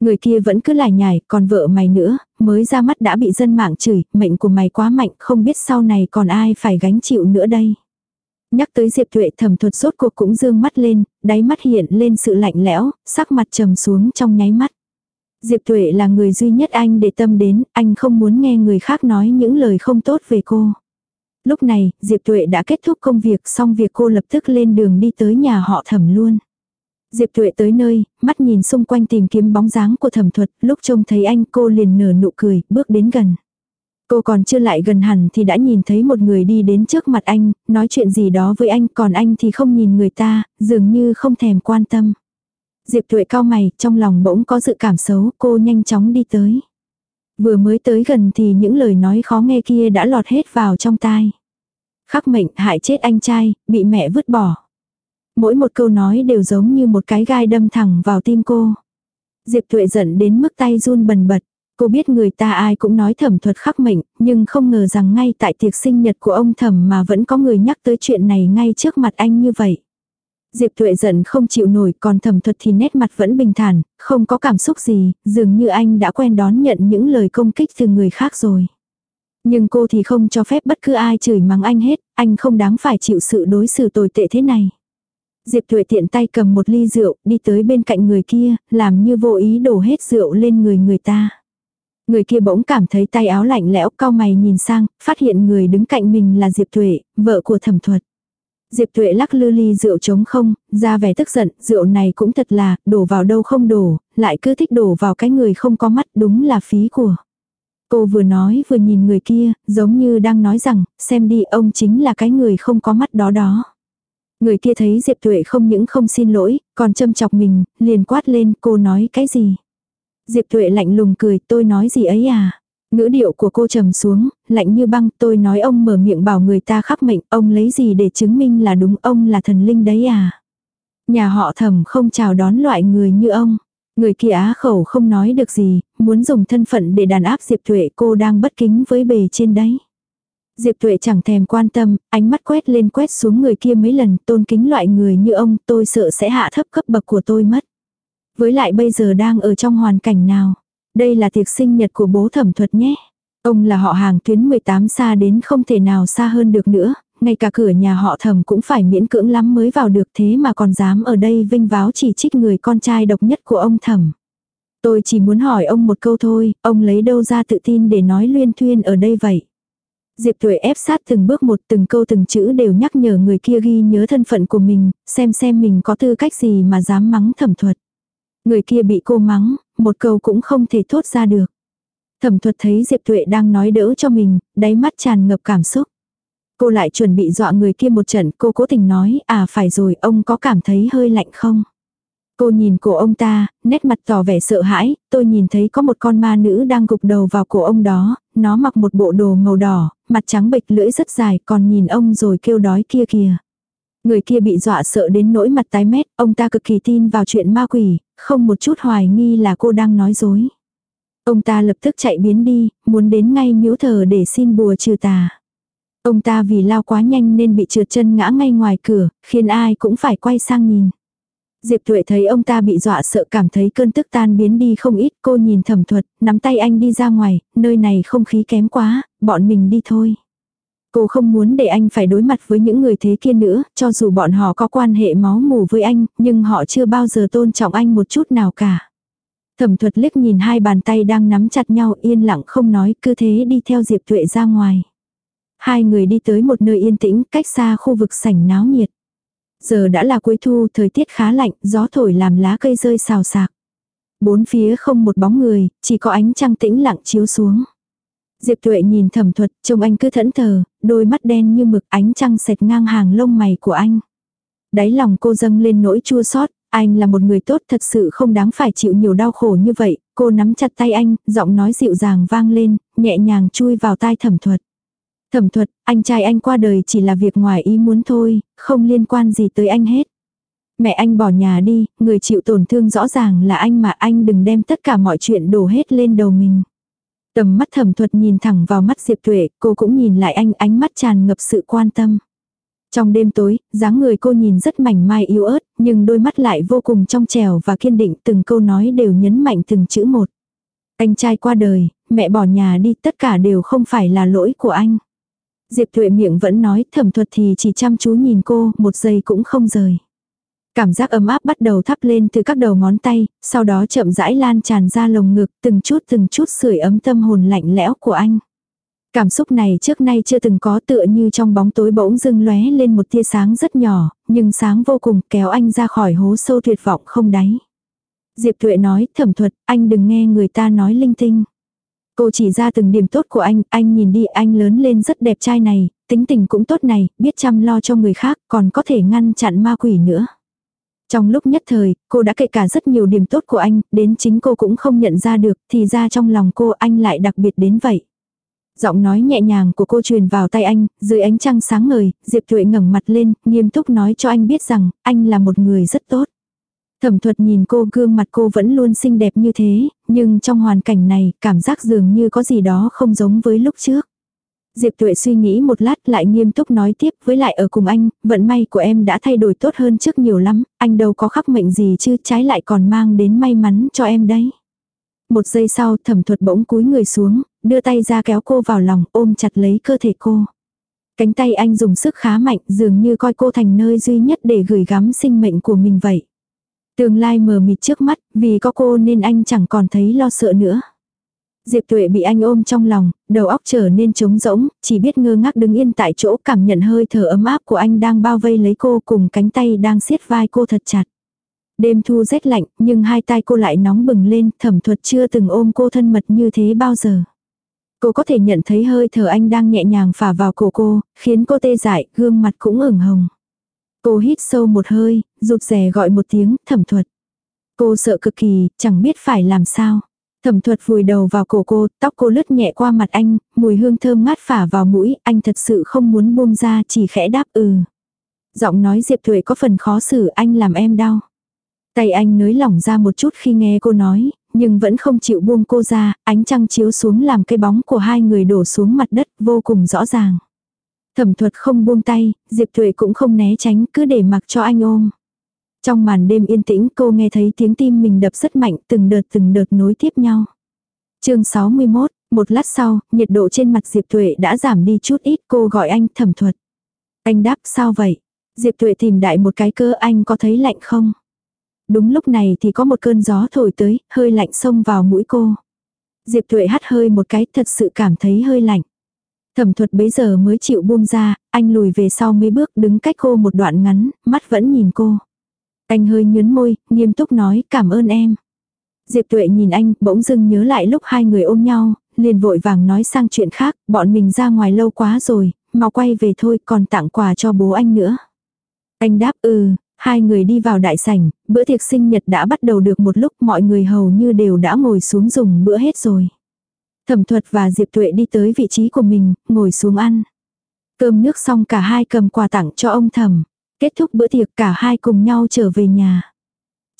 Người kia vẫn cứ lải nhải, còn vợ mày nữa, mới ra mắt đã bị dân mạng chửi, mệnh của mày quá mạnh, không biết sau này còn ai phải gánh chịu nữa đây. Nhắc tới Diệp Tuệ thẩm thuật sốt cuộc cũng dương mắt lên, đáy mắt hiện lên sự lạnh lẽo, sắc mặt trầm xuống trong nháy mắt. Diệp Tuệ là người duy nhất anh để tâm đến, anh không muốn nghe người khác nói những lời không tốt về cô. Lúc này, Diệp Tuệ đã kết thúc công việc xong việc cô lập tức lên đường đi tới nhà họ thẩm luôn. Diệp Tuệ tới nơi, mắt nhìn xung quanh tìm kiếm bóng dáng của thẩm thuật, lúc trông thấy anh cô liền nở nụ cười, bước đến gần. Cô còn chưa lại gần hẳn thì đã nhìn thấy một người đi đến trước mặt anh, nói chuyện gì đó với anh, còn anh thì không nhìn người ta, dường như không thèm quan tâm. Diệp Tuệ cao mày, trong lòng bỗng có dự cảm xấu, cô nhanh chóng đi tới. Vừa mới tới gần thì những lời nói khó nghe kia đã lọt hết vào trong tai. Khắc mệnh hại chết anh trai, bị mẹ vứt bỏ. Mỗi một câu nói đều giống như một cái gai đâm thẳng vào tim cô. Diệp Thuệ giận đến mức tay run bần bật. Cô biết người ta ai cũng nói thẩm thuật khắc mệnh, nhưng không ngờ rằng ngay tại tiệc sinh nhật của ông thẩm mà vẫn có người nhắc tới chuyện này ngay trước mặt anh như vậy. Diệp Thuệ giận không chịu nổi còn thẩm thuật thì nét mặt vẫn bình thản, không có cảm xúc gì, dường như anh đã quen đón nhận những lời công kích từ người khác rồi. Nhưng cô thì không cho phép bất cứ ai chửi mắng anh hết, anh không đáng phải chịu sự đối xử tồi tệ thế này. Diệp Thuệ tiện tay cầm một ly rượu, đi tới bên cạnh người kia, làm như vô ý đổ hết rượu lên người người ta. Người kia bỗng cảm thấy tay áo lạnh lẽo cao mày nhìn sang, phát hiện người đứng cạnh mình là Diệp Thuệ, vợ của thẩm thuật. Diệp Thuệ lắc lư ly rượu trống không, ra vẻ tức giận, rượu này cũng thật là, đổ vào đâu không đổ, lại cứ thích đổ vào cái người không có mắt đúng là phí của. Cô vừa nói vừa nhìn người kia, giống như đang nói rằng, xem đi ông chính là cái người không có mắt đó đó. Người kia thấy Diệp Tuệ không những không xin lỗi, còn châm chọc mình, liền quát lên cô nói cái gì. Diệp Tuệ lạnh lùng cười tôi nói gì ấy à. Ngữ điệu của cô trầm xuống, lạnh như băng tôi nói ông mở miệng bảo người ta khắc mệnh, ông lấy gì để chứng minh là đúng ông là thần linh đấy à. Nhà họ thẩm không chào đón loại người như ông. Người kia á khẩu không nói được gì, muốn dùng thân phận để đàn áp Diệp Thuệ cô đang bất kính với bề trên đấy. Diệp Thuệ chẳng thèm quan tâm, ánh mắt quét lên quét xuống người kia mấy lần, tôn kính loại người như ông, tôi sợ sẽ hạ thấp cấp bậc của tôi mất. Với lại bây giờ đang ở trong hoàn cảnh nào? Đây là tiệc sinh nhật của bố thẩm thuật nhé. Ông là họ hàng tuyến 18 xa đến không thể nào xa hơn được nữa, ngay cả cửa nhà họ thẩm cũng phải miễn cưỡng lắm mới vào được thế mà còn dám ở đây vinh váo chỉ trích người con trai độc nhất của ông thẩm. Tôi chỉ muốn hỏi ông một câu thôi, ông lấy đâu ra tự tin để nói luyên thuyên ở đây vậy? Diệp Tuệ ép sát từng bước một từng câu từng chữ đều nhắc nhở người kia ghi nhớ thân phận của mình, xem xem mình có tư cách gì mà dám mắng thẩm thuật. Người kia bị cô mắng, một câu cũng không thể thốt ra được. Thẩm thuật thấy Diệp Tuệ đang nói đỡ cho mình, đáy mắt tràn ngập cảm xúc. Cô lại chuẩn bị dọa người kia một trận, cô cố tình nói, à phải rồi, ông có cảm thấy hơi lạnh không? Cô nhìn cổ ông ta, nét mặt tỏ vẻ sợ hãi, tôi nhìn thấy có một con ma nữ đang gục đầu vào cổ ông đó, nó mặc một bộ đồ màu đỏ, mặt trắng bệch lưỡi rất dài, còn nhìn ông rồi kêu đói kia kìa. Người kia bị dọa sợ đến nỗi mặt tái mét, ông ta cực kỳ tin vào chuyện ma quỷ, không một chút hoài nghi là cô đang nói dối. Ông ta lập tức chạy biến đi, muốn đến ngay miếu thờ để xin bùa trừ tà. Ông ta vì lao quá nhanh nên bị trượt chân ngã ngay ngoài cửa, khiến ai cũng phải quay sang nhìn. Diệp Tuệ thấy ông ta bị dọa sợ cảm thấy cơn tức tan biến đi không ít, cô nhìn thẩm thuật, nắm tay anh đi ra ngoài, nơi này không khí kém quá, bọn mình đi thôi. Cô không muốn để anh phải đối mặt với những người thế kia nữa, cho dù bọn họ có quan hệ máu mù với anh, nhưng họ chưa bao giờ tôn trọng anh một chút nào cả. Thẩm thuật liếc nhìn hai bàn tay đang nắm chặt nhau yên lặng không nói, cứ thế đi theo Diệp Tuệ ra ngoài. Hai người đi tới một nơi yên tĩnh, cách xa khu vực sảnh náo nhiệt. Giờ đã là cuối thu, thời tiết khá lạnh, gió thổi làm lá cây rơi xào xạc. Bốn phía không một bóng người, chỉ có ánh trăng tĩnh lặng chiếu xuống. Diệp Tuệ nhìn thẩm thuật, trông anh cứ thẫn thờ, đôi mắt đen như mực ánh trăng sệt ngang hàng lông mày của anh. Đáy lòng cô dâng lên nỗi chua xót anh là một người tốt thật sự không đáng phải chịu nhiều đau khổ như vậy, cô nắm chặt tay anh, giọng nói dịu dàng vang lên, nhẹ nhàng chui vào tai thẩm thuật. Thẩm thuật, anh trai anh qua đời chỉ là việc ngoài ý muốn thôi, không liên quan gì tới anh hết. Mẹ anh bỏ nhà đi, người chịu tổn thương rõ ràng là anh mà anh đừng đem tất cả mọi chuyện đổ hết lên đầu mình. Tầm mắt thẩm thuật nhìn thẳng vào mắt Diệp Tuệ, cô cũng nhìn lại anh ánh mắt tràn ngập sự quan tâm. Trong đêm tối, dáng người cô nhìn rất mảnh mai yếu ớt, nhưng đôi mắt lại vô cùng trong trẻo và kiên định từng câu nói đều nhấn mạnh từng chữ một. Anh trai qua đời, mẹ bỏ nhà đi, tất cả đều không phải là lỗi của anh. Diệp Tuệ miệng vẫn nói thẩm thuật thì chỉ chăm chú nhìn cô, một giây cũng không rời. Cảm giác ấm áp bắt đầu thắp lên từ các đầu ngón tay, sau đó chậm rãi lan tràn ra lồng ngực, từng chút từng chút sưởi ấm tâm hồn lạnh lẽo của anh. Cảm xúc này trước nay chưa từng có tựa như trong bóng tối bỗng dưng lóe lên một tia sáng rất nhỏ, nhưng sáng vô cùng kéo anh ra khỏi hố sâu tuyệt vọng không đáy. Diệp Tuệ nói, thẩm thuật, anh đừng nghe người ta nói linh tinh. Cô chỉ ra từng điểm tốt của anh, anh nhìn đi anh lớn lên rất đẹp trai này, tính tình cũng tốt này, biết chăm lo cho người khác, còn có thể ngăn chặn ma quỷ nữa. Trong lúc nhất thời, cô đã kể cả rất nhiều điểm tốt của anh, đến chính cô cũng không nhận ra được, thì ra trong lòng cô anh lại đặc biệt đến vậy. Giọng nói nhẹ nhàng của cô truyền vào tay anh, dưới ánh trăng sáng ngời, Diệp Thuệ ngẩng mặt lên, nghiêm túc nói cho anh biết rằng, anh là một người rất tốt. Thẩm thuật nhìn cô gương mặt cô vẫn luôn xinh đẹp như thế, nhưng trong hoàn cảnh này, cảm giác dường như có gì đó không giống với lúc trước. Diệp Tuệ suy nghĩ một lát lại nghiêm túc nói tiếp với lại ở cùng anh, vận may của em đã thay đổi tốt hơn trước nhiều lắm, anh đâu có khắc mệnh gì chứ trái lại còn mang đến may mắn cho em đấy. Một giây sau thẩm thuật bỗng cúi người xuống, đưa tay ra kéo cô vào lòng ôm chặt lấy cơ thể cô. Cánh tay anh dùng sức khá mạnh dường như coi cô thành nơi duy nhất để gửi gắm sinh mệnh của mình vậy. Tương lai mờ mịt trước mắt, vì có cô nên anh chẳng còn thấy lo sợ nữa. Diệp Tuệ bị anh ôm trong lòng, đầu óc trở nên trống rỗng, chỉ biết ngơ ngác đứng yên tại chỗ cảm nhận hơi thở ấm áp của anh đang bao vây lấy cô cùng cánh tay đang siết vai cô thật chặt. Đêm thu rét lạnh, nhưng hai tay cô lại nóng bừng lên, thẩm thuật chưa từng ôm cô thân mật như thế bao giờ. Cô có thể nhận thấy hơi thở anh đang nhẹ nhàng phả vào cổ cô, khiến cô tê dại, gương mặt cũng ửng hồng. Cô hít sâu một hơi, rụt rè gọi một tiếng, thẩm thuật. Cô sợ cực kỳ, chẳng biết phải làm sao. Thẩm thuật vùi đầu vào cổ cô, tóc cô lướt nhẹ qua mặt anh, mùi hương thơm ngát phả vào mũi, anh thật sự không muốn buông ra chỉ khẽ đáp ừ. Giọng nói Diệp Thuệ có phần khó xử anh làm em đau. Tay anh nới lỏng ra một chút khi nghe cô nói, nhưng vẫn không chịu buông cô ra, ánh trăng chiếu xuống làm cái bóng của hai người đổ xuống mặt đất vô cùng rõ ràng. Thẩm thuật không buông tay, Diệp Thuệ cũng không né tránh, cứ để mặc cho anh ôm. Trong màn đêm yên tĩnh cô nghe thấy tiếng tim mình đập rất mạnh từng đợt từng đợt nối tiếp nhau. chương 61, một lát sau, nhiệt độ trên mặt Diệp Thuệ đã giảm đi chút ít cô gọi anh thẩm thuật. Anh đáp sao vậy? Diệp Thuệ tìm đại một cái cơ anh có thấy lạnh không? Đúng lúc này thì có một cơn gió thổi tới, hơi lạnh xông vào mũi cô. Diệp Thuệ hắt hơi một cái thật sự cảm thấy hơi lạnh. Thẩm thuật bấy giờ mới chịu buông ra, anh lùi về sau mấy bước đứng cách cô một đoạn ngắn, mắt vẫn nhìn cô. Anh hơi nhớn môi, nghiêm túc nói cảm ơn em. Diệp Tuệ nhìn anh, bỗng dưng nhớ lại lúc hai người ôm nhau, liền vội vàng nói sang chuyện khác, bọn mình ra ngoài lâu quá rồi, mau quay về thôi còn tặng quà cho bố anh nữa. Anh đáp ừ, hai người đi vào đại sảnh, bữa tiệc sinh nhật đã bắt đầu được một lúc mọi người hầu như đều đã ngồi xuống dùng bữa hết rồi. Thẩm thuật và Diệp Tuệ đi tới vị trí của mình, ngồi xuống ăn. Cơm nước xong cả hai cầm quà tặng cho ông thẩm. Kết thúc bữa tiệc cả hai cùng nhau trở về nhà.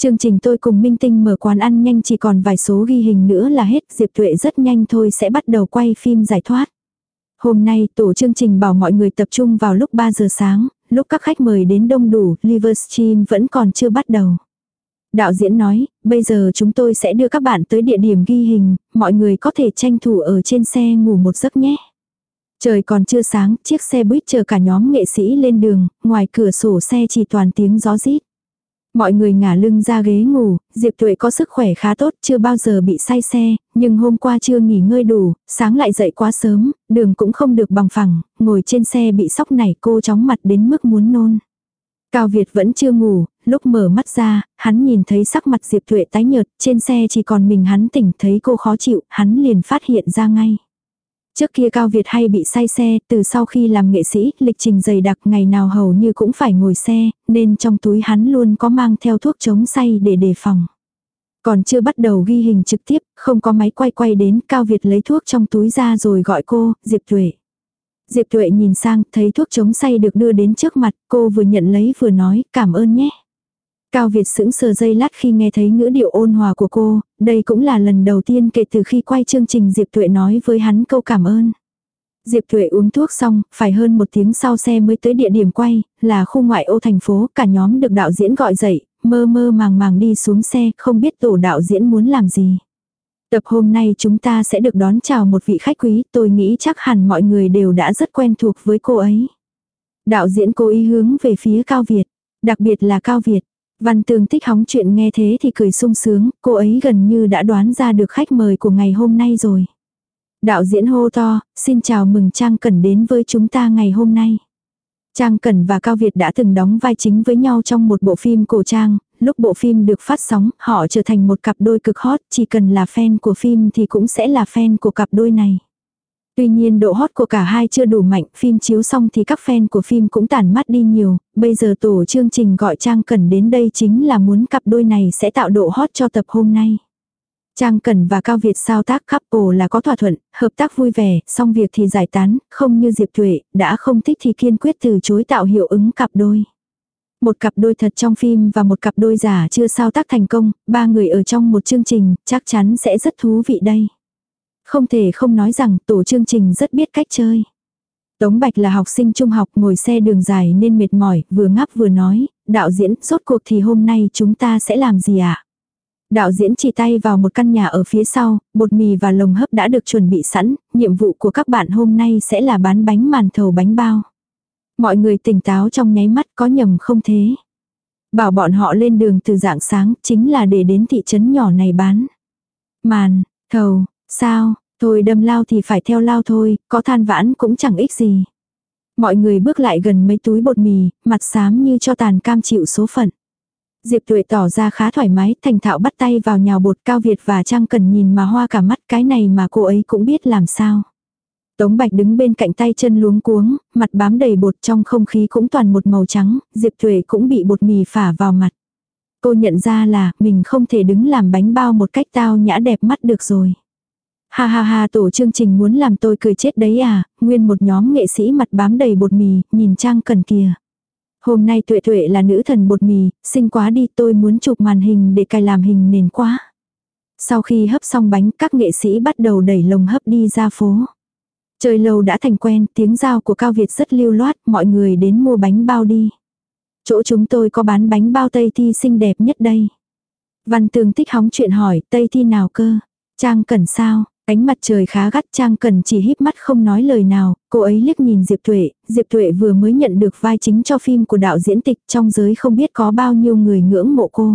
Chương trình tôi cùng Minh Tinh mở quán ăn nhanh chỉ còn vài số ghi hình nữa là hết. Diệp Tuệ rất nhanh thôi sẽ bắt đầu quay phim giải thoát. Hôm nay tổ chương trình bảo mọi người tập trung vào lúc 3 giờ sáng, lúc các khách mời đến đông đủ, Livestream vẫn còn chưa bắt đầu. Đạo diễn nói, bây giờ chúng tôi sẽ đưa các bạn tới địa điểm ghi hình, mọi người có thể tranh thủ ở trên xe ngủ một giấc nhé. Trời còn chưa sáng, chiếc xe buýt chờ cả nhóm nghệ sĩ lên đường, ngoài cửa sổ xe chỉ toàn tiếng gió rít. Mọi người ngả lưng ra ghế ngủ, Diệp Tuệ có sức khỏe khá tốt, chưa bao giờ bị say xe, nhưng hôm qua chưa nghỉ ngơi đủ, sáng lại dậy quá sớm, đường cũng không được bằng phẳng, ngồi trên xe bị sóc nảy cô chóng mặt đến mức muốn nôn. Cao Việt vẫn chưa ngủ, lúc mở mắt ra, hắn nhìn thấy sắc mặt Diệp Tuệ tái nhợt, trên xe chỉ còn mình hắn tỉnh thấy cô khó chịu, hắn liền phát hiện ra ngay. Trước kia Cao Việt hay bị say xe, từ sau khi làm nghệ sĩ, lịch trình dày đặc ngày nào hầu như cũng phải ngồi xe, nên trong túi hắn luôn có mang theo thuốc chống say để đề phòng. Còn chưa bắt đầu ghi hình trực tiếp, không có máy quay quay đến, Cao Việt lấy thuốc trong túi ra rồi gọi cô, Diệp Tuệ. Diệp Tuệ nhìn sang, thấy thuốc chống say được đưa đến trước mặt, cô vừa nhận lấy vừa nói, cảm ơn nhé. Cao Việt sững sờ dây lát khi nghe thấy ngữ điệu ôn hòa của cô, đây cũng là lần đầu tiên kể từ khi quay chương trình Diệp Tuệ nói với hắn câu cảm ơn. Diệp Tuệ uống thuốc xong, phải hơn một tiếng sau xe mới tới địa điểm quay, là khu ngoại ô thành phố, cả nhóm được đạo diễn gọi dậy, mơ mơ màng màng đi xuống xe, không biết tổ đạo diễn muốn làm gì. Tập hôm nay chúng ta sẽ được đón chào một vị khách quý, tôi nghĩ chắc hẳn mọi người đều đã rất quen thuộc với cô ấy. Đạo diễn cố ý hướng về phía Cao Việt, đặc biệt là Cao Việt. Văn Tường tích hóng chuyện nghe thế thì cười sung sướng, cô ấy gần như đã đoán ra được khách mời của ngày hôm nay rồi. Đạo diễn hô to, xin chào mừng Trang Cẩn đến với chúng ta ngày hôm nay. Trang Cẩn và Cao Việt đã từng đóng vai chính với nhau trong một bộ phim cổ trang, lúc bộ phim được phát sóng, họ trở thành một cặp đôi cực hot, chỉ cần là fan của phim thì cũng sẽ là fan của cặp đôi này. Tuy nhiên độ hot của cả hai chưa đủ mạnh, phim chiếu xong thì các fan của phim cũng tản mắt đi nhiều, bây giờ tổ chương trình gọi Trang Cẩn đến đây chính là muốn cặp đôi này sẽ tạo độ hot cho tập hôm nay. Trang Cẩn và Cao Việt sao tác couple là có thỏa thuận, hợp tác vui vẻ, xong việc thì giải tán, không như Diệp Tuệ, đã không thích thì kiên quyết từ chối tạo hiệu ứng cặp đôi. Một cặp đôi thật trong phim và một cặp đôi giả chưa sao tác thành công, ba người ở trong một chương trình, chắc chắn sẽ rất thú vị đây. Không thể không nói rằng tổ chương trình rất biết cách chơi. Tống Bạch là học sinh trung học ngồi xe đường dài nên mệt mỏi, vừa ngáp vừa nói, đạo diễn, rốt cuộc thì hôm nay chúng ta sẽ làm gì ạ? À? Đạo diễn chỉ tay vào một căn nhà ở phía sau, bột mì và lồng hấp đã được chuẩn bị sẵn, nhiệm vụ của các bạn hôm nay sẽ là bán bánh màn thầu bánh bao. Mọi người tỉnh táo trong nháy mắt có nhầm không thế. Bảo bọn họ lên đường từ dạng sáng chính là để đến thị trấn nhỏ này bán. Màn, thầu, sao, thôi đâm lao thì phải theo lao thôi, có than vãn cũng chẳng ích gì. Mọi người bước lại gần mấy túi bột mì, mặt xám như cho tàn cam chịu số phận. Diệp Tuệ tỏ ra khá thoải mái, thành thạo bắt tay vào nhào bột cao Việt và Trang Cần nhìn mà hoa cả mắt cái này mà cô ấy cũng biết làm sao. Tống Bạch đứng bên cạnh tay chân luống cuống, mặt bám đầy bột trong không khí cũng toàn một màu trắng, Diệp Tuệ cũng bị bột mì phả vào mặt. Cô nhận ra là mình không thể đứng làm bánh bao một cách tao nhã đẹp mắt được rồi. Ha ha ha tổ chương trình muốn làm tôi cười chết đấy à, nguyên một nhóm nghệ sĩ mặt bám đầy bột mì, nhìn Trang Cần kìa. Hôm nay tuệ tuệ là nữ thần bột mì, xinh quá đi tôi muốn chụp màn hình để cài làm hình nền quá. Sau khi hấp xong bánh các nghệ sĩ bắt đầu đẩy lồng hấp đi ra phố. Chơi lâu đã thành quen, tiếng giao của Cao Việt rất lưu loát, mọi người đến mua bánh bao đi. Chỗ chúng tôi có bán bánh bao Tây Thi xinh đẹp nhất đây. Văn tường tích hóng chuyện hỏi, Tây Thi nào cơ? Trang cần sao? Ánh mặt trời khá gắt Trang Cần chỉ híp mắt không nói lời nào, cô ấy liếc nhìn Diệp Tuệ, Diệp Tuệ vừa mới nhận được vai chính cho phim của đạo diễn tịch trong giới không biết có bao nhiêu người ngưỡng mộ cô.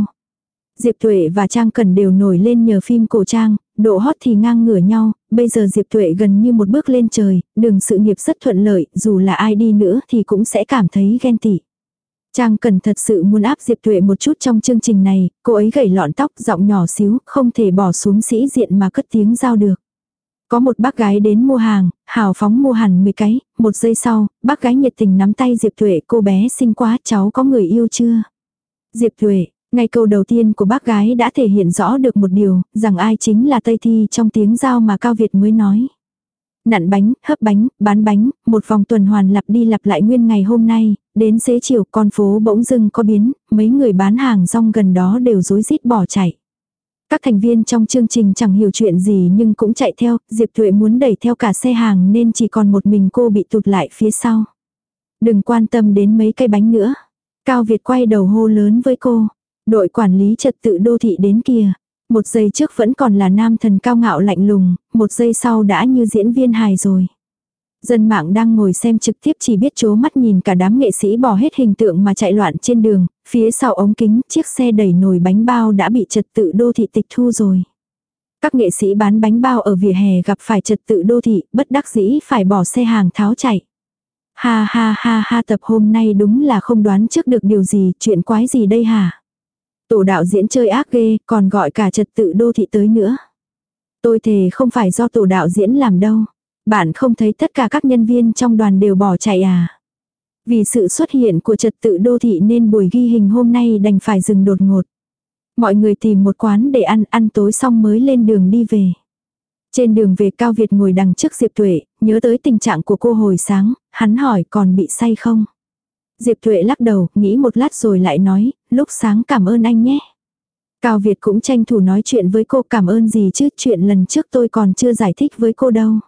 Diệp Tuệ và Trang Cần đều nổi lên nhờ phim cổ trang, độ hot thì ngang ngửa nhau, bây giờ Diệp Tuệ gần như một bước lên trời, đường sự nghiệp rất thuận lợi, dù là ai đi nữa thì cũng sẽ cảm thấy ghen tị. Trang cần thật sự muốn áp Diệp Tuệ một chút trong chương trình này, cô ấy gầy lọn tóc, giọng nhỏ xíu, không thể bỏ xuống sĩ diện mà cất tiếng giao được. Có một bác gái đến mua hàng, hào phóng mua hẳn 10 cái, một giây sau, bác gái nhiệt tình nắm tay Diệp Thuệ cô bé xinh quá cháu có người yêu chưa? Diệp Thuệ, ngay câu đầu tiên của bác gái đã thể hiện rõ được một điều, rằng ai chính là Tây Thi trong tiếng giao mà Cao Việt mới nói. Nặn bánh, hấp bánh, bán bánh, một vòng tuần hoàn lặp đi lặp lại nguyên ngày hôm nay, đến xế chiều con phố bỗng dưng có biến, mấy người bán hàng rong gần đó đều rối rít bỏ chạy. Các thành viên trong chương trình chẳng hiểu chuyện gì nhưng cũng chạy theo, Diệp Thuệ muốn đẩy theo cả xe hàng nên chỉ còn một mình cô bị tụt lại phía sau. Đừng quan tâm đến mấy cây bánh nữa. Cao Việt quay đầu hô lớn với cô. Đội quản lý trật tự đô thị đến kìa. Một giây trước vẫn còn là nam thần cao ngạo lạnh lùng, một giây sau đã như diễn viên hài rồi. Dân mạng đang ngồi xem trực tiếp chỉ biết chố mắt nhìn cả đám nghệ sĩ bỏ hết hình tượng mà chạy loạn trên đường, phía sau ống kính chiếc xe đẩy nồi bánh bao đã bị trật tự đô thị tịch thu rồi. Các nghệ sĩ bán bánh bao ở vỉa hè gặp phải trật tự đô thị, bất đắc dĩ phải bỏ xe hàng tháo chạy. Ha ha ha ha tập hôm nay đúng là không đoán trước được điều gì, chuyện quái gì đây hả? Tổ đạo diễn chơi ác ghê, còn gọi cả trật tự đô thị tới nữa. Tôi thề không phải do tổ đạo diễn làm đâu. Bạn không thấy tất cả các nhân viên trong đoàn đều bỏ chạy à? Vì sự xuất hiện của trật tự đô thị nên buổi ghi hình hôm nay đành phải dừng đột ngột. Mọi người tìm một quán để ăn, ăn tối xong mới lên đường đi về. Trên đường về Cao Việt ngồi đằng trước Diệp Tuệ, nhớ tới tình trạng của cô hồi sáng, hắn hỏi còn bị say không? Diệp Tuệ lắc đầu, nghĩ một lát rồi lại nói, lúc sáng cảm ơn anh nhé. Cao Việt cũng tranh thủ nói chuyện với cô cảm ơn gì chứ, chuyện lần trước tôi còn chưa giải thích với cô đâu.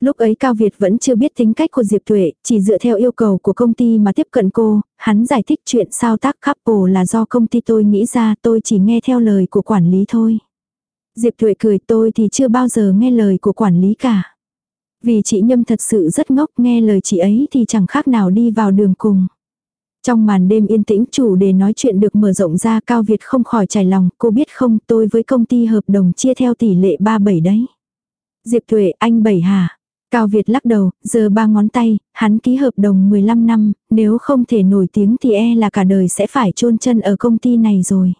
Lúc ấy Cao Việt vẫn chưa biết tính cách của Diệp Tuệ, chỉ dựa theo yêu cầu của công ty mà tiếp cận cô, hắn giải thích chuyện sao tác couple là do công ty tôi nghĩ ra tôi chỉ nghe theo lời của quản lý thôi. Diệp Tuệ cười tôi thì chưa bao giờ nghe lời của quản lý cả. Vì chị Nhâm thật sự rất ngốc nghe lời chị ấy thì chẳng khác nào đi vào đường cùng. Trong màn đêm yên tĩnh chủ đề nói chuyện được mở rộng ra Cao Việt không khỏi chảy lòng, cô biết không tôi với công ty hợp đồng chia theo tỷ lệ 37 đấy. Diệp Tuệ anh bảy hả? Cao Việt lắc đầu, giờ ba ngón tay, hắn ký hợp đồng 15 năm, nếu không thể nổi tiếng thì e là cả đời sẽ phải chôn chân ở công ty này rồi.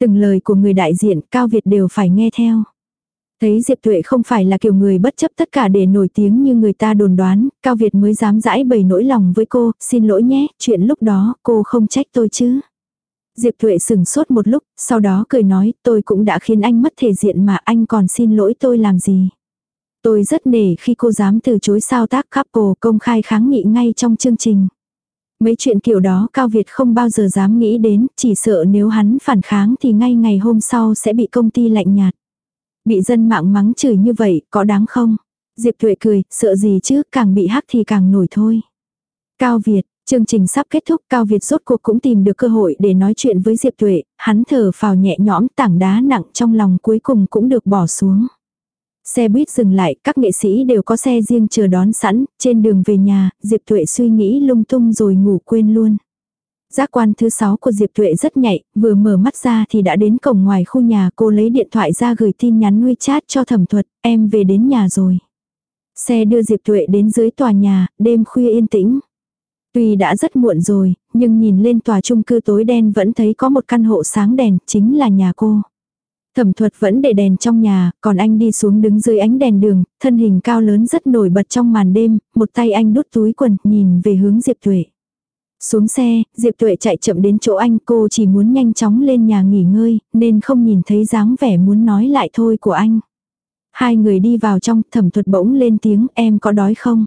Từng lời của người đại diện Cao Việt đều phải nghe theo. Thấy Diệp Tuệ không phải là kiểu người bất chấp tất cả để nổi tiếng như người ta đồn đoán, Cao Việt mới dám dãi bày nỗi lòng với cô, xin lỗi nhé, chuyện lúc đó cô không trách tôi chứ. Diệp Tuệ sừng sốt một lúc, sau đó cười nói, tôi cũng đã khiến anh mất thể diện mà anh còn xin lỗi tôi làm gì. Tôi rất nể khi cô dám từ chối sao tác couple công khai kháng nghị ngay trong chương trình. Mấy chuyện kiểu đó Cao Việt không bao giờ dám nghĩ đến, chỉ sợ nếu hắn phản kháng thì ngay ngày hôm sau sẽ bị công ty lạnh nhạt. Bị dân mạng mắng chửi như vậy, có đáng không? Diệp Thuệ cười, sợ gì chứ, càng bị hắc thì càng nổi thôi. Cao Việt, chương trình sắp kết thúc, Cao Việt rốt cuộc cũng tìm được cơ hội để nói chuyện với Diệp Tuệ, hắn thở phào nhẹ nhõm tảng đá nặng trong lòng cuối cùng cũng được bỏ xuống. Xe buýt dừng lại, các nghệ sĩ đều có xe riêng chờ đón sẵn, trên đường về nhà, Diệp Tuệ suy nghĩ lung tung rồi ngủ quên luôn. Giác quan thứ sáu của Diệp Tuệ rất nhạy, vừa mở mắt ra thì đã đến cổng ngoài khu nhà cô lấy điện thoại ra gửi tin nhắn WeChat cho thẩm thuật, em về đến nhà rồi. Xe đưa Diệp Tuệ đến dưới tòa nhà, đêm khuya yên tĩnh. Tuy đã rất muộn rồi, nhưng nhìn lên tòa chung cư tối đen vẫn thấy có một căn hộ sáng đèn, chính là nhà cô. Thẩm thuật vẫn để đèn trong nhà, còn anh đi xuống đứng dưới ánh đèn đường, thân hình cao lớn rất nổi bật trong màn đêm, một tay anh đút túi quần, nhìn về hướng Diệp Tuệ. Xuống xe, Diệp Tuệ chạy chậm đến chỗ anh cô chỉ muốn nhanh chóng lên nhà nghỉ ngơi, nên không nhìn thấy dáng vẻ muốn nói lại thôi của anh. Hai người đi vào trong, thẩm thuật bỗng lên tiếng em có đói không?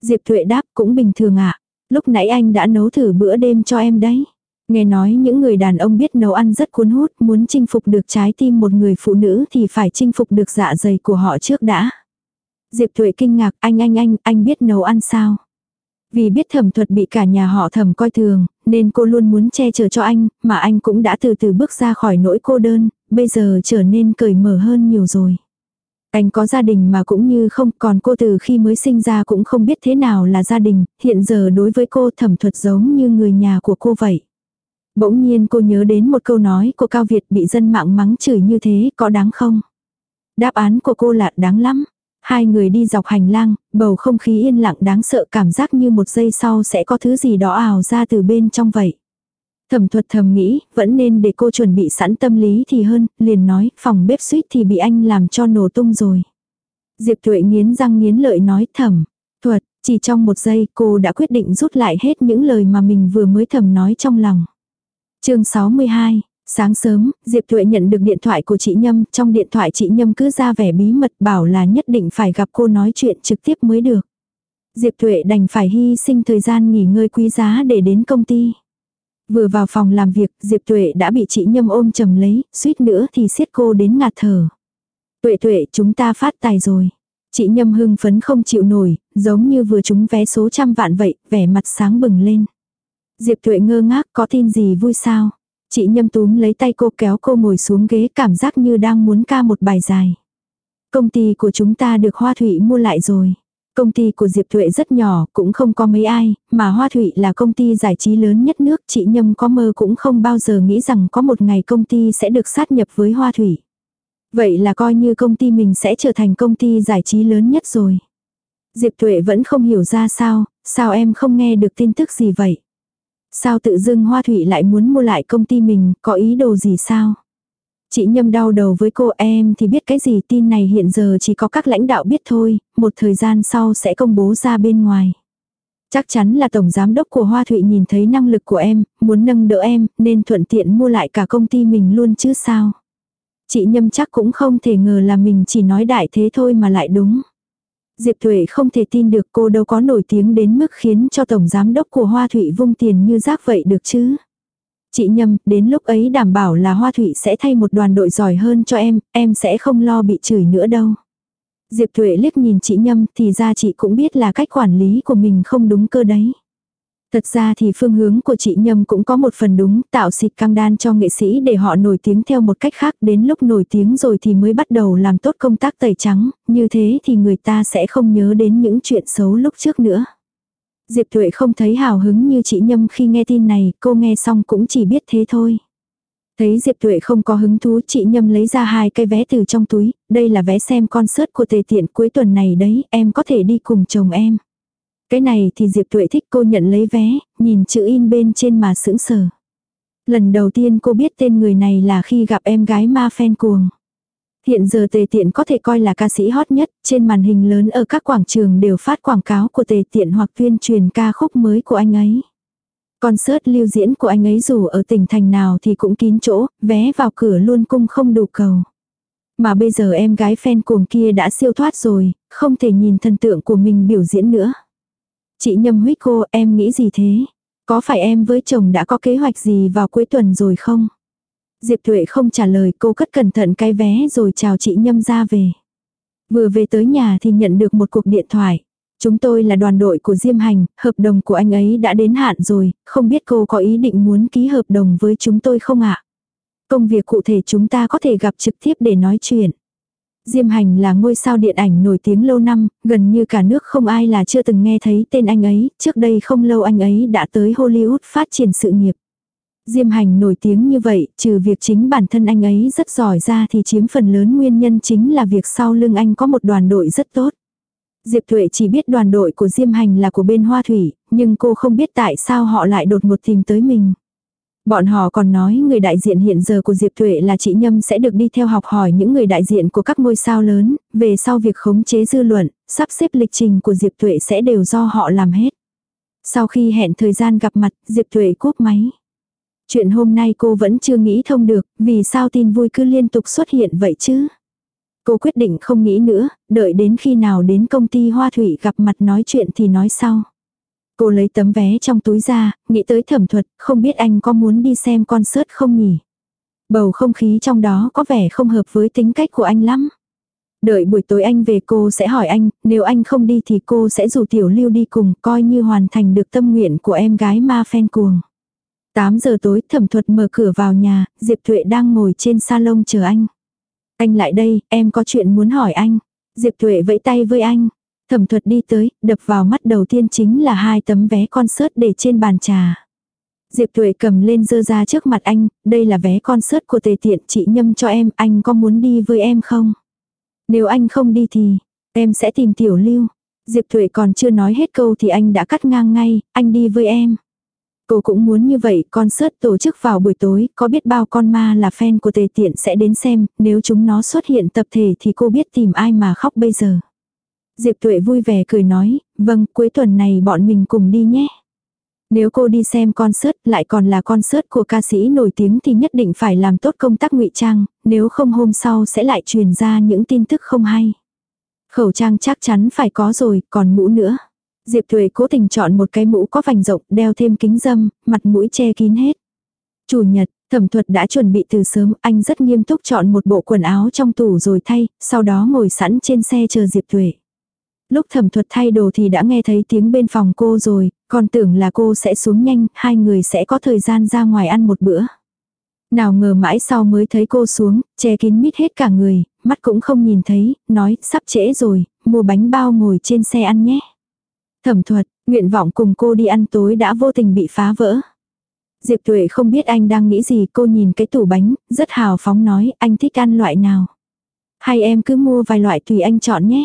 Diệp Tuệ đáp cũng bình thường ạ. Lúc nãy anh đã nấu thử bữa đêm cho em đấy. Nghe nói những người đàn ông biết nấu ăn rất cuốn hút, muốn chinh phục được trái tim một người phụ nữ thì phải chinh phục được dạ dày của họ trước đã. Diệp Tuệ kinh ngạc, anh anh anh, anh biết nấu ăn sao? Vì biết thẩm thuật bị cả nhà họ thẩm coi thường, nên cô luôn muốn che chở cho anh, mà anh cũng đã từ từ bước ra khỏi nỗi cô đơn, bây giờ trở nên cởi mở hơn nhiều rồi. Anh có gia đình mà cũng như không, còn cô từ khi mới sinh ra cũng không biết thế nào là gia đình, hiện giờ đối với cô thẩm thuật giống như người nhà của cô vậy. Bỗng nhiên cô nhớ đến một câu nói của Cao Việt bị dân mạng mắng chửi như thế có đáng không? Đáp án của cô là đáng lắm. Hai người đi dọc hành lang, bầu không khí yên lặng đáng sợ cảm giác như một giây sau sẽ có thứ gì đó ảo ra từ bên trong vậy. Thẩm thuật thầm nghĩ, vẫn nên để cô chuẩn bị sẵn tâm lý thì hơn, liền nói, phòng bếp suýt thì bị anh làm cho nổ tung rồi. Diệp Thuệ nghiến răng nghiến lợi nói thầm. Thuật, chỉ trong một giây cô đã quyết định rút lại hết những lời mà mình vừa mới thầm nói trong lòng chương 62, sáng sớm, Diệp Tuệ nhận được điện thoại của chị Nhâm. Trong điện thoại chị Nhâm cứ ra vẻ bí mật bảo là nhất định phải gặp cô nói chuyện trực tiếp mới được. Diệp Tuệ đành phải hy sinh thời gian nghỉ ngơi quý giá để đến công ty. Vừa vào phòng làm việc, Diệp Tuệ đã bị chị Nhâm ôm chầm lấy, suýt nữa thì siết cô đến ngạt thở. Tuệ Tuệ, chúng ta phát tài rồi. Chị Nhâm hưng phấn không chịu nổi, giống như vừa trúng vé số trăm vạn vậy, vẻ mặt sáng bừng lên. Diệp Tuệ ngơ ngác có tin gì vui sao? Chị Nhâm túm lấy tay cô kéo cô ngồi xuống ghế cảm giác như đang muốn ca một bài dài. Công ty của chúng ta được Hoa Thủy mua lại rồi. Công ty của Diệp Thuệ rất nhỏ, cũng không có mấy ai, mà Hoa Thụy là công ty giải trí lớn nhất nước, chị Nhâm có mơ cũng không bao giờ nghĩ rằng có một ngày công ty sẽ được sát nhập với Hoa Thụy. Vậy là coi như công ty mình sẽ trở thành công ty giải trí lớn nhất rồi. Diệp Thuệ vẫn không hiểu ra sao, sao em không nghe được tin tức gì vậy? Sao tự dưng Hoa Thụy lại muốn mua lại công ty mình, có ý đồ gì sao? Chị Nhâm đau đầu với cô em thì biết cái gì tin này hiện giờ chỉ có các lãnh đạo biết thôi, một thời gian sau sẽ công bố ra bên ngoài. Chắc chắn là tổng giám đốc của Hoa Thụy nhìn thấy năng lực của em, muốn nâng đỡ em, nên thuận tiện mua lại cả công ty mình luôn chứ sao. Chị Nhâm chắc cũng không thể ngờ là mình chỉ nói đại thế thôi mà lại đúng. Diệp Thuệ không thể tin được cô đâu có nổi tiếng đến mức khiến cho tổng giám đốc của Hoa Thụy vung tiền như rác vậy được chứ. Chị Nhâm, đến lúc ấy đảm bảo là Hoa Thụy sẽ thay một đoàn đội giỏi hơn cho em, em sẽ không lo bị chửi nữa đâu. Diệp Thuệ liếc nhìn chị Nhâm thì ra chị cũng biết là cách quản lý của mình không đúng cơ đấy. Thật ra thì phương hướng của chị Nhâm cũng có một phần đúng, tạo xịt căng đan cho nghệ sĩ để họ nổi tiếng theo một cách khác, đến lúc nổi tiếng rồi thì mới bắt đầu làm tốt công tác tẩy trắng, như thế thì người ta sẽ không nhớ đến những chuyện xấu lúc trước nữa. Diệp Tuệ không thấy hào hứng như chị Nhâm khi nghe tin này, cô nghe xong cũng chỉ biết thế thôi. Thấy Diệp Tuệ không có hứng thú chị Nhâm lấy ra hai cây vé từ trong túi, đây là vé xem concert của tề tiện cuối tuần này đấy, em có thể đi cùng chồng em. Cái này thì Diệp Tuệ thích cô nhận lấy vé, nhìn chữ in bên trên mà sững sờ. Lần đầu tiên cô biết tên người này là khi gặp em gái ma phen cuồng. Hiện giờ tề tiện có thể coi là ca sĩ hot nhất, trên màn hình lớn ở các quảng trường đều phát quảng cáo của tề tiện hoặc tuyên truyền ca khúc mới của anh ấy. Concert lưu diễn của anh ấy dù ở tỉnh thành nào thì cũng kín chỗ, vé vào cửa luôn cung không đủ cầu. Mà bây giờ em gái fan cuồng kia đã siêu thoát rồi, không thể nhìn thần tượng của mình biểu diễn nữa. Chị nhâm huyết cô, em nghĩ gì thế? Có phải em với chồng đã có kế hoạch gì vào cuối tuần rồi không? Diệp Tuệ không trả lời cô cất cẩn thận cái vé rồi chào chị Nhâm ra về. Vừa về tới nhà thì nhận được một cuộc điện thoại. Chúng tôi là đoàn đội của Diêm Hành, hợp đồng của anh ấy đã đến hạn rồi, không biết cô có ý định muốn ký hợp đồng với chúng tôi không ạ? Công việc cụ thể chúng ta có thể gặp trực tiếp để nói chuyện. Diêm Hành là ngôi sao điện ảnh nổi tiếng lâu năm, gần như cả nước không ai là chưa từng nghe thấy tên anh ấy, trước đây không lâu anh ấy đã tới Hollywood phát triển sự nghiệp. Diêm hành nổi tiếng như vậy, trừ việc chính bản thân anh ấy rất giỏi ra thì chiếm phần lớn nguyên nhân chính là việc sau lưng anh có một đoàn đội rất tốt. Diệp Thuệ chỉ biết đoàn đội của Diêm Hành là của bên Hoa Thủy, nhưng cô không biết tại sao họ lại đột ngột tìm tới mình. Bọn họ còn nói người đại diện hiện giờ của Diệp Thuệ là chị Nhâm sẽ được đi theo học hỏi những người đại diện của các ngôi sao lớn, về sau việc khống chế dư luận, sắp xếp lịch trình của Diệp Thuệ sẽ đều do họ làm hết. Sau khi hẹn thời gian gặp mặt, Diệp Thuệ cúp máy. Chuyện hôm nay cô vẫn chưa nghĩ thông được, vì sao tin vui cứ liên tục xuất hiện vậy chứ? Cô quyết định không nghĩ nữa, đợi đến khi nào đến công ty Hoa Thủy gặp mặt nói chuyện thì nói sau. Cô lấy tấm vé trong túi ra, nghĩ tới thẩm thuật, không biết anh có muốn đi xem concert không nhỉ? Bầu không khí trong đó có vẻ không hợp với tính cách của anh lắm. Đợi buổi tối anh về cô sẽ hỏi anh, nếu anh không đi thì cô sẽ rủ tiểu lưu đi cùng, coi như hoàn thành được tâm nguyện của em gái ma phen cuồng. 8 giờ tối thẩm thuật mở cửa vào nhà, Diệp Thuệ đang ngồi trên salon chờ anh. Anh lại đây, em có chuyện muốn hỏi anh. Diệp Thuệ vẫy tay với anh. Thẩm thuật đi tới, đập vào mắt đầu tiên chính là hai tấm vé concert để trên bàn trà. Diệp Thuệ cầm lên dơ ra trước mặt anh, đây là vé concert của tề tiện chị nhâm cho em, anh có muốn đi với em không? Nếu anh không đi thì, em sẽ tìm tiểu lưu. Diệp Thuệ còn chưa nói hết câu thì anh đã cắt ngang ngay, anh đi với em. Cô cũng muốn như vậy, concert tổ chức vào buổi tối, có biết bao con ma là fan của tề tiện sẽ đến xem, nếu chúng nó xuất hiện tập thể thì cô biết tìm ai mà khóc bây giờ. Diệp Tuệ vui vẻ cười nói, vâng, cuối tuần này bọn mình cùng đi nhé. Nếu cô đi xem concert lại còn là concert của ca sĩ nổi tiếng thì nhất định phải làm tốt công tác ngụy trang, nếu không hôm sau sẽ lại truyền ra những tin tức không hay. Khẩu trang chắc chắn phải có rồi, còn mũ nữa. Diệp Thuệ cố tình chọn một cái mũ có vành rộng, đeo thêm kính dâm, mặt mũi che kín hết. Chủ nhật, thẩm thuật đã chuẩn bị từ sớm, anh rất nghiêm túc chọn một bộ quần áo trong tủ rồi thay, sau đó ngồi sẵn trên xe chờ Diệp Thuệ. Lúc thẩm thuật thay đồ thì đã nghe thấy tiếng bên phòng cô rồi, còn tưởng là cô sẽ xuống nhanh, hai người sẽ có thời gian ra ngoài ăn một bữa. Nào ngờ mãi sau mới thấy cô xuống, che kín mít hết cả người, mắt cũng không nhìn thấy, nói sắp trễ rồi, mua bánh bao ngồi trên xe ăn nhé. Thẩm thuật, nguyện vọng cùng cô đi ăn tối đã vô tình bị phá vỡ. Diệp Tuệ không biết anh đang nghĩ gì, cô nhìn cái tủ bánh, rất hào phóng nói, anh thích ăn loại nào. Hay em cứ mua vài loại tùy anh chọn nhé.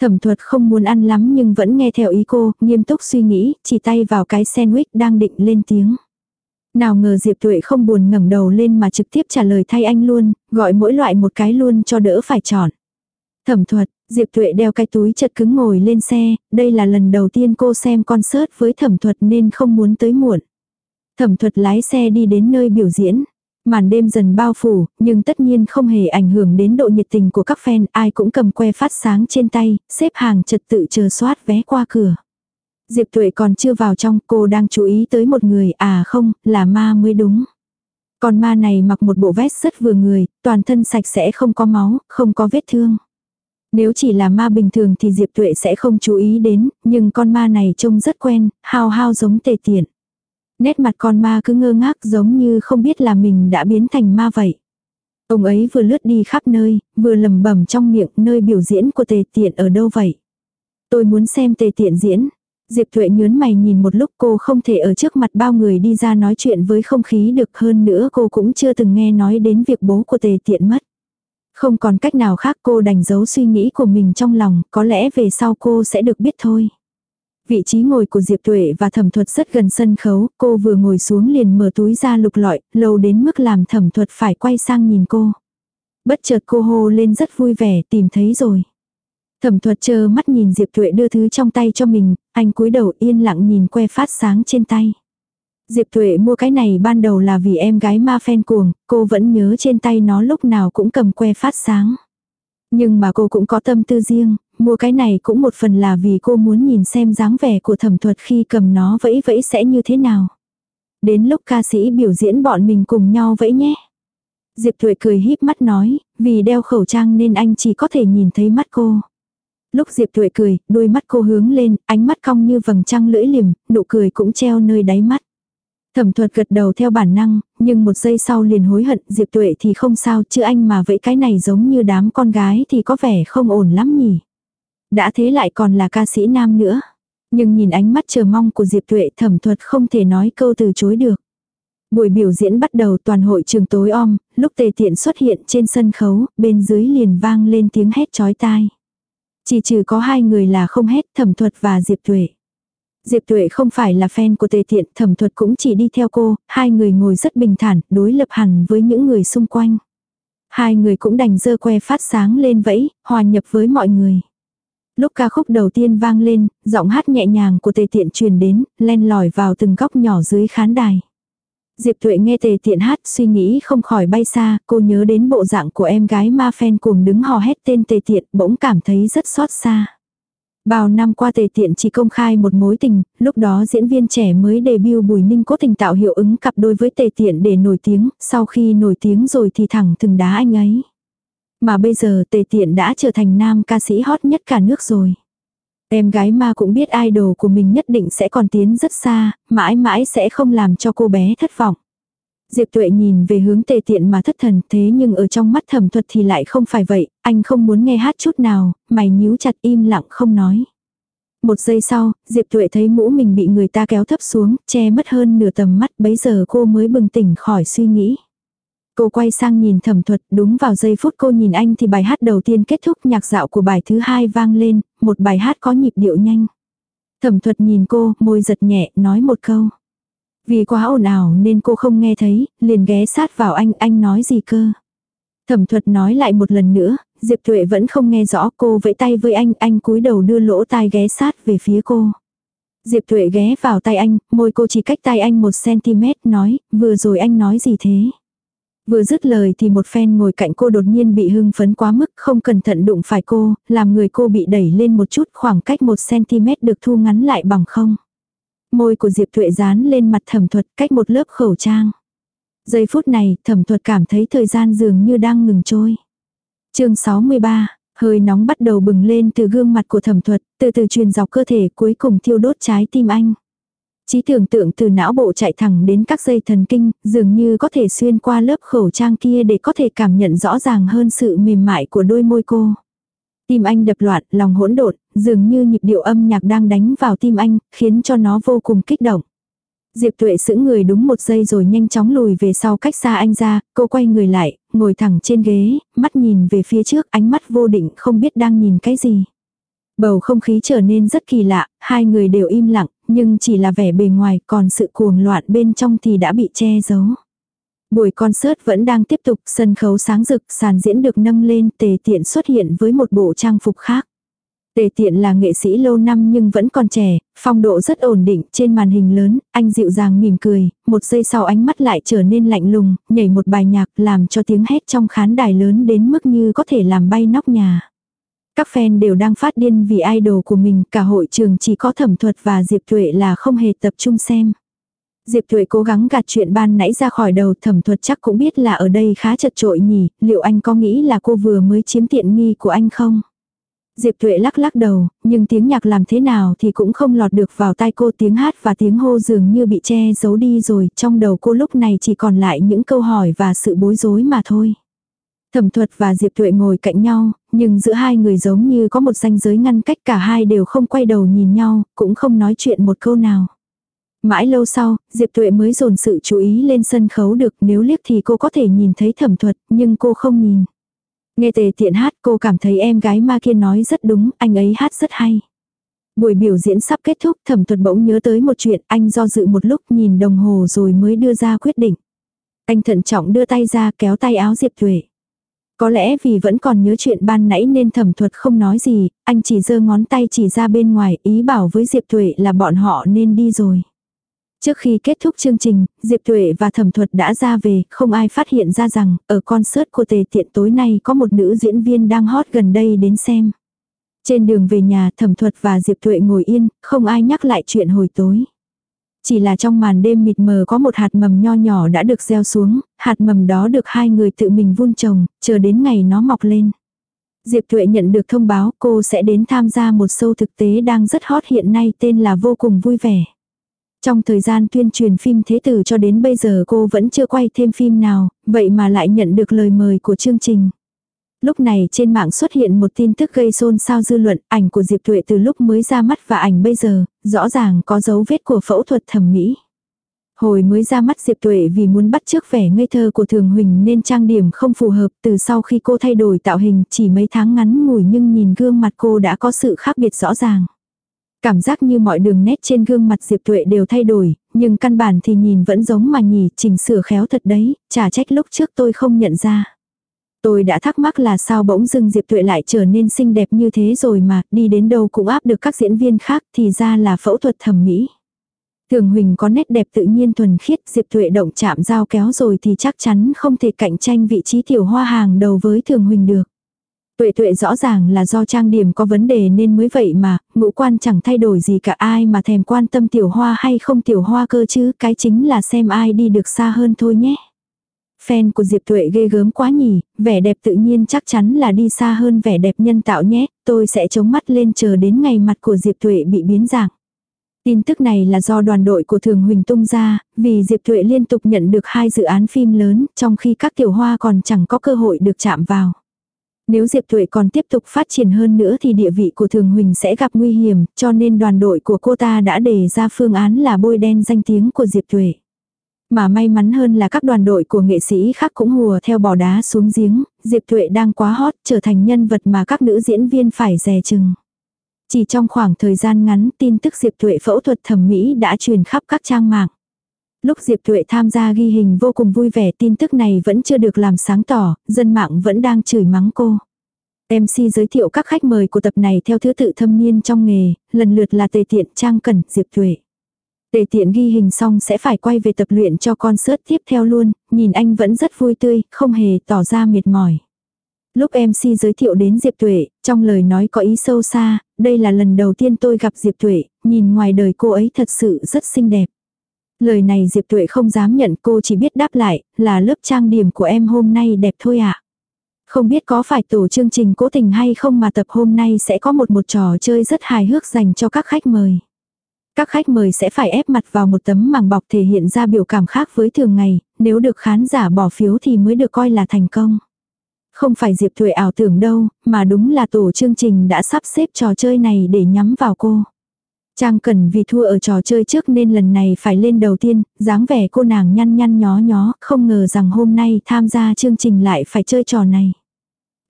Thẩm thuật không muốn ăn lắm nhưng vẫn nghe theo ý cô, nghiêm túc suy nghĩ, chỉ tay vào cái sandwich đang định lên tiếng. Nào ngờ Diệp Tuệ không buồn ngẩng đầu lên mà trực tiếp trả lời thay anh luôn, gọi mỗi loại một cái luôn cho đỡ phải chọn. Thẩm thuật, Diệp Tuệ đeo cái túi chật cứng ngồi lên xe, đây là lần đầu tiên cô xem concert với thẩm thuật nên không muốn tới muộn. Thẩm thuật lái xe đi đến nơi biểu diễn. Màn đêm dần bao phủ, nhưng tất nhiên không hề ảnh hưởng đến độ nhiệt tình của các fan, ai cũng cầm que phát sáng trên tay, xếp hàng trật tự chờ soát vé qua cửa. Diệp Tuệ còn chưa vào trong, cô đang chú ý tới một người, à không, là ma mới đúng. Còn ma này mặc một bộ vest rất vừa người, toàn thân sạch sẽ không có máu, không có vết thương. Nếu chỉ là ma bình thường thì Diệp Tuệ sẽ không chú ý đến, nhưng con ma này trông rất quen, hao hao giống tề tiện. Nét mặt con ma cứ ngơ ngác giống như không biết là mình đã biến thành ma vậy. Ông ấy vừa lướt đi khắp nơi, vừa lầm bẩm trong miệng nơi biểu diễn của tề tiện ở đâu vậy. Tôi muốn xem tề tiện diễn. Diệp Thuệ nhớn mày nhìn một lúc cô không thể ở trước mặt bao người đi ra nói chuyện với không khí được hơn nữa cô cũng chưa từng nghe nói đến việc bố của tề tiện mất. Không còn cách nào khác cô đành giấu suy nghĩ của mình trong lòng, có lẽ về sau cô sẽ được biết thôi. Vị trí ngồi của Diệp Tuệ và thẩm thuật rất gần sân khấu, cô vừa ngồi xuống liền mở túi ra lục lọi, lâu đến mức làm thẩm thuật phải quay sang nhìn cô. Bất chợt cô hô lên rất vui vẻ, tìm thấy rồi. Thẩm thuật chờ mắt nhìn Diệp Tuệ đưa thứ trong tay cho mình, anh cúi đầu yên lặng nhìn que phát sáng trên tay. Diệp Tuệ mua cái này ban đầu là vì em gái ma phen cuồng, cô vẫn nhớ trên tay nó lúc nào cũng cầm que phát sáng. Nhưng mà cô cũng có tâm tư riêng, mua cái này cũng một phần là vì cô muốn nhìn xem dáng vẻ của thẩm thuật khi cầm nó vẫy vẫy sẽ như thế nào. Đến lúc ca sĩ biểu diễn bọn mình cùng nhau vẫy nhé. Diệp Thuệ cười híp mắt nói, vì đeo khẩu trang nên anh chỉ có thể nhìn thấy mắt cô. Lúc Diệp Thuệ cười, đôi mắt cô hướng lên, ánh mắt cong như vầng trăng lưỡi liềm, nụ cười cũng treo nơi đáy mắt. Thẩm thuật gật đầu theo bản năng, nhưng một giây sau liền hối hận, Diệp Tuệ thì không sao, chứ anh mà vậy cái này giống như đám con gái thì có vẻ không ổn lắm nhỉ. Đã thế lại còn là ca sĩ nam nữa. Nhưng nhìn ánh mắt chờ mong của Diệp Tuệ thẩm thuật không thể nói câu từ chối được. Buổi biểu diễn bắt đầu toàn hội trường tối om, lúc tề tiện xuất hiện trên sân khấu, bên dưới liền vang lên tiếng hét chói tai. Chỉ trừ có hai người là không hét thẩm thuật và Diệp Tuệ. Diệp Tuệ không phải là fan của tề tiện, thẩm thuật cũng chỉ đi theo cô, hai người ngồi rất bình thản, đối lập hẳn với những người xung quanh. Hai người cũng đành dơ que phát sáng lên vẫy, hòa nhập với mọi người. Lúc ca khúc đầu tiên vang lên, giọng hát nhẹ nhàng của tề tiện truyền đến, len lỏi vào từng góc nhỏ dưới khán đài. Diệp Thuệ nghe tề tiện hát suy nghĩ không khỏi bay xa, cô nhớ đến bộ dạng của em gái ma phen cuồng đứng hò hét tên tề tiện bỗng cảm thấy rất xót xa. Bao năm qua tề tiện chỉ công khai một mối tình, lúc đó diễn viên trẻ mới debut Bùi Ninh cố tình tạo hiệu ứng cặp đôi với tề tiện để nổi tiếng, sau khi nổi tiếng rồi thì thẳng thừng đá anh ấy. Mà bây giờ tề tiện đã trở thành nam ca sĩ hot nhất cả nước rồi. Em gái ma cũng biết idol của mình nhất định sẽ còn tiến rất xa, mãi mãi sẽ không làm cho cô bé thất vọng. Diệp Tuệ nhìn về hướng tề tiện mà thất thần thế nhưng ở trong mắt thẩm thuật thì lại không phải vậy, anh không muốn nghe hát chút nào, mày nhíu chặt im lặng không nói. Một giây sau, Diệp Tuệ thấy mũ mình bị người ta kéo thấp xuống, che mất hơn nửa tầm mắt, bấy giờ cô mới bừng tỉnh khỏi suy nghĩ. Cô quay sang nhìn thẩm thuật, đúng vào giây phút cô nhìn anh thì bài hát đầu tiên kết thúc nhạc dạo của bài thứ hai vang lên, một bài hát có nhịp điệu nhanh. Thẩm thuật nhìn cô, môi giật nhẹ, nói một câu. Vì quá ồn ào nên cô không nghe thấy, liền ghé sát vào anh, anh nói gì cơ. Thẩm thuật nói lại một lần nữa, Diệp Tuệ vẫn không nghe rõ cô vẫy tay với anh, anh cúi đầu đưa lỗ tai ghé sát về phía cô. Diệp Tuệ ghé vào tay anh, môi cô chỉ cách tay anh một cm nói, vừa rồi anh nói gì thế? Vừa dứt lời thì một phen ngồi cạnh cô đột nhiên bị hưng phấn quá mức không cẩn thận đụng phải cô, làm người cô bị đẩy lên một chút khoảng cách một cm được thu ngắn lại bằng không. Môi của Diệp Thuệ dán lên mặt thẩm thuật cách một lớp khẩu trang. Giây phút này thẩm thuật cảm thấy thời gian dường như đang ngừng trôi. chương 63, hơi nóng bắt đầu bừng lên từ gương mặt của thẩm thuật, từ từ truyền dọc cơ thể cuối cùng thiêu đốt trái tim anh. Trí tưởng tượng từ não bộ chạy thẳng đến các dây thần kinh, dường như có thể xuyên qua lớp khẩu trang kia để có thể cảm nhận rõ ràng hơn sự mềm mại của đôi môi cô. Tim anh đập loạn, lòng hỗn độn, dường như nhịp điệu âm nhạc đang đánh vào tim anh, khiến cho nó vô cùng kích động. Diệp Tuệ sững người đúng một giây rồi nhanh chóng lùi về sau cách xa anh ra, cô quay người lại, ngồi thẳng trên ghế, mắt nhìn về phía trước, ánh mắt vô định không biết đang nhìn cái gì. Bầu không khí trở nên rất kỳ lạ, hai người đều im lặng, nhưng chỉ là vẻ bề ngoài, còn sự cuồng loạn bên trong thì đã bị che giấu. Buổi concert vẫn đang tiếp tục, sân khấu sáng rực, sàn diễn được nâng lên, tề tiện xuất hiện với một bộ trang phục khác. Tề tiện là nghệ sĩ lâu năm nhưng vẫn còn trẻ, phong độ rất ổn định trên màn hình lớn, anh dịu dàng mỉm cười, một giây sau ánh mắt lại trở nên lạnh lùng, nhảy một bài nhạc làm cho tiếng hét trong khán đài lớn đến mức như có thể làm bay nóc nhà. Các fan đều đang phát điên vì idol của mình, cả hội trường chỉ có thẩm thuật và Diệp Tuệ là không hề tập trung xem. Diệp Thuệ cố gắng gạt chuyện ban nãy ra khỏi đầu thẩm thuật chắc cũng biết là ở đây khá chật trội nhỉ, liệu anh có nghĩ là cô vừa mới chiếm tiện nghi của anh không? Diệp Thuệ lắc lắc đầu, nhưng tiếng nhạc làm thế nào thì cũng không lọt được vào tai cô tiếng hát và tiếng hô dường như bị che giấu đi rồi, trong đầu cô lúc này chỉ còn lại những câu hỏi và sự bối rối mà thôi. Thẩm thuật và Diệp Thuệ ngồi cạnh nhau, nhưng giữa hai người giống như có một ranh giới ngăn cách cả hai đều không quay đầu nhìn nhau, cũng không nói chuyện một câu nào. Mãi lâu sau, Diệp Thuệ mới dồn sự chú ý lên sân khấu được nếu liếc thì cô có thể nhìn thấy thẩm thuật, nhưng cô không nhìn. Nghe tề tiện hát cô cảm thấy em gái ma kia nói rất đúng, anh ấy hát rất hay. Buổi biểu diễn sắp kết thúc thẩm thuật bỗng nhớ tới một chuyện, anh do dự một lúc nhìn đồng hồ rồi mới đưa ra quyết định. Anh thận trọng đưa tay ra kéo tay áo Diệp Thuệ. Có lẽ vì vẫn còn nhớ chuyện ban nãy nên thẩm thuật không nói gì, anh chỉ giơ ngón tay chỉ ra bên ngoài ý bảo với Diệp Tuệ là bọn họ nên đi rồi. Trước khi kết thúc chương trình, Diệp Tuệ và Thẩm Thuật đã ra về, không ai phát hiện ra rằng, ở concert của Tề Tiện tối nay có một nữ diễn viên đang hot gần đây đến xem. Trên đường về nhà, Thẩm Thuật và Diệp Tuệ ngồi yên, không ai nhắc lại chuyện hồi tối. Chỉ là trong màn đêm mịt mờ có một hạt mầm nho nhỏ đã được gieo xuống, hạt mầm đó được hai người tự mình vun trồng, chờ đến ngày nó mọc lên. Diệp Tuệ nhận được thông báo cô sẽ đến tham gia một show thực tế đang rất hot hiện nay tên là Vô cùng vui vẻ. Trong thời gian tuyên truyền phim Thế Tử cho đến bây giờ cô vẫn chưa quay thêm phim nào, vậy mà lại nhận được lời mời của chương trình. Lúc này trên mạng xuất hiện một tin tức gây xôn xao dư luận, ảnh của Diệp Thuệ từ lúc mới ra mắt và ảnh bây giờ, rõ ràng có dấu vết của phẫu thuật thẩm mỹ. Hồi mới ra mắt Diệp Tuệ vì muốn bắt chước vẻ ngây thơ của Thường Huỳnh nên trang điểm không phù hợp từ sau khi cô thay đổi tạo hình chỉ mấy tháng ngắn ngủi nhưng nhìn gương mặt cô đã có sự khác biệt rõ ràng. Cảm giác như mọi đường nét trên gương mặt Diệp Tuệ đều thay đổi, nhưng căn bản thì nhìn vẫn giống mà nhỉ, chỉnh sửa khéo thật đấy, chả trách lúc trước tôi không nhận ra. Tôi đã thắc mắc là sao bỗng dưng Diệp Tuệ lại trở nên xinh đẹp như thế rồi mà, đi đến đâu cũng áp được các diễn viên khác thì ra là phẫu thuật thẩm mỹ. Thường Huỳnh có nét đẹp tự nhiên thuần khiết, Diệp Tuệ động chạm dao kéo rồi thì chắc chắn không thể cạnh tranh vị trí tiểu hoa hàng đầu với Thường Huỳnh được. Tuệ tuệ rõ ràng là do trang điểm có vấn đề nên mới vậy mà, ngũ quan chẳng thay đổi gì cả ai mà thèm quan tâm tiểu hoa hay không tiểu hoa cơ chứ, cái chính là xem ai đi được xa hơn thôi nhé. Fan của Diệp Tuệ ghê gớm quá nhỉ, vẻ đẹp tự nhiên chắc chắn là đi xa hơn vẻ đẹp nhân tạo nhé, tôi sẽ chống mắt lên chờ đến ngày mặt của Diệp Tuệ bị biến dạng. Tin tức này là do đoàn đội của Thường Huỳnh tung ra, vì Diệp Thuệ liên tục nhận được hai dự án phim lớn, trong khi các tiểu hoa còn chẳng có cơ hội được chạm vào. Nếu Diệp Thuệ còn tiếp tục phát triển hơn nữa thì địa vị của Thường Huỳnh sẽ gặp nguy hiểm, cho nên đoàn đội của cô ta đã đề ra phương án là bôi đen danh tiếng của Diệp Thuệ. Mà may mắn hơn là các đoàn đội của nghệ sĩ khác cũng hùa theo bỏ đá xuống giếng, Diệp Thuệ đang quá hot trở thành nhân vật mà các nữ diễn viên phải dè chừng. Chỉ trong khoảng thời gian ngắn tin tức Diệp Thuệ phẫu thuật thẩm mỹ đã truyền khắp các trang mạng. Lúc Diệp Thuệ tham gia ghi hình vô cùng vui vẻ tin tức này vẫn chưa được làm sáng tỏ, dân mạng vẫn đang chửi mắng cô. MC giới thiệu các khách mời của tập này theo thứ tự thâm niên trong nghề, lần lượt là Tề Tiện, Trang Cẩn, Diệp Thuệ. Tề Tiện ghi hình xong sẽ phải quay về tập luyện cho concert tiếp theo luôn, nhìn anh vẫn rất vui tươi, không hề tỏ ra mệt mỏi. Lúc MC giới thiệu đến Diệp Tuệ, trong lời nói có ý sâu xa, đây là lần đầu tiên tôi gặp Diệp Tuệ, nhìn ngoài đời cô ấy thật sự rất xinh đẹp. Lời này Diệp Tuệ không dám nhận cô chỉ biết đáp lại, là lớp trang điểm của em hôm nay đẹp thôi ạ. À. Không biết có phải tổ chương trình cố tình hay không mà tập hôm nay sẽ có một một trò chơi rất hài hước dành cho các khách mời. Các khách mời sẽ phải ép mặt vào một tấm màng bọc thể hiện ra biểu cảm khác với thường ngày, nếu được khán giả bỏ phiếu thì mới được coi là thành công. Không phải Diệp Thuệ ảo tưởng đâu, mà đúng là tổ chương trình đã sắp xếp trò chơi này để nhắm vào cô. Trang cần vì thua ở trò chơi trước nên lần này phải lên đầu tiên, dáng vẻ cô nàng nhăn nhăn nhó nhó, không ngờ rằng hôm nay tham gia chương trình lại phải chơi trò này.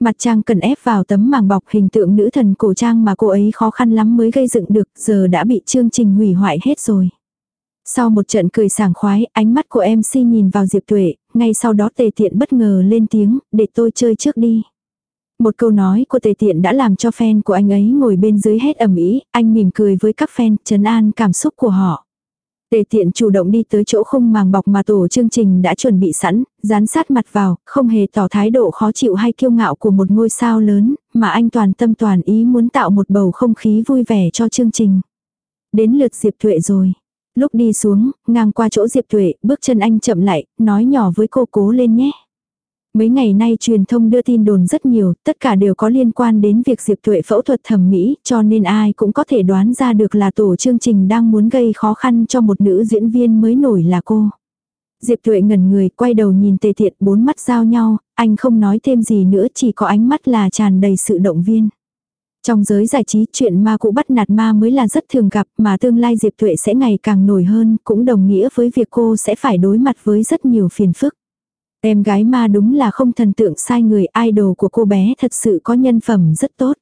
Mặt Trang cần ép vào tấm màng bọc hình tượng nữ thần cổ trang mà cô ấy khó khăn lắm mới gây dựng được, giờ đã bị chương trình hủy hoại hết rồi. Sau một trận cười sảng khoái, ánh mắt của MC nhìn vào Diệp Tuệ, ngay sau đó tề tiện bất ngờ lên tiếng, để tôi chơi trước đi. Một câu nói của tề tiện đã làm cho fan của anh ấy ngồi bên dưới hết ẩm ý, anh mỉm cười với các fan, trấn an cảm xúc của họ. Tề tiện chủ động đi tới chỗ khung màng bọc mà tổ chương trình đã chuẩn bị sẵn, dán sát mặt vào, không hề tỏ thái độ khó chịu hay kiêu ngạo của một ngôi sao lớn, mà anh toàn tâm toàn ý muốn tạo một bầu không khí vui vẻ cho chương trình. Đến lượt Diệp Thuệ rồi. Lúc đi xuống, ngang qua chỗ Diệp Thuệ, bước chân anh chậm lại, nói nhỏ với cô cố lên nhé. Mấy ngày nay truyền thông đưa tin đồn rất nhiều, tất cả đều có liên quan đến việc Diệp Tuệ phẫu thuật thẩm mỹ, cho nên ai cũng có thể đoán ra được là tổ chương trình đang muốn gây khó khăn cho một nữ diễn viên mới nổi là cô. Diệp Tuệ ngẩn người, quay đầu nhìn tề thiện, bốn mắt giao nhau, anh không nói thêm gì nữa chỉ có ánh mắt là tràn đầy sự động viên. Trong giới giải trí chuyện ma cũ bắt nạt ma mới là rất thường gặp mà tương lai Diệp Tuệ sẽ ngày càng nổi hơn cũng đồng nghĩa với việc cô sẽ phải đối mặt với rất nhiều phiền phức. Em gái ma đúng là không thần tượng sai người idol của cô bé thật sự có nhân phẩm rất tốt.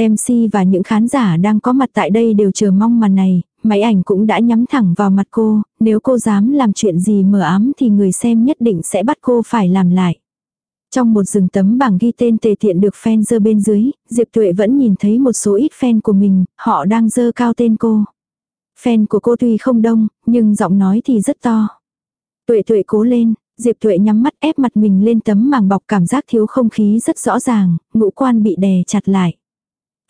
MC và những khán giả đang có mặt tại đây đều chờ mong màn này, máy ảnh cũng đã nhắm thẳng vào mặt cô, nếu cô dám làm chuyện gì mờ ám thì người xem nhất định sẽ bắt cô phải làm lại. Trong một rừng tấm bảng ghi tên tề thiện được fan dơ bên dưới, Diệp Tuệ vẫn nhìn thấy một số ít fan của mình, họ đang dơ cao tên cô. Fan của cô tuy không đông, nhưng giọng nói thì rất to. Tuệ tuệ cố lên, Diệp Thuệ nhắm mắt ép mặt mình lên tấm màng bọc cảm giác thiếu không khí rất rõ ràng, ngũ quan bị đè chặt lại.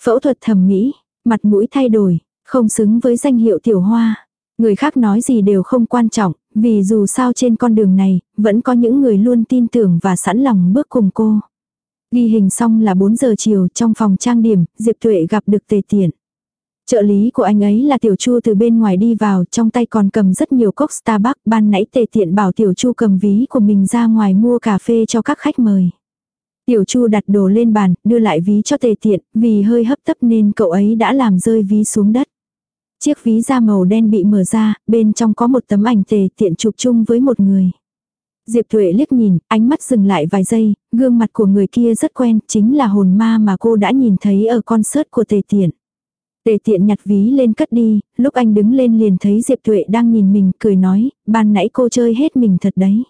Phẫu thuật thẩm mỹ, mặt mũi thay đổi, không xứng với danh hiệu tiểu hoa. Người khác nói gì đều không quan trọng, vì dù sao trên con đường này, vẫn có những người luôn tin tưởng và sẵn lòng bước cùng cô. Ghi hình xong là 4 giờ chiều trong phòng trang điểm, Diệp Tuệ gặp được tề tiện. Trợ lý của anh ấy là Tiểu Chu từ bên ngoài đi vào, trong tay còn cầm rất nhiều cốc Starbucks, ban nãy tề tiện bảo Tiểu Chu cầm ví của mình ra ngoài mua cà phê cho các khách mời. Tiểu Chu đặt đồ lên bàn, đưa lại ví cho tề tiện, vì hơi hấp tấp nên cậu ấy đã làm rơi ví xuống đất. Chiếc ví da màu đen bị mở ra, bên trong có một tấm ảnh tề tiện chụp chung với một người. Diệp Thuệ liếc nhìn, ánh mắt dừng lại vài giây, gương mặt của người kia rất quen, chính là hồn ma mà cô đã nhìn thấy ở concert của tề tiện. Tề tiện nhặt ví lên cất đi, lúc anh đứng lên liền thấy Diệp Thuệ đang nhìn mình, cười nói, ban nãy cô chơi hết mình thật đấy.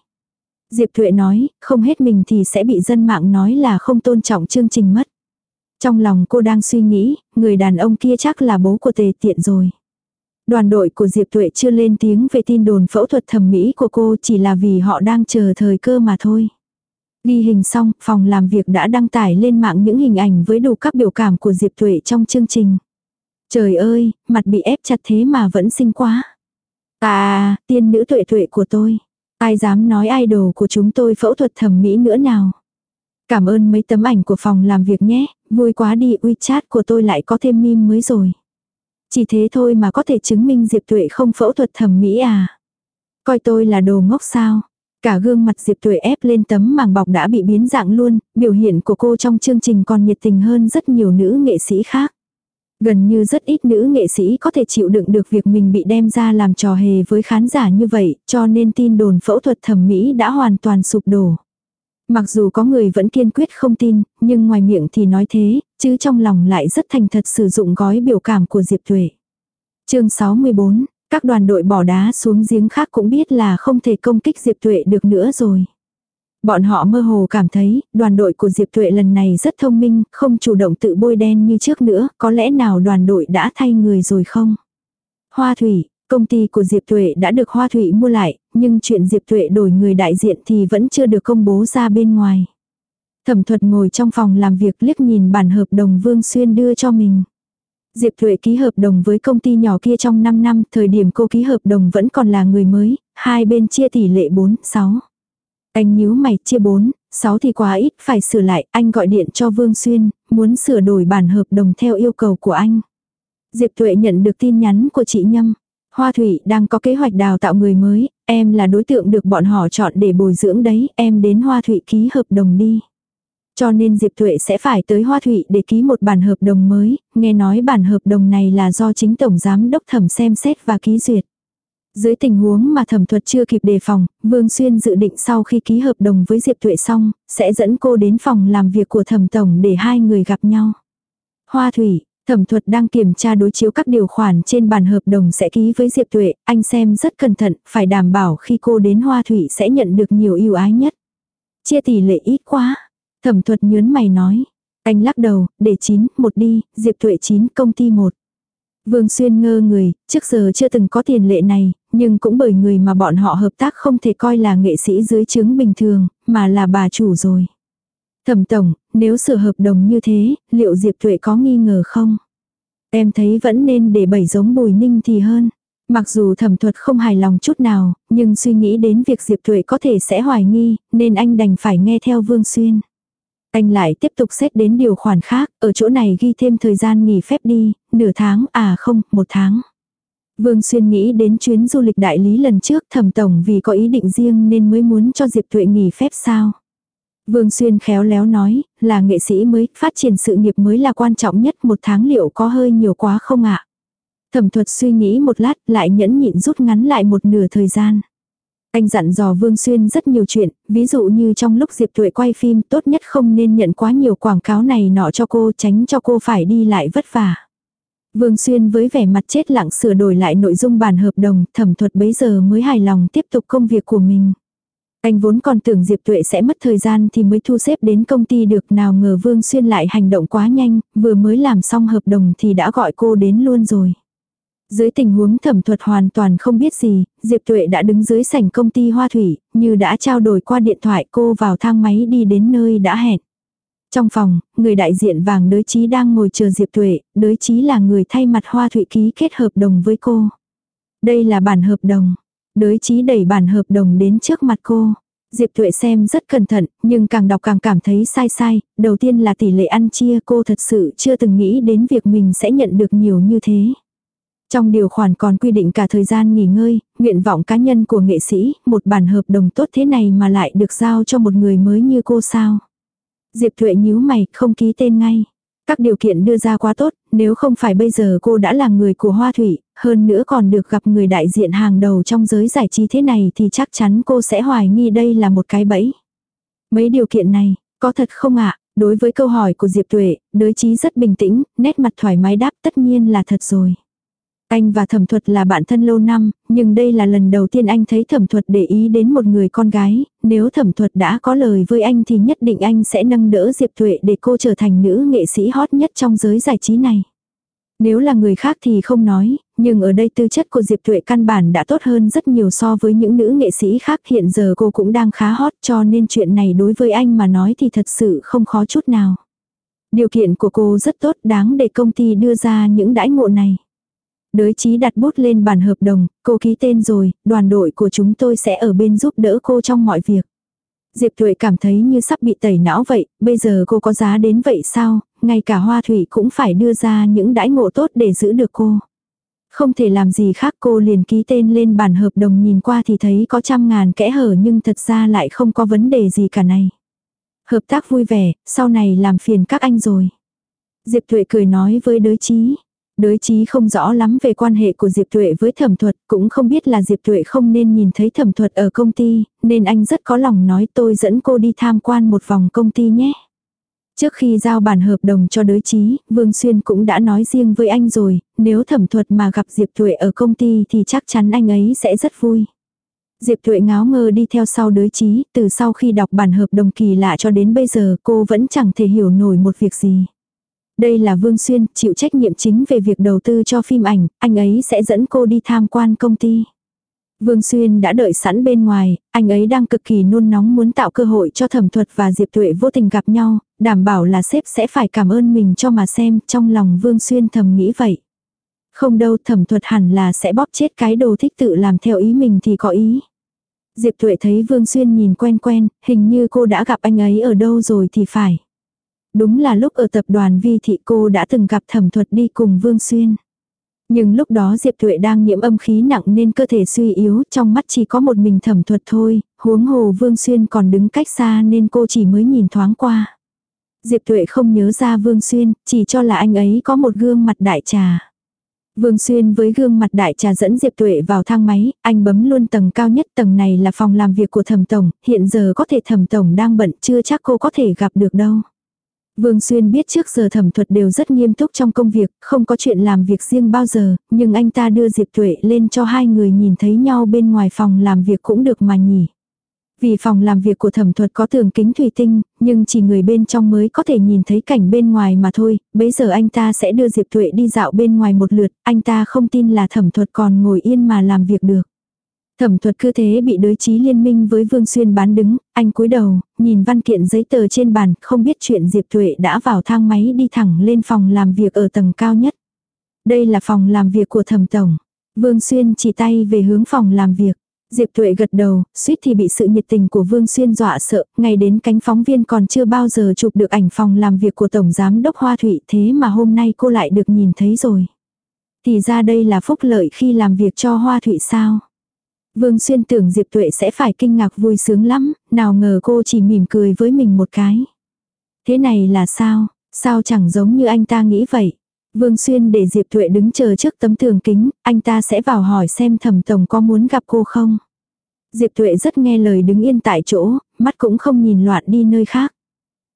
Diệp Thuệ nói, không hết mình thì sẽ bị dân mạng nói là không tôn trọng chương trình mất. Trong lòng cô đang suy nghĩ, người đàn ông kia chắc là bố của tề tiện rồi. Đoàn đội của Diệp Tuệ chưa lên tiếng về tin đồn phẫu thuật thẩm mỹ của cô chỉ là vì họ đang chờ thời cơ mà thôi. Ghi hình xong, phòng làm việc đã đăng tải lên mạng những hình ảnh với đủ các biểu cảm của Diệp Tuệ trong chương trình. Trời ơi, mặt bị ép chặt thế mà vẫn xinh quá. À, tiên nữ tuệ tuệ của tôi. Ai dám nói idol của chúng tôi phẫu thuật thẩm mỹ nữa nào. Cảm ơn mấy tấm ảnh của phòng làm việc nhé, vui quá đi WeChat của tôi lại có thêm meme mới rồi. Chỉ thế thôi mà có thể chứng minh Diệp Tuệ không phẫu thuật thẩm mỹ à. Coi tôi là đồ ngốc sao. Cả gương mặt Diệp Tuệ ép lên tấm màng bọc đã bị biến dạng luôn, biểu hiện của cô trong chương trình còn nhiệt tình hơn rất nhiều nữ nghệ sĩ khác. Gần như rất ít nữ nghệ sĩ có thể chịu đựng được việc mình bị đem ra làm trò hề với khán giả như vậy, cho nên tin đồn phẫu thuật thẩm mỹ đã hoàn toàn sụp đổ. Mặc dù có người vẫn kiên quyết không tin, nhưng ngoài miệng thì nói thế, chứ trong lòng lại rất thành thật sử dụng gói biểu cảm của Diệp Thuệ. chương 64, Các đoàn đội bỏ đá xuống giếng khác cũng biết là không thể công kích Diệp Thuệ được nữa rồi. Bọn họ mơ hồ cảm thấy, đoàn đội của Diệp Tuệ lần này rất thông minh, không chủ động tự bôi đen như trước nữa, có lẽ nào đoàn đội đã thay người rồi không? Hoa Thủy, công ty của Diệp Tuệ đã được Hoa Thủy mua lại, nhưng chuyện Diệp Tuệ đổi người đại diện thì vẫn chưa được công bố ra bên ngoài. Thẩm thuật ngồi trong phòng làm việc liếc nhìn bản hợp đồng Vương Xuyên đưa cho mình. Diệp Thuệ ký hợp đồng với công ty nhỏ kia trong 5 năm, thời điểm cô ký hợp đồng vẫn còn là người mới, hai bên chia tỷ lệ 4, 6. Anh nhíu mày chia 4, 6 thì quá ít, phải sửa lại, anh gọi điện cho Vương Xuyên, muốn sửa đổi bản hợp đồng theo yêu cầu của anh. Diệp Thuệ nhận được tin nhắn của chị Nhâm. Hoa Thủy đang có kế hoạch đào tạo người mới, em là đối tượng được bọn họ chọn để bồi dưỡng đấy, em đến Hoa Thủy ký hợp đồng đi. Cho nên Diệp Thuệ sẽ phải tới Hoa Thủy để ký một bản hợp đồng mới, nghe nói bản hợp đồng này là do chính Tổng Giám Đốc Thẩm xem xét và ký duyệt. Dưới tình huống mà thẩm thuật chưa kịp đề phòng, Vương Xuyên dự định sau khi ký hợp đồng với Diệp tuệ xong, sẽ dẫn cô đến phòng làm việc của thẩm tổng để hai người gặp nhau. Hoa Thủy, thẩm thuật đang kiểm tra đối chiếu các điều khoản trên bản hợp đồng sẽ ký với Diệp Tuệ, anh xem rất cẩn thận, phải đảm bảo khi cô đến Hoa Thủy sẽ nhận được nhiều ưu ái nhất. Chia tỷ lệ ít quá, Thẩm thuật nhớn mày nói. Anh lắc đầu, để chín, một đi, Diệp Tuệ chín, công ty một. Vương Xuyên ngơ người, trước giờ chưa từng có tiền lệ này, nhưng cũng bởi người mà bọn họ hợp tác không thể coi là nghệ sĩ dưới chứng bình thường, mà là bà chủ rồi. Thẩm tổng, nếu sửa hợp đồng như thế, liệu Diệp Tuệ có nghi ngờ không? Em thấy vẫn nên để bảy giống bùi ninh thì hơn. Mặc dù thẩm thuật không hài lòng chút nào, nhưng suy nghĩ đến việc Diệp Tuệ có thể sẽ hoài nghi, nên anh đành phải nghe theo Vương Xuyên. Anh lại tiếp tục xét đến điều khoản khác, ở chỗ này ghi thêm thời gian nghỉ phép đi, nửa tháng, à không, một tháng. Vương Xuyên nghĩ đến chuyến du lịch đại lý lần trước thẩm tổng vì có ý định riêng nên mới muốn cho Diệp Tuệ nghỉ phép sao. Vương Xuyên khéo léo nói, là nghệ sĩ mới, phát triển sự nghiệp mới là quan trọng nhất một tháng liệu có hơi nhiều quá không ạ? Thẩm thuật suy nghĩ một lát lại nhẫn nhịn rút ngắn lại một nửa thời gian. Anh dặn dò Vương Xuyên rất nhiều chuyện, ví dụ như trong lúc Diệp Tuệ quay phim tốt nhất không nên nhận quá nhiều quảng cáo này nọ cho cô tránh cho cô phải đi lại vất vả. Vương Xuyên với vẻ mặt chết lặng sửa đổi lại nội dung bản hợp đồng, thẩm thuật bấy giờ mới hài lòng tiếp tục công việc của mình. Anh vốn còn tưởng Diệp Tuệ sẽ mất thời gian thì mới thu xếp đến công ty được nào ngờ Vương Xuyên lại hành động quá nhanh, vừa mới làm xong hợp đồng thì đã gọi cô đến luôn rồi. Dưới tình huống thẩm thuật hoàn toàn không biết gì, Diệp Tuệ đã đứng dưới sảnh công ty Hoa Thủy, như đã trao đổi qua điện thoại cô vào thang máy đi đến nơi đã hẹn. Trong phòng, người đại diện vàng đới trí đang ngồi chờ Diệp Tuệ, đới trí là người thay mặt Hoa thụy ký kết hợp đồng với cô. Đây là bản hợp đồng. Đới trí đẩy bản hợp đồng đến trước mặt cô. Diệp Tuệ xem rất cẩn thận, nhưng càng đọc càng cảm thấy sai sai, đầu tiên là tỷ lệ ăn chia cô thật sự chưa từng nghĩ đến việc mình sẽ nhận được nhiều như thế. Trong điều khoản còn quy định cả thời gian nghỉ ngơi, nguyện vọng cá nhân của nghệ sĩ, một bản hợp đồng tốt thế này mà lại được giao cho một người mới như cô sao. Diệp Thuệ nhíu mày, không ký tên ngay. Các điều kiện đưa ra quá tốt, nếu không phải bây giờ cô đã là người của Hoa Thủy, hơn nữa còn được gặp người đại diện hàng đầu trong giới giải trí thế này thì chắc chắn cô sẽ hoài nghi đây là một cái bẫy. Mấy điều kiện này, có thật không ạ? Đối với câu hỏi của Diệp Tuệ, đới trí rất bình tĩnh, nét mặt thoải mái đáp tất nhiên là thật rồi. Anh và thẩm thuật là bạn thân lâu năm, nhưng đây là lần đầu tiên anh thấy thẩm thuật để ý đến một người con gái, nếu thẩm thuật đã có lời với anh thì nhất định anh sẽ nâng đỡ Diệp Thuệ để cô trở thành nữ nghệ sĩ hot nhất trong giới giải trí này. Nếu là người khác thì không nói, nhưng ở đây tư chất của Diệp Thuệ căn bản đã tốt hơn rất nhiều so với những nữ nghệ sĩ khác hiện giờ cô cũng đang khá hot cho nên chuyện này đối với anh mà nói thì thật sự không khó chút nào. Điều kiện của cô rất tốt đáng để công ty đưa ra những đãi ngộ này. Đới chí đặt bút lên bàn hợp đồng, cô ký tên rồi, đoàn đội của chúng tôi sẽ ở bên giúp đỡ cô trong mọi việc. Diệp Thuệ cảm thấy như sắp bị tẩy não vậy, bây giờ cô có giá đến vậy sao, ngay cả hoa thủy cũng phải đưa ra những đãi ngộ tốt để giữ được cô. Không thể làm gì khác cô liền ký tên lên bản hợp đồng nhìn qua thì thấy có trăm ngàn kẽ hở nhưng thật ra lại không có vấn đề gì cả này. Hợp tác vui vẻ, sau này làm phiền các anh rồi. Diệp Thuệ cười nói với đới chí. Đới trí không rõ lắm về quan hệ của Diệp Tuệ với thẩm thuật, cũng không biết là Diệp Tuệ không nên nhìn thấy thẩm thuật ở công ty, nên anh rất có lòng nói tôi dẫn cô đi tham quan một vòng công ty nhé. Trước khi giao bản hợp đồng cho đới trí, Vương Xuyên cũng đã nói riêng với anh rồi, nếu thẩm thuật mà gặp Diệp Tuệ ở công ty thì chắc chắn anh ấy sẽ rất vui. Diệp Tuệ ngáo ngơ đi theo sau đới trí, từ sau khi đọc bản hợp đồng kỳ lạ cho đến bây giờ cô vẫn chẳng thể hiểu nổi một việc gì. Đây là Vương Xuyên, chịu trách nhiệm chính về việc đầu tư cho phim ảnh, anh ấy sẽ dẫn cô đi tham quan công ty. Vương Xuyên đã đợi sẵn bên ngoài, anh ấy đang cực kỳ nôn nóng muốn tạo cơ hội cho thẩm thuật và Diệp Tuệ vô tình gặp nhau, đảm bảo là sếp sẽ phải cảm ơn mình cho mà xem, trong lòng Vương Xuyên thầm nghĩ vậy. Không đâu thẩm thuật hẳn là sẽ bóp chết cái đồ thích tự làm theo ý mình thì có ý. Diệp Tuệ thấy Vương Xuyên nhìn quen quen, hình như cô đã gặp anh ấy ở đâu rồi thì phải. Đúng là lúc ở tập đoàn Vi Thị cô đã từng gặp thẩm thuật đi cùng Vương Xuyên. Nhưng lúc đó Diệp Tuệ đang nhiễm âm khí nặng nên cơ thể suy yếu, trong mắt chỉ có một mình thẩm thuật thôi, huống hồ Vương Xuyên còn đứng cách xa nên cô chỉ mới nhìn thoáng qua. Diệp Tuệ không nhớ ra Vương Xuyên, chỉ cho là anh ấy có một gương mặt đại trà. Vương Xuyên với gương mặt đại trà dẫn Diệp Tuệ vào thang máy, anh bấm luôn tầng cao nhất tầng này là phòng làm việc của thẩm tổng, hiện giờ có thể thẩm tổng đang bận chưa chắc cô có thể gặp được đâu. Vương Xuyên biết trước giờ thẩm thuật đều rất nghiêm túc trong công việc, không có chuyện làm việc riêng bao giờ, nhưng anh ta đưa Diệp Tuệ lên cho hai người nhìn thấy nhau bên ngoài phòng làm việc cũng được mà nhỉ. Vì phòng làm việc của thẩm thuật có tường kính thủy tinh, nhưng chỉ người bên trong mới có thể nhìn thấy cảnh bên ngoài mà thôi, bấy giờ anh ta sẽ đưa Diệp Tuệ đi dạo bên ngoài một lượt, anh ta không tin là thẩm thuật còn ngồi yên mà làm việc được. Thẩm thuật cứ thế bị đối trí liên minh với Vương Xuyên bán đứng, anh cúi đầu, nhìn văn kiện giấy tờ trên bàn, không biết chuyện Diệp Thuệ đã vào thang máy đi thẳng lên phòng làm việc ở tầng cao nhất. Đây là phòng làm việc của thẩm tổng. Vương Xuyên chỉ tay về hướng phòng làm việc. Diệp Thuệ gật đầu, suýt thì bị sự nhiệt tình của Vương Xuyên dọa sợ, ngay đến cánh phóng viên còn chưa bao giờ chụp được ảnh phòng làm việc của Tổng Giám Đốc Hoa Thụy thế mà hôm nay cô lại được nhìn thấy rồi. Thì ra đây là phúc lợi khi làm việc cho Hoa Thụy sao? Vương Xuyên tưởng Diệp Tuệ sẽ phải kinh ngạc vui sướng lắm, nào ngờ cô chỉ mỉm cười với mình một cái. Thế này là sao? Sao chẳng giống như anh ta nghĩ vậy? Vương Xuyên để Diệp Tuệ đứng chờ trước tấm tường kính, anh ta sẽ vào hỏi xem thẩm tổng có muốn gặp cô không. Diệp Tuệ rất nghe lời đứng yên tại chỗ, mắt cũng không nhìn loạn đi nơi khác.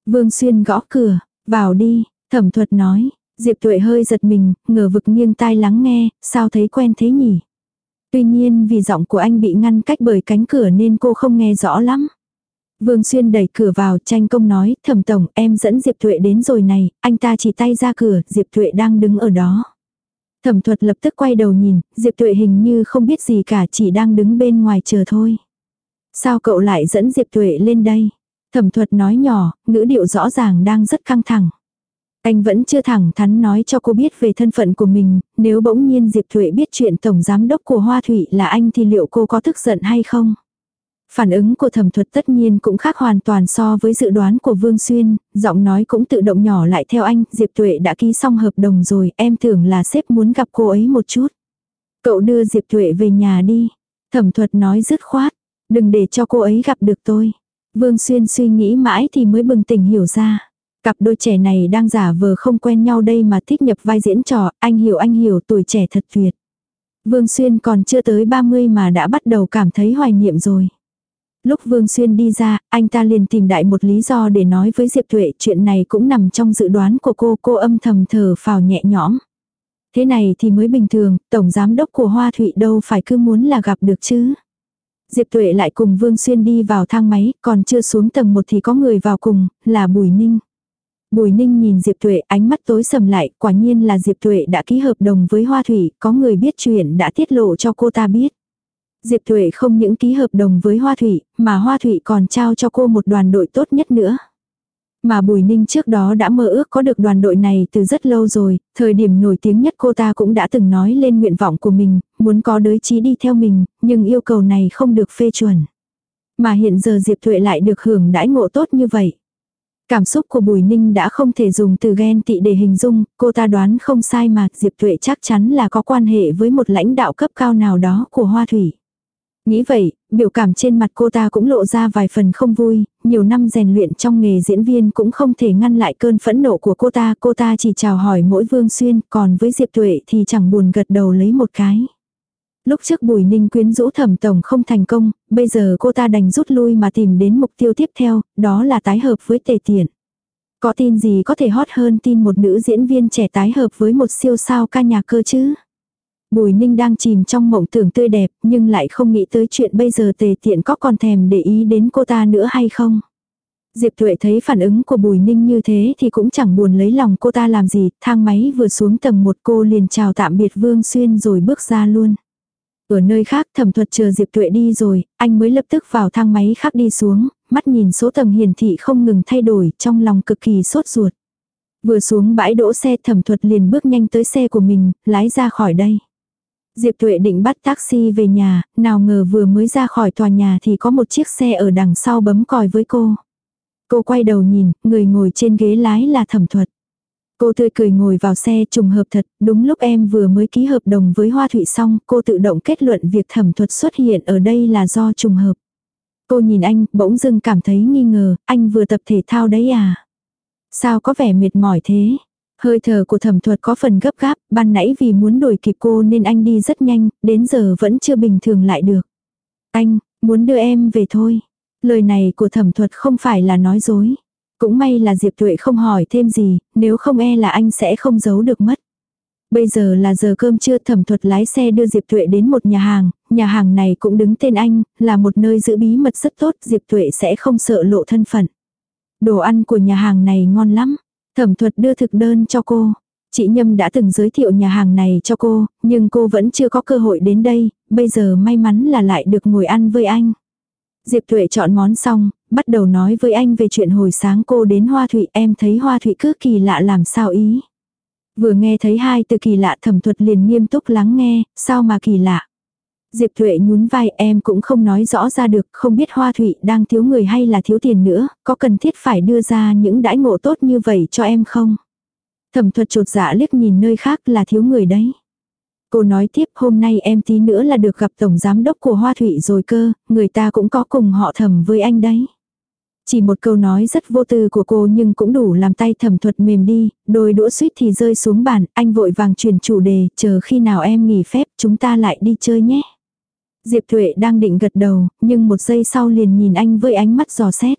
Vương Xuyên gõ cửa, vào đi, thẩm thuật nói. Diệp Tuệ hơi giật mình, ngờ vực nghiêng tai lắng nghe, sao thấy quen thế nhỉ? Tuy nhiên vì giọng của anh bị ngăn cách bởi cánh cửa nên cô không nghe rõ lắm. Vương Xuyên đẩy cửa vào tranh công nói, thẩm tổng, em dẫn Diệp Thuệ đến rồi này, anh ta chỉ tay ra cửa, Diệp Thuệ đang đứng ở đó. Thẩm thuật lập tức quay đầu nhìn, Diệp Thuệ hình như không biết gì cả chỉ đang đứng bên ngoài chờ thôi. Sao cậu lại dẫn Diệp Thuệ lên đây? Thẩm thuật nói nhỏ, ngữ điệu rõ ràng đang rất căng thẳng. Anh vẫn chưa thẳng thắn nói cho cô biết về thân phận của mình, nếu bỗng nhiên Diệp Thuệ biết chuyện tổng giám đốc của Hoa Thủy là anh thì liệu cô có tức giận hay không? Phản ứng của thẩm thuật tất nhiên cũng khác hoàn toàn so với dự đoán của Vương Xuyên, giọng nói cũng tự động nhỏ lại theo anh, Diệp Tuệ đã ký xong hợp đồng rồi, em tưởng là sếp muốn gặp cô ấy một chút. Cậu đưa Diệp Tuệ về nhà đi. Thẩm thuật nói dứt khoát, đừng để cho cô ấy gặp được tôi. Vương Xuyên suy nghĩ mãi thì mới bừng tỉnh hiểu ra. Cặp đôi trẻ này đang giả vờ không quen nhau đây mà thích nhập vai diễn trò, anh hiểu anh hiểu tuổi trẻ thật tuyệt. Vương Xuyên còn chưa tới 30 mà đã bắt đầu cảm thấy hoài niệm rồi. Lúc Vương Xuyên đi ra, anh ta liền tìm đại một lý do để nói với Diệp Tuệ chuyện này cũng nằm trong dự đoán của cô, cô âm thầm thở phào nhẹ nhõm. Thế này thì mới bình thường, Tổng Giám Đốc của Hoa Thụy đâu phải cứ muốn là gặp được chứ. Diệp Tuệ lại cùng Vương Xuyên đi vào thang máy, còn chưa xuống tầng một thì có người vào cùng, là Bùi Ninh. Bùi Ninh nhìn Diệp Tuệ ánh mắt tối sầm lại, quả nhiên là Diệp Tuệ đã ký hợp đồng với Hoa Thủy, có người biết chuyện đã tiết lộ cho cô ta biết. Diệp Tuệ không những ký hợp đồng với Hoa Thủy, mà Hoa Thủy còn trao cho cô một đoàn đội tốt nhất nữa. Mà Bùi Ninh trước đó đã mơ ước có được đoàn đội này từ rất lâu rồi, thời điểm nổi tiếng nhất cô ta cũng đã từng nói lên nguyện vọng của mình, muốn có đới trí đi theo mình, nhưng yêu cầu này không được phê chuẩn. Mà hiện giờ Diệp Thuệ lại được hưởng đãi ngộ tốt như vậy. Cảm xúc của Bùi Ninh đã không thể dùng từ ghen tị để hình dung, cô ta đoán không sai mà Diệp Tuệ chắc chắn là có quan hệ với một lãnh đạo cấp cao nào đó của Hoa Thủy. Nghĩ vậy, biểu cảm trên mặt cô ta cũng lộ ra vài phần không vui, nhiều năm rèn luyện trong nghề diễn viên cũng không thể ngăn lại cơn phẫn nộ của cô ta, cô ta chỉ chào hỏi mỗi Vương Xuyên, còn với Diệp Tuệ thì chẳng buồn gật đầu lấy một cái. Lúc trước Bùi Ninh quyến rũ thẩm tổng không thành công, bây giờ cô ta đành rút lui mà tìm đến mục tiêu tiếp theo, đó là tái hợp với tề tiện. Có tin gì có thể hot hơn tin một nữ diễn viên trẻ tái hợp với một siêu sao ca nhạc cơ chứ? Bùi Ninh đang chìm trong mộng tưởng tươi đẹp nhưng lại không nghĩ tới chuyện bây giờ tề tiện có còn thèm để ý đến cô ta nữa hay không. Diệp Tuệ thấy phản ứng của Bùi Ninh như thế thì cũng chẳng buồn lấy lòng cô ta làm gì, thang máy vừa xuống tầng một cô liền chào tạm biệt Vương Xuyên rồi bước ra luôn. Ở nơi khác thẩm thuật chờ Diệp Tuệ đi rồi, anh mới lập tức vào thang máy khác đi xuống, mắt nhìn số tầng hiển thị không ngừng thay đổi, trong lòng cực kỳ sốt ruột. Vừa xuống bãi đỗ xe thẩm thuật liền bước nhanh tới xe của mình, lái ra khỏi đây. Diệp Tuệ định bắt taxi về nhà, nào ngờ vừa mới ra khỏi tòa nhà thì có một chiếc xe ở đằng sau bấm còi với cô. Cô quay đầu nhìn, người ngồi trên ghế lái là thẩm thuật. Cô tươi cười ngồi vào xe trùng hợp thật, đúng lúc em vừa mới ký hợp đồng với Hoa Thụy xong, cô tự động kết luận việc thẩm thuật xuất hiện ở đây là do trùng hợp. Cô nhìn anh, bỗng dưng cảm thấy nghi ngờ, anh vừa tập thể thao đấy à? Sao có vẻ mệt mỏi thế? Hơi thở của thẩm thuật có phần gấp gáp, ban nãy vì muốn đuổi kịp cô nên anh đi rất nhanh, đến giờ vẫn chưa bình thường lại được. Anh, muốn đưa em về thôi. Lời này của thẩm thuật không phải là nói dối. Cũng may là Diệp Tuệ không hỏi thêm gì, nếu không e là anh sẽ không giấu được mất. Bây giờ là giờ cơm trưa thẩm thuật lái xe đưa Diệp Tuệ đến một nhà hàng, nhà hàng này cũng đứng tên anh, là một nơi giữ bí mật rất tốt, Diệp Tuệ sẽ không sợ lộ thân phận. Đồ ăn của nhà hàng này ngon lắm, thẩm thuật đưa thực đơn cho cô. Chị Nhâm đã từng giới thiệu nhà hàng này cho cô, nhưng cô vẫn chưa có cơ hội đến đây, bây giờ may mắn là lại được ngồi ăn với anh. Diệp Thuệ chọn món xong, bắt đầu nói với anh về chuyện hồi sáng cô đến Hoa Thụy em thấy Hoa Thụy cứ kỳ lạ làm sao ý. Vừa nghe thấy hai từ kỳ lạ thẩm thuật liền nghiêm túc lắng nghe, sao mà kỳ lạ. Diệp Thuệ nhún vai em cũng không nói rõ ra được, không biết Hoa Thụy đang thiếu người hay là thiếu tiền nữa, có cần thiết phải đưa ra những đãi ngộ tốt như vậy cho em không? Thẩm thuật trột dạ liếc nhìn nơi khác là thiếu người đấy. Cô nói tiếp hôm nay em tí nữa là được gặp tổng giám đốc của Hoa Thụy rồi cơ, người ta cũng có cùng họ thẩm với anh đấy. Chỉ một câu nói rất vô tư của cô nhưng cũng đủ làm tay thẩm thuật mềm đi, đôi đũa suýt thì rơi xuống bàn, anh vội vàng chuyển chủ đề, chờ khi nào em nghỉ phép chúng ta lại đi chơi nhé. Diệp Thuệ đang định gật đầu, nhưng một giây sau liền nhìn anh với ánh mắt giò xét.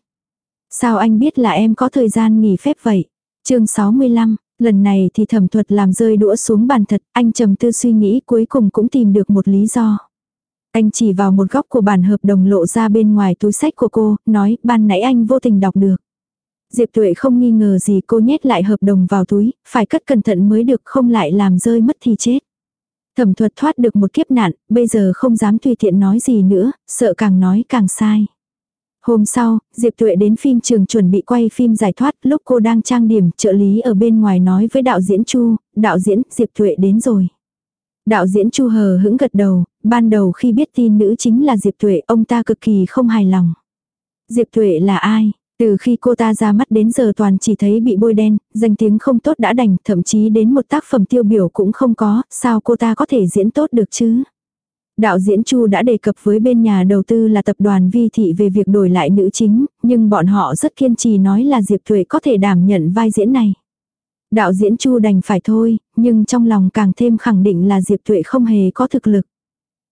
Sao anh biết là em có thời gian nghỉ phép vậy? chương 65, lần này thì thẩm thuật làm rơi đũa xuống bàn thật, anh trầm tư suy nghĩ cuối cùng cũng tìm được một lý do. Anh chỉ vào một góc của bản hợp đồng lộ ra bên ngoài túi sách của cô, nói ban nãy anh vô tình đọc được. Diệp Tuệ không nghi ngờ gì cô nhét lại hợp đồng vào túi, phải cất cẩn thận mới được không lại làm rơi mất thì chết. Thẩm thuật thoát được một kiếp nạn, bây giờ không dám tùy tiện nói gì nữa, sợ càng nói càng sai. Hôm sau, Diệp Tuệ đến phim trường chuẩn bị quay phim giải thoát, lúc cô đang trang điểm, trợ lý ở bên ngoài nói với đạo diễn Chu, đạo diễn, Diệp Tuệ đến rồi. Đạo diễn Chu hờ hững gật đầu, ban đầu khi biết tin nữ chính là Diệp Tuệ, ông ta cực kỳ không hài lòng. Diệp Tuệ là ai? Từ khi cô ta ra mắt đến giờ toàn chỉ thấy bị bôi đen, danh tiếng không tốt đã đành, thậm chí đến một tác phẩm tiêu biểu cũng không có, sao cô ta có thể diễn tốt được chứ? Đạo diễn Chu đã đề cập với bên nhà đầu tư là tập đoàn Vi Thị về việc đổi lại nữ chính, nhưng bọn họ rất kiên trì nói là Diệp thuệ có thể đảm nhận vai diễn này. Đạo diễn Chu đành phải thôi, nhưng trong lòng càng thêm khẳng định là Diệp thuệ không hề có thực lực.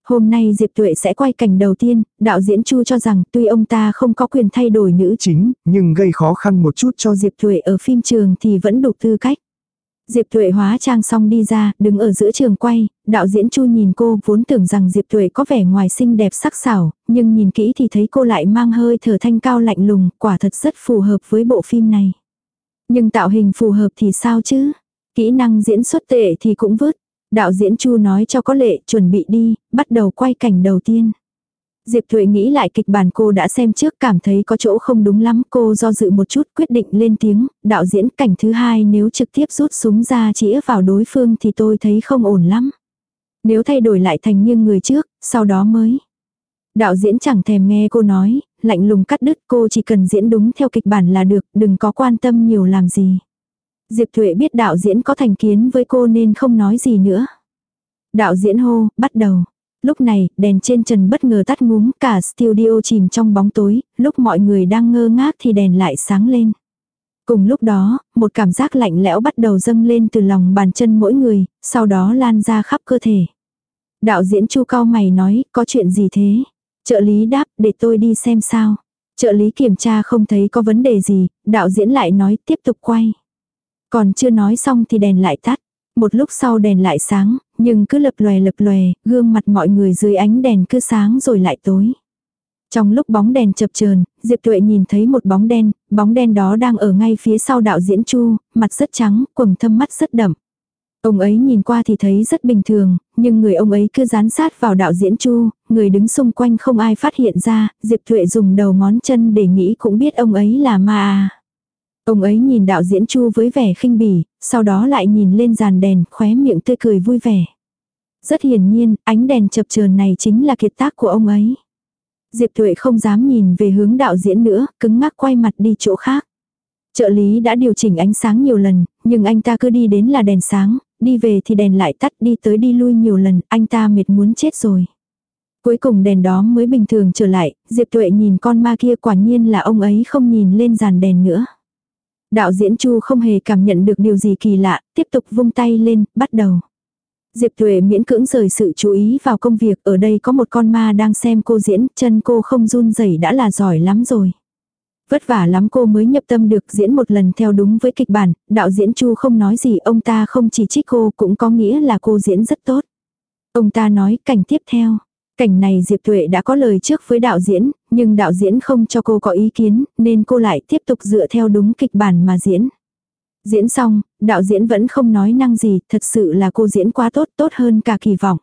Hôm nay Diệp Tuệ sẽ quay cảnh đầu tiên, đạo diễn Chu cho rằng tuy ông ta không có quyền thay đổi nữ chính, nhưng gây khó khăn một chút cho Diệp Tuệ ở phim trường thì vẫn đủ tư cách. Diệp Tuệ hóa trang xong đi ra, đứng ở giữa trường quay, đạo diễn Chu nhìn cô vốn tưởng rằng Diệp Tuệ có vẻ ngoài xinh đẹp sắc sảo, nhưng nhìn kỹ thì thấy cô lại mang hơi thở thanh cao lạnh lùng, quả thật rất phù hợp với bộ phim này. Nhưng tạo hình phù hợp thì sao chứ? Kỹ năng diễn xuất tệ thì cũng vứt. Đạo diễn Chu nói cho có lệ chuẩn bị đi, bắt đầu quay cảnh đầu tiên. Diệp Thuệ nghĩ lại kịch bản cô đã xem trước cảm thấy có chỗ không đúng lắm. Cô do dự một chút quyết định lên tiếng, đạo diễn cảnh thứ hai nếu trực tiếp rút súng ra chĩa vào đối phương thì tôi thấy không ổn lắm. Nếu thay đổi lại thành nghiêng người trước, sau đó mới. Đạo diễn chẳng thèm nghe cô nói, lạnh lùng cắt đứt cô chỉ cần diễn đúng theo kịch bản là được, đừng có quan tâm nhiều làm gì. Diệp Thuệ biết đạo diễn có thành kiến với cô nên không nói gì nữa. Đạo diễn hô, bắt đầu. Lúc này, đèn trên trần bất ngờ tắt ngúm, cả studio chìm trong bóng tối, lúc mọi người đang ngơ ngác thì đèn lại sáng lên. Cùng lúc đó, một cảm giác lạnh lẽo bắt đầu dâng lên từ lòng bàn chân mỗi người, sau đó lan ra khắp cơ thể. Đạo diễn Chu cao mày nói, có chuyện gì thế? Trợ lý đáp, để tôi đi xem sao. Trợ lý kiểm tra không thấy có vấn đề gì, đạo diễn lại nói tiếp tục quay. Còn chưa nói xong thì đèn lại tắt. Một lúc sau đèn lại sáng, nhưng cứ lập lòe lập lòe, gương mặt mọi người dưới ánh đèn cứ sáng rồi lại tối. Trong lúc bóng đèn chập chờn, Diệp Tuệ nhìn thấy một bóng đen, bóng đen đó đang ở ngay phía sau đạo diễn Chu, mặt rất trắng, quầng thâm mắt rất đậm. Ông ấy nhìn qua thì thấy rất bình thường, nhưng người ông ấy cứ dán sát vào đạo diễn Chu, người đứng xung quanh không ai phát hiện ra, Diệp Tuệ dùng đầu ngón chân để nghĩ cũng biết ông ấy là ma à. Ông ấy nhìn đạo diễn Chu với vẻ khinh bỉ, sau đó lại nhìn lên dàn đèn, khóe miệng tươi cười vui vẻ. Rất hiển nhiên, ánh đèn chập chờn này chính là kiệt tác của ông ấy. Diệp thụy không dám nhìn về hướng đạo diễn nữa, cứng ngắc quay mặt đi chỗ khác. Trợ lý đã điều chỉnh ánh sáng nhiều lần, nhưng anh ta cứ đi đến là đèn sáng, đi về thì đèn lại tắt đi tới đi lui nhiều lần, anh ta mệt muốn chết rồi. Cuối cùng đèn đó mới bình thường trở lại, Diệp Tuệ nhìn con ma kia quả nhiên là ông ấy không nhìn lên dàn đèn nữa. Đạo diễn Chu không hề cảm nhận được điều gì kỳ lạ, tiếp tục vung tay lên, bắt đầu. Diệp Thuệ miễn cưỡng rời sự chú ý vào công việc, ở đây có một con ma đang xem cô diễn, chân cô không run rẩy đã là giỏi lắm rồi. Vất vả lắm cô mới nhập tâm được diễn một lần theo đúng với kịch bản, đạo diễn Chu không nói gì, ông ta không chỉ trích cô cũng có nghĩa là cô diễn rất tốt. Ông ta nói cảnh tiếp theo. Cảnh này Diệp Tuệ đã có lời trước với đạo diễn, nhưng đạo diễn không cho cô có ý kiến, nên cô lại tiếp tục dựa theo đúng kịch bản mà diễn. Diễn xong, đạo diễn vẫn không nói năng gì, thật sự là cô diễn quá tốt, tốt hơn cả kỳ vọng.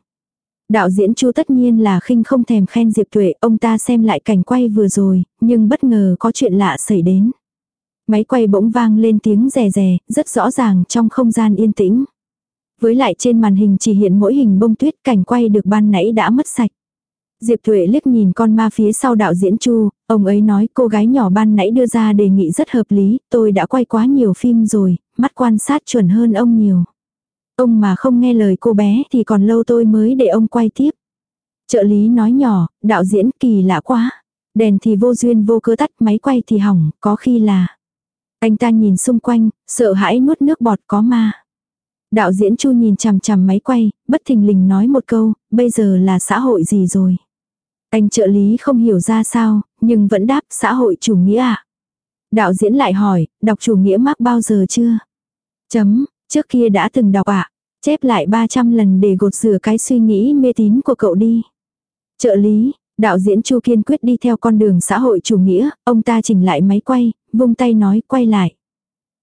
Đạo diễn Chu tất nhiên là khinh không thèm khen Diệp Tuệ, ông ta xem lại cảnh quay vừa rồi, nhưng bất ngờ có chuyện lạ xảy đến. Máy quay bỗng vang lên tiếng rè rè, rất rõ ràng trong không gian yên tĩnh. Với lại trên màn hình chỉ hiện mỗi hình bông tuyết cảnh quay được ban nãy đã mất sạch. Diệp Thuệ liếc nhìn con ma phía sau đạo diễn Chu, ông ấy nói cô gái nhỏ ban nãy đưa ra đề nghị rất hợp lý, tôi đã quay quá nhiều phim rồi, mắt quan sát chuẩn hơn ông nhiều. Ông mà không nghe lời cô bé thì còn lâu tôi mới để ông quay tiếp. Trợ lý nói nhỏ, đạo diễn kỳ lạ quá. Đèn thì vô duyên vô cớ tắt, máy quay thì hỏng, có khi là. Anh ta nhìn xung quanh, sợ hãi nuốt nước bọt có ma. Đạo diễn Chu nhìn chằm chằm máy quay, bất thình lình nói một câu, bây giờ là xã hội gì rồi. Anh trợ lý không hiểu ra sao, nhưng vẫn đáp xã hội chủ nghĩa ạ. À? Đạo diễn lại hỏi, đọc chủ nghĩa mắc bao giờ chưa? Chấm, trước kia đã từng đọc ạ. À? Chép lại 300 lần để gột rửa cái suy nghĩ mê tín của cậu đi. Trợ lý, đạo diễn Chu kiên quyết đi theo con đường xã hội chủ nghĩa, ông ta chỉnh lại máy quay, vung tay nói quay lại.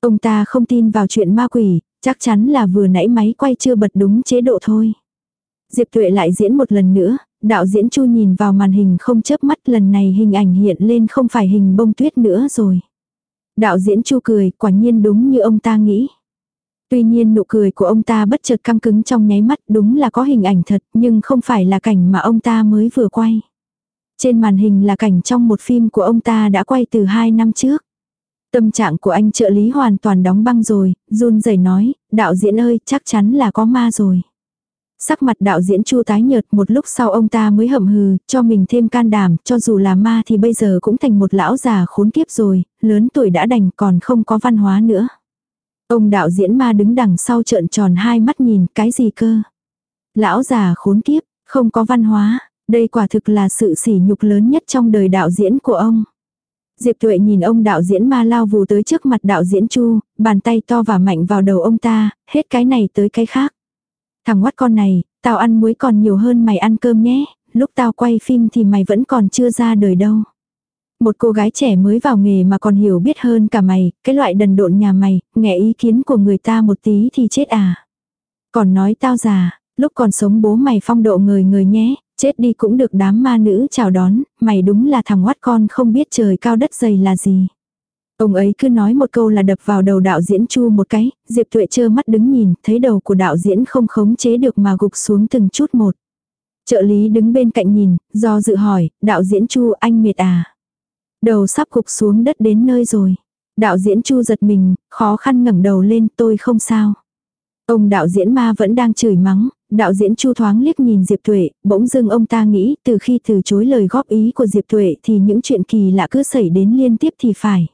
Ông ta không tin vào chuyện ma quỷ, chắc chắn là vừa nãy máy quay chưa bật đúng chế độ thôi. Diệp Tuệ lại diễn một lần nữa, đạo diễn Chu nhìn vào màn hình không chớp mắt lần này hình ảnh hiện lên không phải hình bông tuyết nữa rồi. Đạo diễn Chu cười, quả nhiên đúng như ông ta nghĩ. Tuy nhiên nụ cười của ông ta bất chợt căng cứng trong nháy mắt đúng là có hình ảnh thật nhưng không phải là cảnh mà ông ta mới vừa quay. Trên màn hình là cảnh trong một phim của ông ta đã quay từ 2 năm trước. Tâm trạng của anh trợ lý hoàn toàn đóng băng rồi, run rẩy nói, đạo diễn ơi chắc chắn là có ma rồi. Sắc mặt đạo diễn chu tái nhợt một lúc sau ông ta mới hậm hừ, cho mình thêm can đảm, cho dù là ma thì bây giờ cũng thành một lão già khốn kiếp rồi, lớn tuổi đã đành còn không có văn hóa nữa. Ông đạo diễn ma đứng đằng sau trợn tròn hai mắt nhìn, cái gì cơ? Lão già khốn kiếp, không có văn hóa, đây quả thực là sự sỉ nhục lớn nhất trong đời đạo diễn của ông. Diệp Tuệ nhìn ông đạo diễn ma lao vù tới trước mặt đạo diễn Chu, bàn tay to và mạnh vào đầu ông ta, hết cái này tới cái khác. Thằng quát con này, tao ăn muối còn nhiều hơn mày ăn cơm nhé, lúc tao quay phim thì mày vẫn còn chưa ra đời đâu. Một cô gái trẻ mới vào nghề mà còn hiểu biết hơn cả mày, cái loại đần độn nhà mày, nghe ý kiến của người ta một tí thì chết à. Còn nói tao già, lúc còn sống bố mày phong độ người người nhé, chết đi cũng được đám ma nữ chào đón, mày đúng là thằng quát con không biết trời cao đất dày là gì. Ông ấy cứ nói một câu là đập vào đầu đạo diễn Chu một cái, Diệp Tuệ trơ mắt đứng nhìn, thấy đầu của đạo diễn không khống chế được mà gục xuống từng chút một. Trợ lý đứng bên cạnh nhìn, do dự hỏi, đạo diễn Chu anh mệt à? Đầu sắp gục xuống đất đến nơi rồi. Đạo diễn Chu giật mình, khó khăn ngẩng đầu lên tôi không sao. Ông đạo diễn ma vẫn đang chửi mắng, đạo diễn Chu thoáng liếc nhìn Diệp Tuệ, bỗng dưng ông ta nghĩ từ khi từ chối lời góp ý của Diệp Tuệ thì những chuyện kỳ lạ cứ xảy đến liên tiếp thì phải.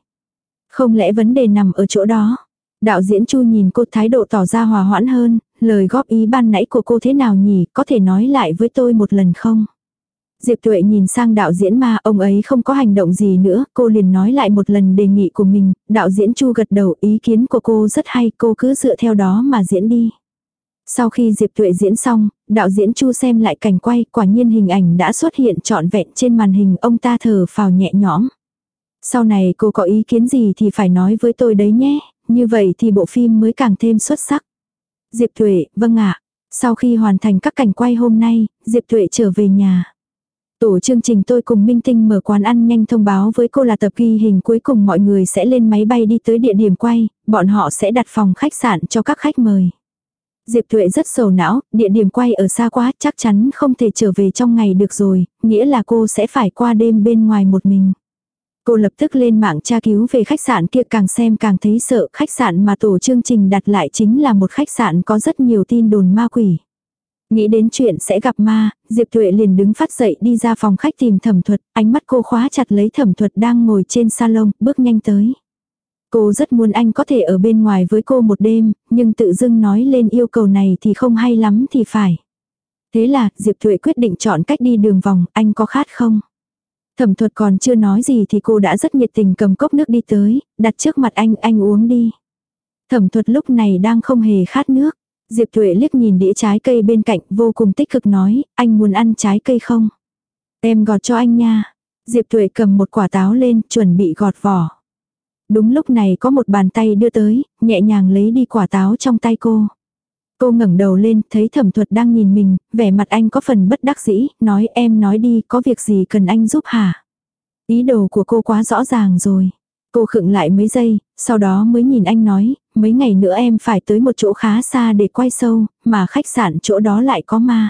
Không lẽ vấn đề nằm ở chỗ đó? Đạo diễn Chu nhìn cô thái độ tỏ ra hòa hoãn hơn, lời góp ý ban nãy của cô thế nào nhỉ, có thể nói lại với tôi một lần không? Diệp Tuệ nhìn sang đạo diễn ma, ông ấy không có hành động gì nữa, cô liền nói lại một lần đề nghị của mình, đạo diễn Chu gật đầu ý kiến của cô rất hay, cô cứ dựa theo đó mà diễn đi. Sau khi Diệp Tuệ diễn xong, đạo diễn Chu xem lại cảnh quay, quả nhiên hình ảnh đã xuất hiện trọn vẹn trên màn hình, ông ta thở phào nhẹ nhõm. Sau này cô có ý kiến gì thì phải nói với tôi đấy nhé, như vậy thì bộ phim mới càng thêm xuất sắc. Diệp Thuệ, vâng ạ. Sau khi hoàn thành các cảnh quay hôm nay, Diệp Thuệ trở về nhà. Tổ chương trình tôi cùng Minh Tinh mở quán ăn nhanh thông báo với cô là tập ghi hình cuối cùng mọi người sẽ lên máy bay đi tới địa điểm quay, bọn họ sẽ đặt phòng khách sạn cho các khách mời. Diệp Thuệ rất sầu não, địa điểm quay ở xa quá chắc chắn không thể trở về trong ngày được rồi, nghĩa là cô sẽ phải qua đêm bên ngoài một mình. Cô lập tức lên mạng tra cứu về khách sạn kia càng xem càng thấy sợ khách sạn mà tổ chương trình đặt lại chính là một khách sạn có rất nhiều tin đồn ma quỷ. Nghĩ đến chuyện sẽ gặp ma, Diệp Tuệ liền đứng phát dậy đi ra phòng khách tìm thẩm thuật, ánh mắt cô khóa chặt lấy thẩm thuật đang ngồi trên salon, bước nhanh tới. Cô rất muốn anh có thể ở bên ngoài với cô một đêm, nhưng tự dưng nói lên yêu cầu này thì không hay lắm thì phải. Thế là, Diệp Thuệ quyết định chọn cách đi đường vòng, anh có khát không? Thẩm thuật còn chưa nói gì thì cô đã rất nhiệt tình cầm cốc nước đi tới, đặt trước mặt anh, anh uống đi. Thẩm thuật lúc này đang không hề khát nước. Diệp Thuệ liếc nhìn đĩa trái cây bên cạnh vô cùng tích cực nói, anh muốn ăn trái cây không? Em gọt cho anh nha. Diệp Thuệ cầm một quả táo lên, chuẩn bị gọt vỏ. Đúng lúc này có một bàn tay đưa tới, nhẹ nhàng lấy đi quả táo trong tay cô. Cô ngẩng đầu lên, thấy thẩm thuật đang nhìn mình, vẻ mặt anh có phần bất đắc dĩ, nói em nói đi, có việc gì cần anh giúp hả? Ý đồ của cô quá rõ ràng rồi. Cô khựng lại mấy giây, sau đó mới nhìn anh nói, mấy ngày nữa em phải tới một chỗ khá xa để quay sâu, mà khách sạn chỗ đó lại có ma.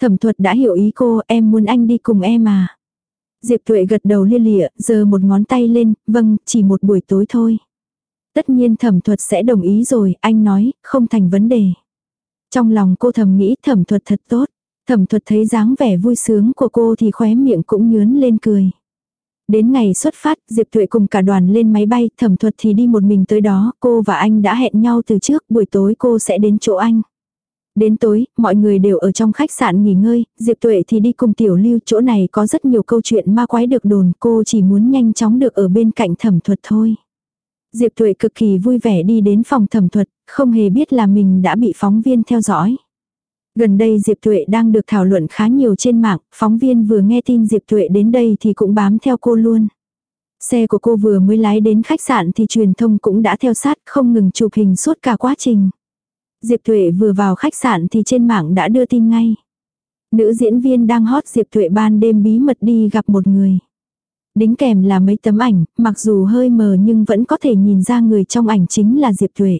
Thẩm thuật đã hiểu ý cô, em muốn anh đi cùng em à. Diệp Tuệ gật đầu lia lịa, giơ một ngón tay lên, vâng, chỉ một buổi tối thôi. Tất nhiên thẩm thuật sẽ đồng ý rồi, anh nói, không thành vấn đề. Trong lòng cô thầm nghĩ thẩm thuật thật tốt. Thẩm thuật thấy dáng vẻ vui sướng của cô thì khóe miệng cũng nhướn lên cười. Đến ngày xuất phát, Diệp Tuệ cùng cả đoàn lên máy bay, thẩm thuật thì đi một mình tới đó, cô và anh đã hẹn nhau từ trước, buổi tối cô sẽ đến chỗ anh. Đến tối, mọi người đều ở trong khách sạn nghỉ ngơi, Diệp Tuệ thì đi cùng Tiểu Lưu, chỗ này có rất nhiều câu chuyện ma quái được đồn, cô chỉ muốn nhanh chóng được ở bên cạnh thẩm thuật thôi. Diệp Tuệ cực kỳ vui vẻ đi đến phòng thẩm thuật, không hề biết là mình đã bị phóng viên theo dõi. Gần đây Diệp Tuệ đang được thảo luận khá nhiều trên mạng, phóng viên vừa nghe tin Diệp Tuệ đến đây thì cũng bám theo cô luôn. Xe của cô vừa mới lái đến khách sạn thì truyền thông cũng đã theo sát không ngừng chụp hình suốt cả quá trình. Diệp Tuệ vừa vào khách sạn thì trên mạng đã đưa tin ngay. Nữ diễn viên đang hot Diệp Tuệ ban đêm bí mật đi gặp một người. Đính kèm là mấy tấm ảnh, mặc dù hơi mờ nhưng vẫn có thể nhìn ra người trong ảnh chính là Diệp Tuệ.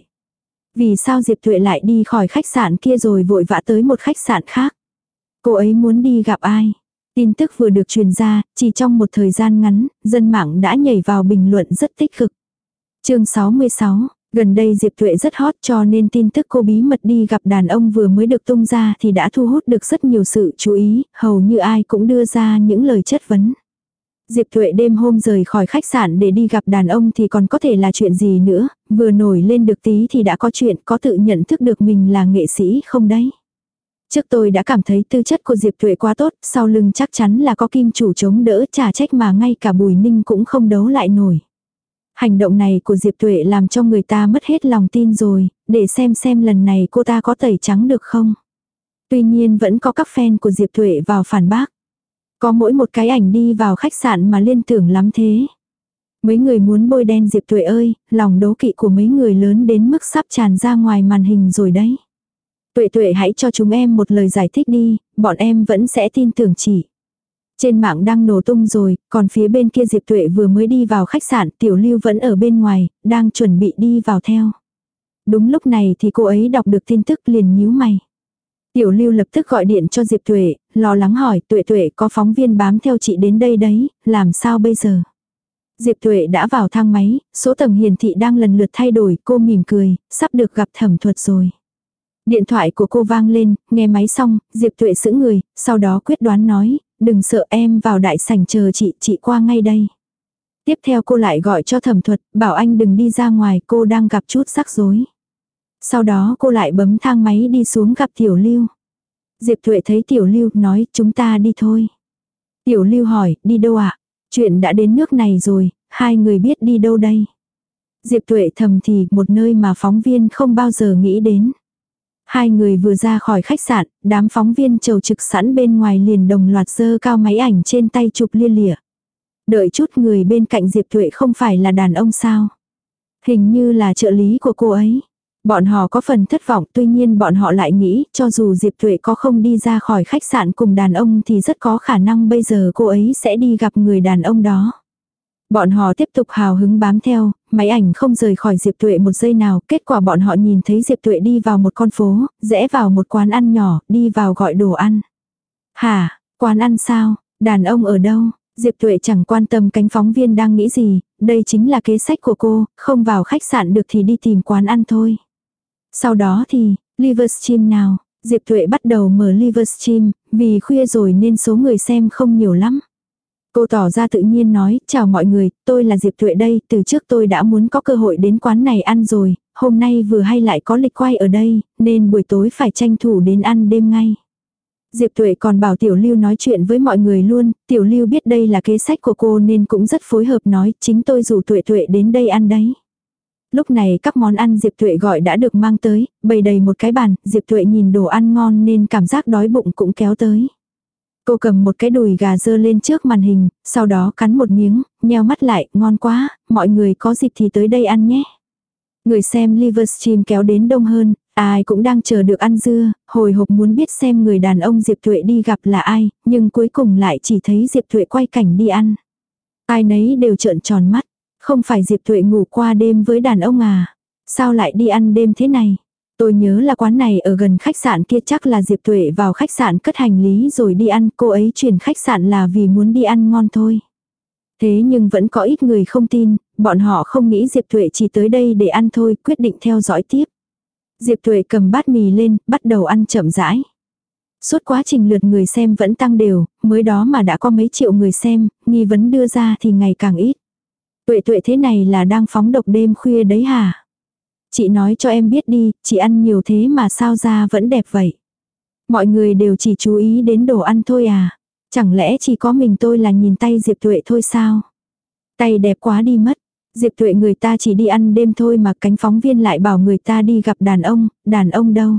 Vì sao Diệp Thuệ lại đi khỏi khách sạn kia rồi vội vã tới một khách sạn khác? Cô ấy muốn đi gặp ai? Tin tức vừa được truyền ra, chỉ trong một thời gian ngắn, dân mạng đã nhảy vào bình luận rất tích cực. chương 66, gần đây Diệp Thuệ rất hot cho nên tin tức cô bí mật đi gặp đàn ông vừa mới được tung ra thì đã thu hút được rất nhiều sự chú ý, hầu như ai cũng đưa ra những lời chất vấn. Diệp Thuệ đêm hôm rời khỏi khách sạn để đi gặp đàn ông thì còn có thể là chuyện gì nữa, vừa nổi lên được tí thì đã có chuyện có tự nhận thức được mình là nghệ sĩ không đấy. Trước tôi đã cảm thấy tư chất của Diệp Thuệ quá tốt, sau lưng chắc chắn là có kim chủ chống đỡ trả trách mà ngay cả Bùi Ninh cũng không đấu lại nổi. Hành động này của Diệp Thuệ làm cho người ta mất hết lòng tin rồi, để xem xem lần này cô ta có tẩy trắng được không. Tuy nhiên vẫn có các fan của Diệp Thuệ vào phản bác. Có mỗi một cái ảnh đi vào khách sạn mà liên tưởng lắm thế. Mấy người muốn bôi đen Diệp Tuệ ơi, lòng đố kỵ của mấy người lớn đến mức sắp tràn ra ngoài màn hình rồi đấy. Tuệ tuệ hãy cho chúng em một lời giải thích đi, bọn em vẫn sẽ tin tưởng chị. Trên mạng đang nổ tung rồi, còn phía bên kia Diệp Tuệ vừa mới đi vào khách sạn, Tiểu Lưu vẫn ở bên ngoài, đang chuẩn bị đi vào theo. Đúng lúc này thì cô ấy đọc được tin tức liền nhíu mày. Tiểu lưu lập tức gọi điện cho Diệp Tuệ, lo lắng hỏi Tuệ Tuệ có phóng viên bám theo chị đến đây đấy, làm sao bây giờ? Diệp Tuệ đã vào thang máy, số tầng hiển thị đang lần lượt thay đổi, cô mỉm cười, sắp được gặp thẩm thuật rồi. Điện thoại của cô vang lên, nghe máy xong, Diệp Tuệ sững người, sau đó quyết đoán nói, đừng sợ em vào đại sảnh chờ chị, chị qua ngay đây. Tiếp theo cô lại gọi cho thẩm thuật, bảo anh đừng đi ra ngoài, cô đang gặp chút rắc rối. Sau đó cô lại bấm thang máy đi xuống gặp Tiểu Lưu. Diệp Thuệ thấy Tiểu Lưu nói chúng ta đi thôi. Tiểu lưu hỏi, đi đâu ạ? Chuyện đã đến nước này rồi, hai người biết đi đâu đây? Diệp tuệ thầm thì một nơi mà phóng viên không bao giờ nghĩ đến. Hai người vừa ra khỏi khách sạn, đám phóng viên trầu trực sẵn bên ngoài liền đồng loạt dơ cao máy ảnh trên tay chụp lia lịa. Đợi chút người bên cạnh Diệp Tuệ không phải là đàn ông sao? Hình như là trợ lý của cô ấy. Bọn họ có phần thất vọng tuy nhiên bọn họ lại nghĩ cho dù Diệp Tuệ có không đi ra khỏi khách sạn cùng đàn ông thì rất có khả năng bây giờ cô ấy sẽ đi gặp người đàn ông đó. Bọn họ tiếp tục hào hứng bám theo, máy ảnh không rời khỏi Diệp Tuệ một giây nào, kết quả bọn họ nhìn thấy Diệp Tuệ đi vào một con phố, rẽ vào một quán ăn nhỏ, đi vào gọi đồ ăn. Hả, quán ăn sao, đàn ông ở đâu? Diệp Tuệ chẳng quan tâm cánh phóng viên đang nghĩ gì, đây chính là kế sách của cô, không vào khách sạn được thì đi tìm quán ăn thôi. Sau đó thì, Livestream nào, Diệp Thuệ bắt đầu mở Livestream, vì khuya rồi nên số người xem không nhiều lắm. Cô tỏ ra tự nhiên nói, chào mọi người, tôi là Diệp Thuệ đây, từ trước tôi đã muốn có cơ hội đến quán này ăn rồi, hôm nay vừa hay lại có lịch quay ở đây, nên buổi tối phải tranh thủ đến ăn đêm ngay. Diệp Tuệ còn bảo Tiểu Lưu nói chuyện với mọi người luôn, Tiểu Lưu biết đây là kế sách của cô nên cũng rất phối hợp nói, chính tôi rủ Tuệ Tuệ đến đây ăn đấy. Lúc này các món ăn Diệp Thuệ gọi đã được mang tới, bày đầy một cái bàn, Diệp Thuệ nhìn đồ ăn ngon nên cảm giác đói bụng cũng kéo tới. Cô cầm một cái đùi gà dơ lên trước màn hình, sau đó cắn một miếng, nheo mắt lại, ngon quá, mọi người có dịp thì tới đây ăn nhé. Người xem Livestream kéo đến đông hơn, ai cũng đang chờ được ăn dưa, hồi hộp muốn biết xem người đàn ông Diệp Thuệ đi gặp là ai, nhưng cuối cùng lại chỉ thấy Diệp Thuệ quay cảnh đi ăn. Ai nấy đều trợn tròn mắt, không phải Diệp Thuệ ngủ qua đêm với đàn ông à, sao lại đi ăn đêm thế này. Tôi nhớ là quán này ở gần khách sạn kia chắc là Diệp Tuệ vào khách sạn cất hành lý rồi đi ăn, cô ấy chuyển khách sạn là vì muốn đi ăn ngon thôi. Thế nhưng vẫn có ít người không tin, bọn họ không nghĩ Diệp Tuệ chỉ tới đây để ăn thôi, quyết định theo dõi tiếp. Diệp Tuệ cầm bát mì lên, bắt đầu ăn chậm rãi. Suốt quá trình lượt người xem vẫn tăng đều, mới đó mà đã có mấy triệu người xem, nghi vấn đưa ra thì ngày càng ít. Tuệ tuệ thế này là đang phóng độc đêm khuya đấy hả? Chị nói cho em biết đi, chị ăn nhiều thế mà sao da vẫn đẹp vậy. Mọi người đều chỉ chú ý đến đồ ăn thôi à. Chẳng lẽ chỉ có mình tôi là nhìn tay Diệp Tuệ thôi sao? Tay đẹp quá đi mất. Diệp Tuệ người ta chỉ đi ăn đêm thôi mà cánh phóng viên lại bảo người ta đi gặp đàn ông, đàn ông đâu?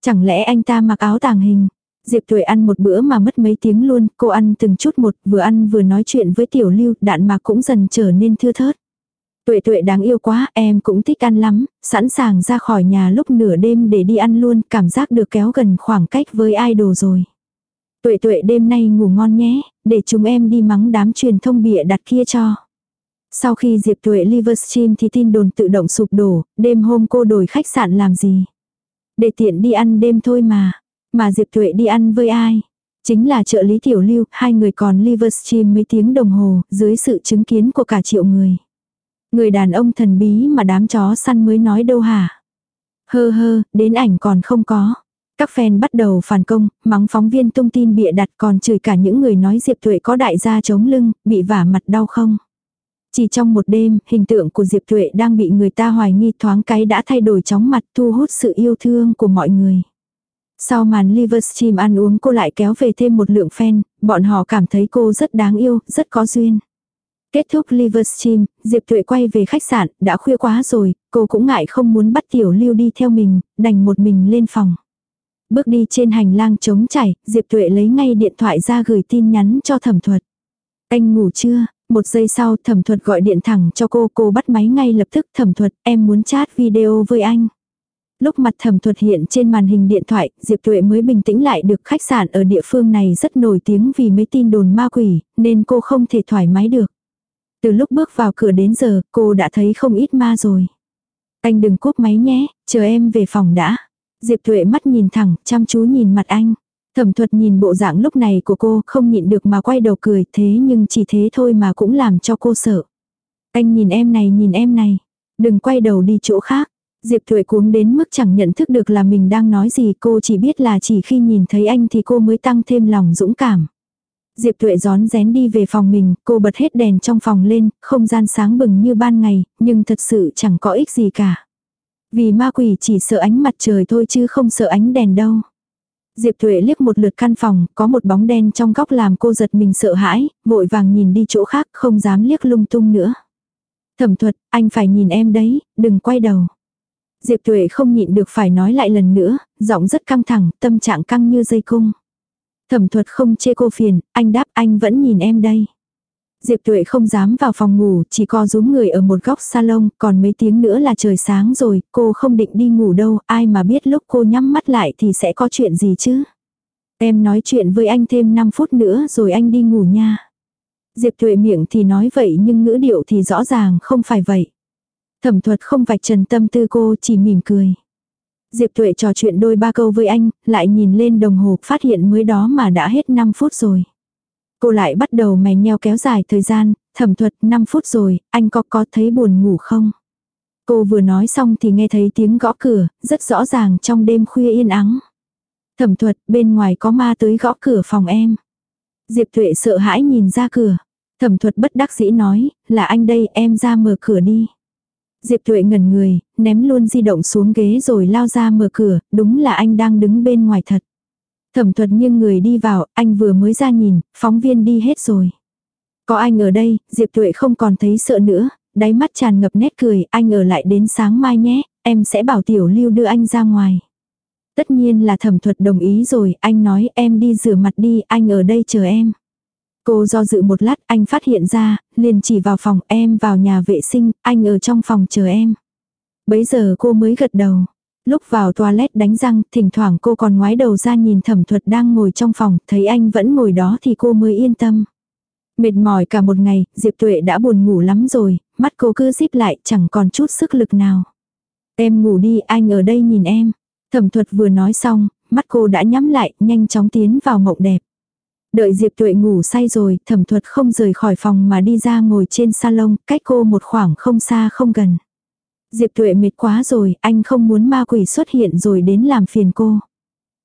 Chẳng lẽ anh ta mặc áo tàng hình? Diệp Tuệ ăn một bữa mà mất mấy tiếng luôn, cô ăn từng chút một, vừa ăn vừa nói chuyện với Tiểu Lưu, đạn mà cũng dần trở nên thưa thớt. Tuệ tuệ đáng yêu quá, em cũng thích ăn lắm, sẵn sàng ra khỏi nhà lúc nửa đêm để đi ăn luôn, cảm giác được kéo gần khoảng cách với idol rồi. Tuệ tuệ đêm nay ngủ ngon nhé, để chúng em đi mắng đám truyền thông bịa đặt kia cho. Sau khi Diệp Tuệ Livestream thì tin đồn tự động sụp đổ, đêm hôm cô đổi khách sạn làm gì? Để tiện đi ăn đêm thôi mà. Mà Diệp Tuệ đi ăn với ai? Chính là trợ lý Tiểu Lưu, hai người còn Livestream mấy tiếng đồng hồ, dưới sự chứng kiến của cả triệu người. Người đàn ông thần bí mà đám chó săn mới nói đâu hả? Hơ hơ, đến ảnh còn không có. Các fan bắt đầu phản công, mắng phóng viên tung tin bịa đặt còn chửi cả những người nói Diệp Tuệ có đại gia chống lưng, bị vả mặt đau không. Chỉ trong một đêm, hình tượng của Diệp Tuệ đang bị người ta hoài nghi thoáng cái đã thay đổi chóng mặt thu hút sự yêu thương của mọi người. Sau màn Livestream ăn uống cô lại kéo về thêm một lượng fan, bọn họ cảm thấy cô rất đáng yêu, rất có duyên. Kết thúc Livestream, Diệp Tuệ quay về khách sạn, đã khuya quá rồi, cô cũng ngại không muốn bắt Tiểu Lưu đi theo mình, đành một mình lên phòng. Bước đi trên hành lang trống chảy, Diệp Tuệ lấy ngay điện thoại ra gửi tin nhắn cho thẩm thuật. Anh ngủ chưa? Một giây sau thẩm thuật gọi điện thẳng cho cô, cô bắt máy ngay lập tức thẩm thuật, em muốn chat video với anh. Lúc mặt thẩm thuật hiện trên màn hình điện thoại, Diệp Tuệ mới bình tĩnh lại được khách sạn ở địa phương này rất nổi tiếng vì mấy tin đồn ma quỷ, nên cô không thể thoải mái được. Từ lúc bước vào cửa đến giờ, cô đã thấy không ít ma rồi. Anh đừng cúp máy nhé, chờ em về phòng đã. Diệp Tuệ mắt nhìn thẳng, chăm chú nhìn mặt anh. Thẩm thuật nhìn bộ dạng lúc này của cô, không nhịn được mà quay đầu cười, thế nhưng chỉ thế thôi mà cũng làm cho cô sợ. Anh nhìn em này nhìn em này, đừng quay đầu đi chỗ khác. Diệp Thuệ cuống đến mức chẳng nhận thức được là mình đang nói gì cô chỉ biết là chỉ khi nhìn thấy anh thì cô mới tăng thêm lòng dũng cảm. Diệp Thuệ gión rén đi về phòng mình, cô bật hết đèn trong phòng lên, không gian sáng bừng như ban ngày, nhưng thật sự chẳng có ích gì cả. Vì ma quỷ chỉ sợ ánh mặt trời thôi chứ không sợ ánh đèn đâu. Diệp Thuệ liếc một lượt căn phòng, có một bóng đen trong góc làm cô giật mình sợ hãi, vội vàng nhìn đi chỗ khác, không dám liếc lung tung nữa. Thẩm thuật, anh phải nhìn em đấy, đừng quay đầu. Diệp Tuệ không nhịn được phải nói lại lần nữa, giọng rất căng thẳng, tâm trạng căng như dây cung. Thẩm thuật không chê cô phiền, anh đáp anh vẫn nhìn em đây. Diệp Tuệ không dám vào phòng ngủ, chỉ co rúm người ở một góc salon, còn mấy tiếng nữa là trời sáng rồi, cô không định đi ngủ đâu, ai mà biết lúc cô nhắm mắt lại thì sẽ có chuyện gì chứ. Em nói chuyện với anh thêm 5 phút nữa rồi anh đi ngủ nha. Diệp Tuệ miệng thì nói vậy nhưng ngữ điệu thì rõ ràng không phải vậy. Thẩm thuật không vạch trần tâm tư cô chỉ mỉm cười. Diệp Tuệ trò chuyện đôi ba câu với anh, lại nhìn lên đồng hồ phát hiện mới đó mà đã hết 5 phút rồi. Cô lại bắt đầu mè nheo kéo dài thời gian, thẩm thuật 5 phút rồi, anh có có thấy buồn ngủ không? Cô vừa nói xong thì nghe thấy tiếng gõ cửa, rất rõ ràng trong đêm khuya yên ắng. Thẩm thuật, bên ngoài có ma tới gõ cửa phòng em. Diệp Tuệ sợ hãi nhìn ra cửa. Thẩm thuật bất đắc dĩ nói, là anh đây em ra mở cửa đi. Diệp Thuệ ngẩn người, ném luôn di động xuống ghế rồi lao ra mở cửa, đúng là anh đang đứng bên ngoài thật. Thẩm thuật nghiêng người đi vào, anh vừa mới ra nhìn, phóng viên đi hết rồi. Có anh ở đây, Diệp Thuệ không còn thấy sợ nữa, đáy mắt tràn ngập nét cười, anh ở lại đến sáng mai nhé, em sẽ bảo Tiểu Lưu đưa anh ra ngoài. Tất nhiên là thẩm thuật đồng ý rồi, anh nói em đi rửa mặt đi, anh ở đây chờ em. Cô do dự một lát, anh phát hiện ra, liền chỉ vào phòng em vào nhà vệ sinh, anh ở trong phòng chờ em. Bấy giờ cô mới gật đầu. Lúc vào toilet đánh răng, thỉnh thoảng cô còn ngoái đầu ra nhìn thẩm thuật đang ngồi trong phòng, thấy anh vẫn ngồi đó thì cô mới yên tâm. Mệt mỏi cả một ngày, Diệp Tuệ đã buồn ngủ lắm rồi, mắt cô cứ díp lại chẳng còn chút sức lực nào. Em ngủ đi, anh ở đây nhìn em. Thẩm thuật vừa nói xong, mắt cô đã nhắm lại, nhanh chóng tiến vào mộng đẹp. Đợi Diệp Tuệ ngủ say rồi, thẩm thuật không rời khỏi phòng mà đi ra ngồi trên salon, cách cô một khoảng không xa không gần. Diệp Tuệ mệt quá rồi, anh không muốn ma quỷ xuất hiện rồi đến làm phiền cô.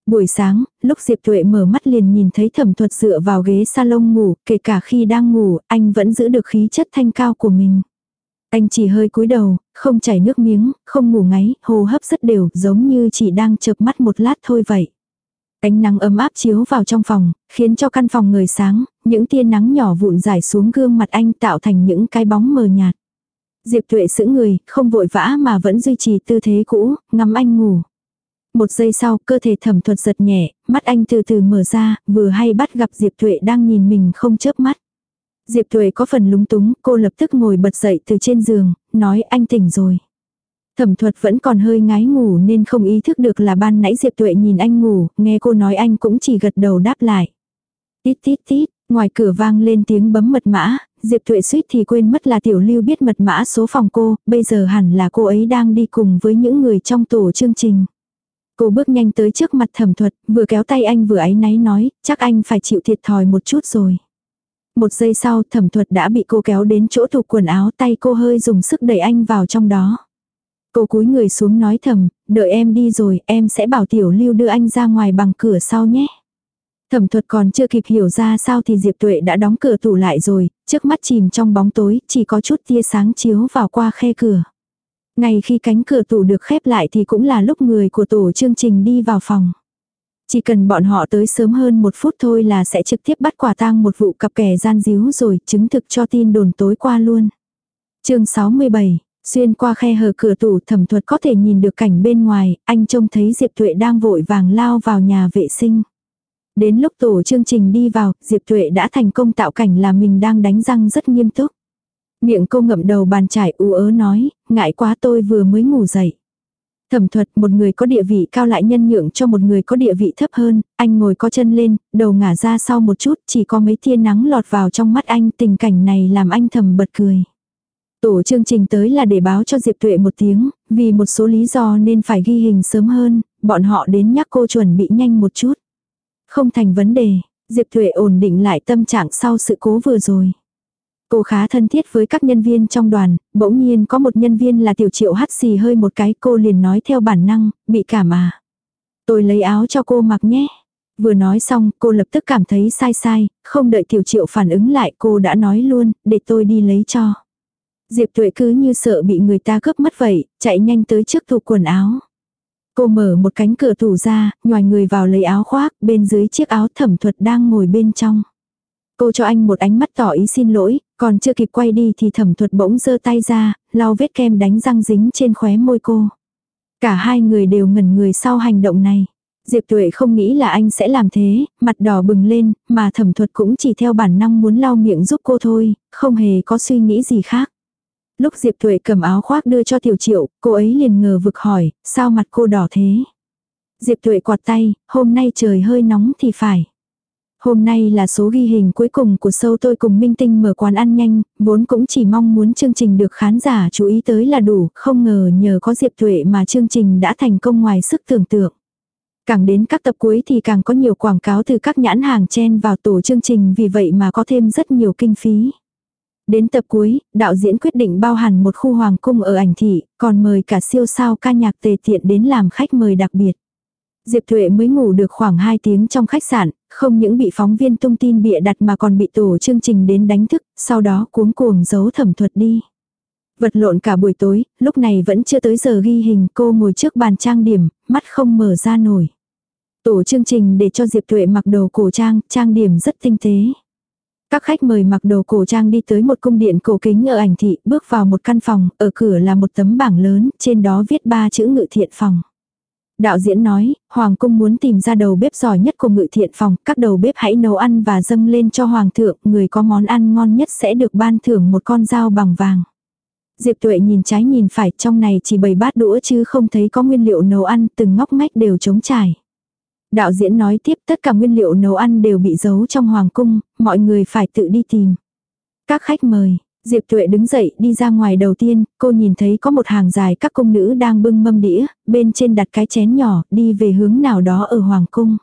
Buổi sáng, lúc Diệp Tuệ mở mắt liền nhìn thấy thẩm thuật dựa vào ghế salon ngủ, kể cả khi đang ngủ, anh vẫn giữ được khí chất thanh cao của mình. Anh chỉ hơi cúi đầu, không chảy nước miếng, không ngủ ngáy, hô hấp rất đều, giống như chỉ đang chợp mắt một lát thôi vậy. Ánh nắng ấm áp chiếu vào trong phòng, khiến cho căn phòng người sáng, những tia nắng nhỏ vụn rải xuống gương mặt anh tạo thành những cái bóng mờ nhạt. Diệp Tuệ giữ người, không vội vã mà vẫn duy trì tư thế cũ, ngắm anh ngủ. Một giây sau, cơ thể thẩm thuật giật nhẹ, mắt anh từ từ mở ra, vừa hay bắt gặp Diệp Tuệ đang nhìn mình không chớp mắt. Diệp Tuệ có phần lúng túng, cô lập tức ngồi bật dậy từ trên giường, nói anh tỉnh rồi. Thẩm thuật vẫn còn hơi ngái ngủ nên không ý thức được là ban nãy Diệp Tuệ nhìn anh ngủ, nghe cô nói anh cũng chỉ gật đầu đáp lại. Tít tít tít, ngoài cửa vang lên tiếng bấm mật mã, Diệp Tuệ suýt thì quên mất là Tiểu Lưu biết mật mã số phòng cô, bây giờ hẳn là cô ấy đang đi cùng với những người trong tổ chương trình. Cô bước nhanh tới trước mặt thẩm thuật, vừa kéo tay anh vừa ấy náy nói, chắc anh phải chịu thiệt thòi một chút rồi. Một giây sau thẩm thuật đã bị cô kéo đến chỗ tủ quần áo tay cô hơi dùng sức đẩy anh vào trong đó. Cô cúi người xuống nói thầm, đợi em đi rồi, em sẽ bảo tiểu lưu đưa anh ra ngoài bằng cửa sau nhé. Thẩm thuật còn chưa kịp hiểu ra sao thì Diệp Tuệ đã đóng cửa tủ lại rồi, trước mắt chìm trong bóng tối, chỉ có chút tia sáng chiếu vào qua khe cửa. Ngay khi cánh cửa tủ được khép lại thì cũng là lúc người của tổ chương trình đi vào phòng. Chỉ cần bọn họ tới sớm hơn một phút thôi là sẽ trực tiếp bắt quả tang một vụ cặp kẻ gian díu rồi chứng thực cho tin đồn tối qua luôn. chương 67, Xuyên qua khe hở cửa tủ thẩm thuật có thể nhìn được cảnh bên ngoài, anh trông thấy Diệp Tuệ đang vội vàng lao vào nhà vệ sinh. Đến lúc tổ chương trình đi vào, Diệp Tuệ đã thành công tạo cảnh là mình đang đánh răng rất nghiêm túc. Miệng cô ngậm đầu bàn trải u ớ nói, ngại quá tôi vừa mới ngủ dậy. Thẩm thuật một người có địa vị cao lại nhân nhượng cho một người có địa vị thấp hơn, anh ngồi có chân lên, đầu ngả ra sau một chút, chỉ có mấy tia nắng lọt vào trong mắt anh, tình cảnh này làm anh thầm bật cười. Tổ chương trình tới là để báo cho Diệp Tuệ một tiếng, vì một số lý do nên phải ghi hình sớm hơn, bọn họ đến nhắc cô chuẩn bị nhanh một chút. Không thành vấn đề, Diệp Tuệ ổn định lại tâm trạng sau sự cố vừa rồi. Cô khá thân thiết với các nhân viên trong đoàn, bỗng nhiên có một nhân viên là tiểu triệu hắt xì hơi một cái cô liền nói theo bản năng, bị cảm à. Tôi lấy áo cho cô mặc nhé. Vừa nói xong cô lập tức cảm thấy sai sai, không đợi tiểu triệu phản ứng lại cô đã nói luôn, để tôi đi lấy cho. Diệp Tuệ cứ như sợ bị người ta cướp mất vậy, chạy nhanh tới trước tủ quần áo. Cô mở một cánh cửa tủ ra, nhòi người vào lấy áo khoác, bên dưới chiếc áo thẩm thuật đang ngồi bên trong. Cô cho anh một ánh mắt tỏ ý xin lỗi, còn chưa kịp quay đi thì thẩm thuật bỗng giơ tay ra, lau vết kem đánh răng dính trên khóe môi cô. Cả hai người đều ngẩn người sau hành động này. Diệp Tuệ không nghĩ là anh sẽ làm thế, mặt đỏ bừng lên, mà thẩm thuật cũng chỉ theo bản năng muốn lau miệng giúp cô thôi, không hề có suy nghĩ gì khác. Lúc Diệp Tuệ cầm áo khoác đưa cho Tiểu Triệu, cô ấy liền ngờ vực hỏi, sao mặt cô đỏ thế? Diệp Tuệ quạt tay, hôm nay trời hơi nóng thì phải. Hôm nay là số ghi hình cuối cùng của show tôi cùng Minh Tinh mở quán ăn nhanh, vốn cũng chỉ mong muốn chương trình được khán giả chú ý tới là đủ, không ngờ nhờ có Diệp Tuệ mà chương trình đã thành công ngoài sức tưởng tượng. Càng đến các tập cuối thì càng có nhiều quảng cáo từ các nhãn hàng chen vào tổ chương trình vì vậy mà có thêm rất nhiều kinh phí. Đến tập cuối, đạo diễn quyết định bao hẳn một khu hoàng cung ở ảnh thị, còn mời cả siêu sao ca nhạc tề tiện đến làm khách mời đặc biệt. Diệp Thuệ mới ngủ được khoảng 2 tiếng trong khách sạn, không những bị phóng viên tung tin bịa đặt mà còn bị tổ chương trình đến đánh thức, sau đó cuống cuồng giấu thẩm thuật đi. Vật lộn cả buổi tối, lúc này vẫn chưa tới giờ ghi hình cô ngồi trước bàn trang điểm, mắt không mở ra nổi. Tổ chương trình để cho Diệp Thuệ mặc đồ cổ trang, trang điểm rất tinh tế. Các khách mời mặc đồ cổ trang đi tới một cung điện cổ kính ở ảnh thị, bước vào một căn phòng, ở cửa là một tấm bảng lớn, trên đó viết ba chữ ngự thiện phòng. Đạo diễn nói, Hoàng cung muốn tìm ra đầu bếp giỏi nhất của ngự thiện phòng, các đầu bếp hãy nấu ăn và dâng lên cho Hoàng thượng, người có món ăn ngon nhất sẽ được ban thưởng một con dao bằng vàng. Diệp Tuệ nhìn trái nhìn phải, trong này chỉ bày bát đũa chứ không thấy có nguyên liệu nấu ăn, từng ngóc ngách đều trống trải. Đạo diễn nói tiếp tất cả nguyên liệu nấu ăn đều bị giấu trong hoàng cung, mọi người phải tự đi tìm. Các khách mời, Diệp Tuệ đứng dậy đi ra ngoài đầu tiên, cô nhìn thấy có một hàng dài các cung nữ đang bưng mâm đĩa, bên trên đặt cái chén nhỏ, đi về hướng nào đó ở hoàng cung.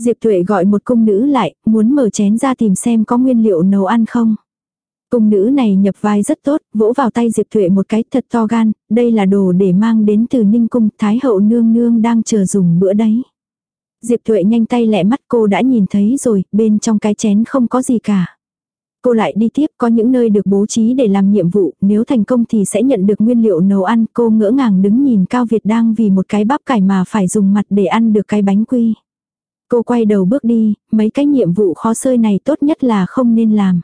Diệp Tuệ gọi một cung nữ lại, muốn mở chén ra tìm xem có nguyên liệu nấu ăn không. Cung nữ này nhập vai rất tốt, vỗ vào tay Diệp Tuệ một cái thật to gan, đây là đồ để mang đến từ Ninh Cung, Thái hậu nương nương đang chờ dùng bữa đấy. Diệp Thuệ nhanh tay lẹ mắt cô đã nhìn thấy rồi, bên trong cái chén không có gì cả. Cô lại đi tiếp có những nơi được bố trí để làm nhiệm vụ, nếu thành công thì sẽ nhận được nguyên liệu nấu ăn. Cô ngỡ ngàng đứng nhìn Cao Việt đang vì một cái bắp cải mà phải dùng mặt để ăn được cái bánh quy. Cô quay đầu bước đi, mấy cái nhiệm vụ khó sơi này tốt nhất là không nên làm.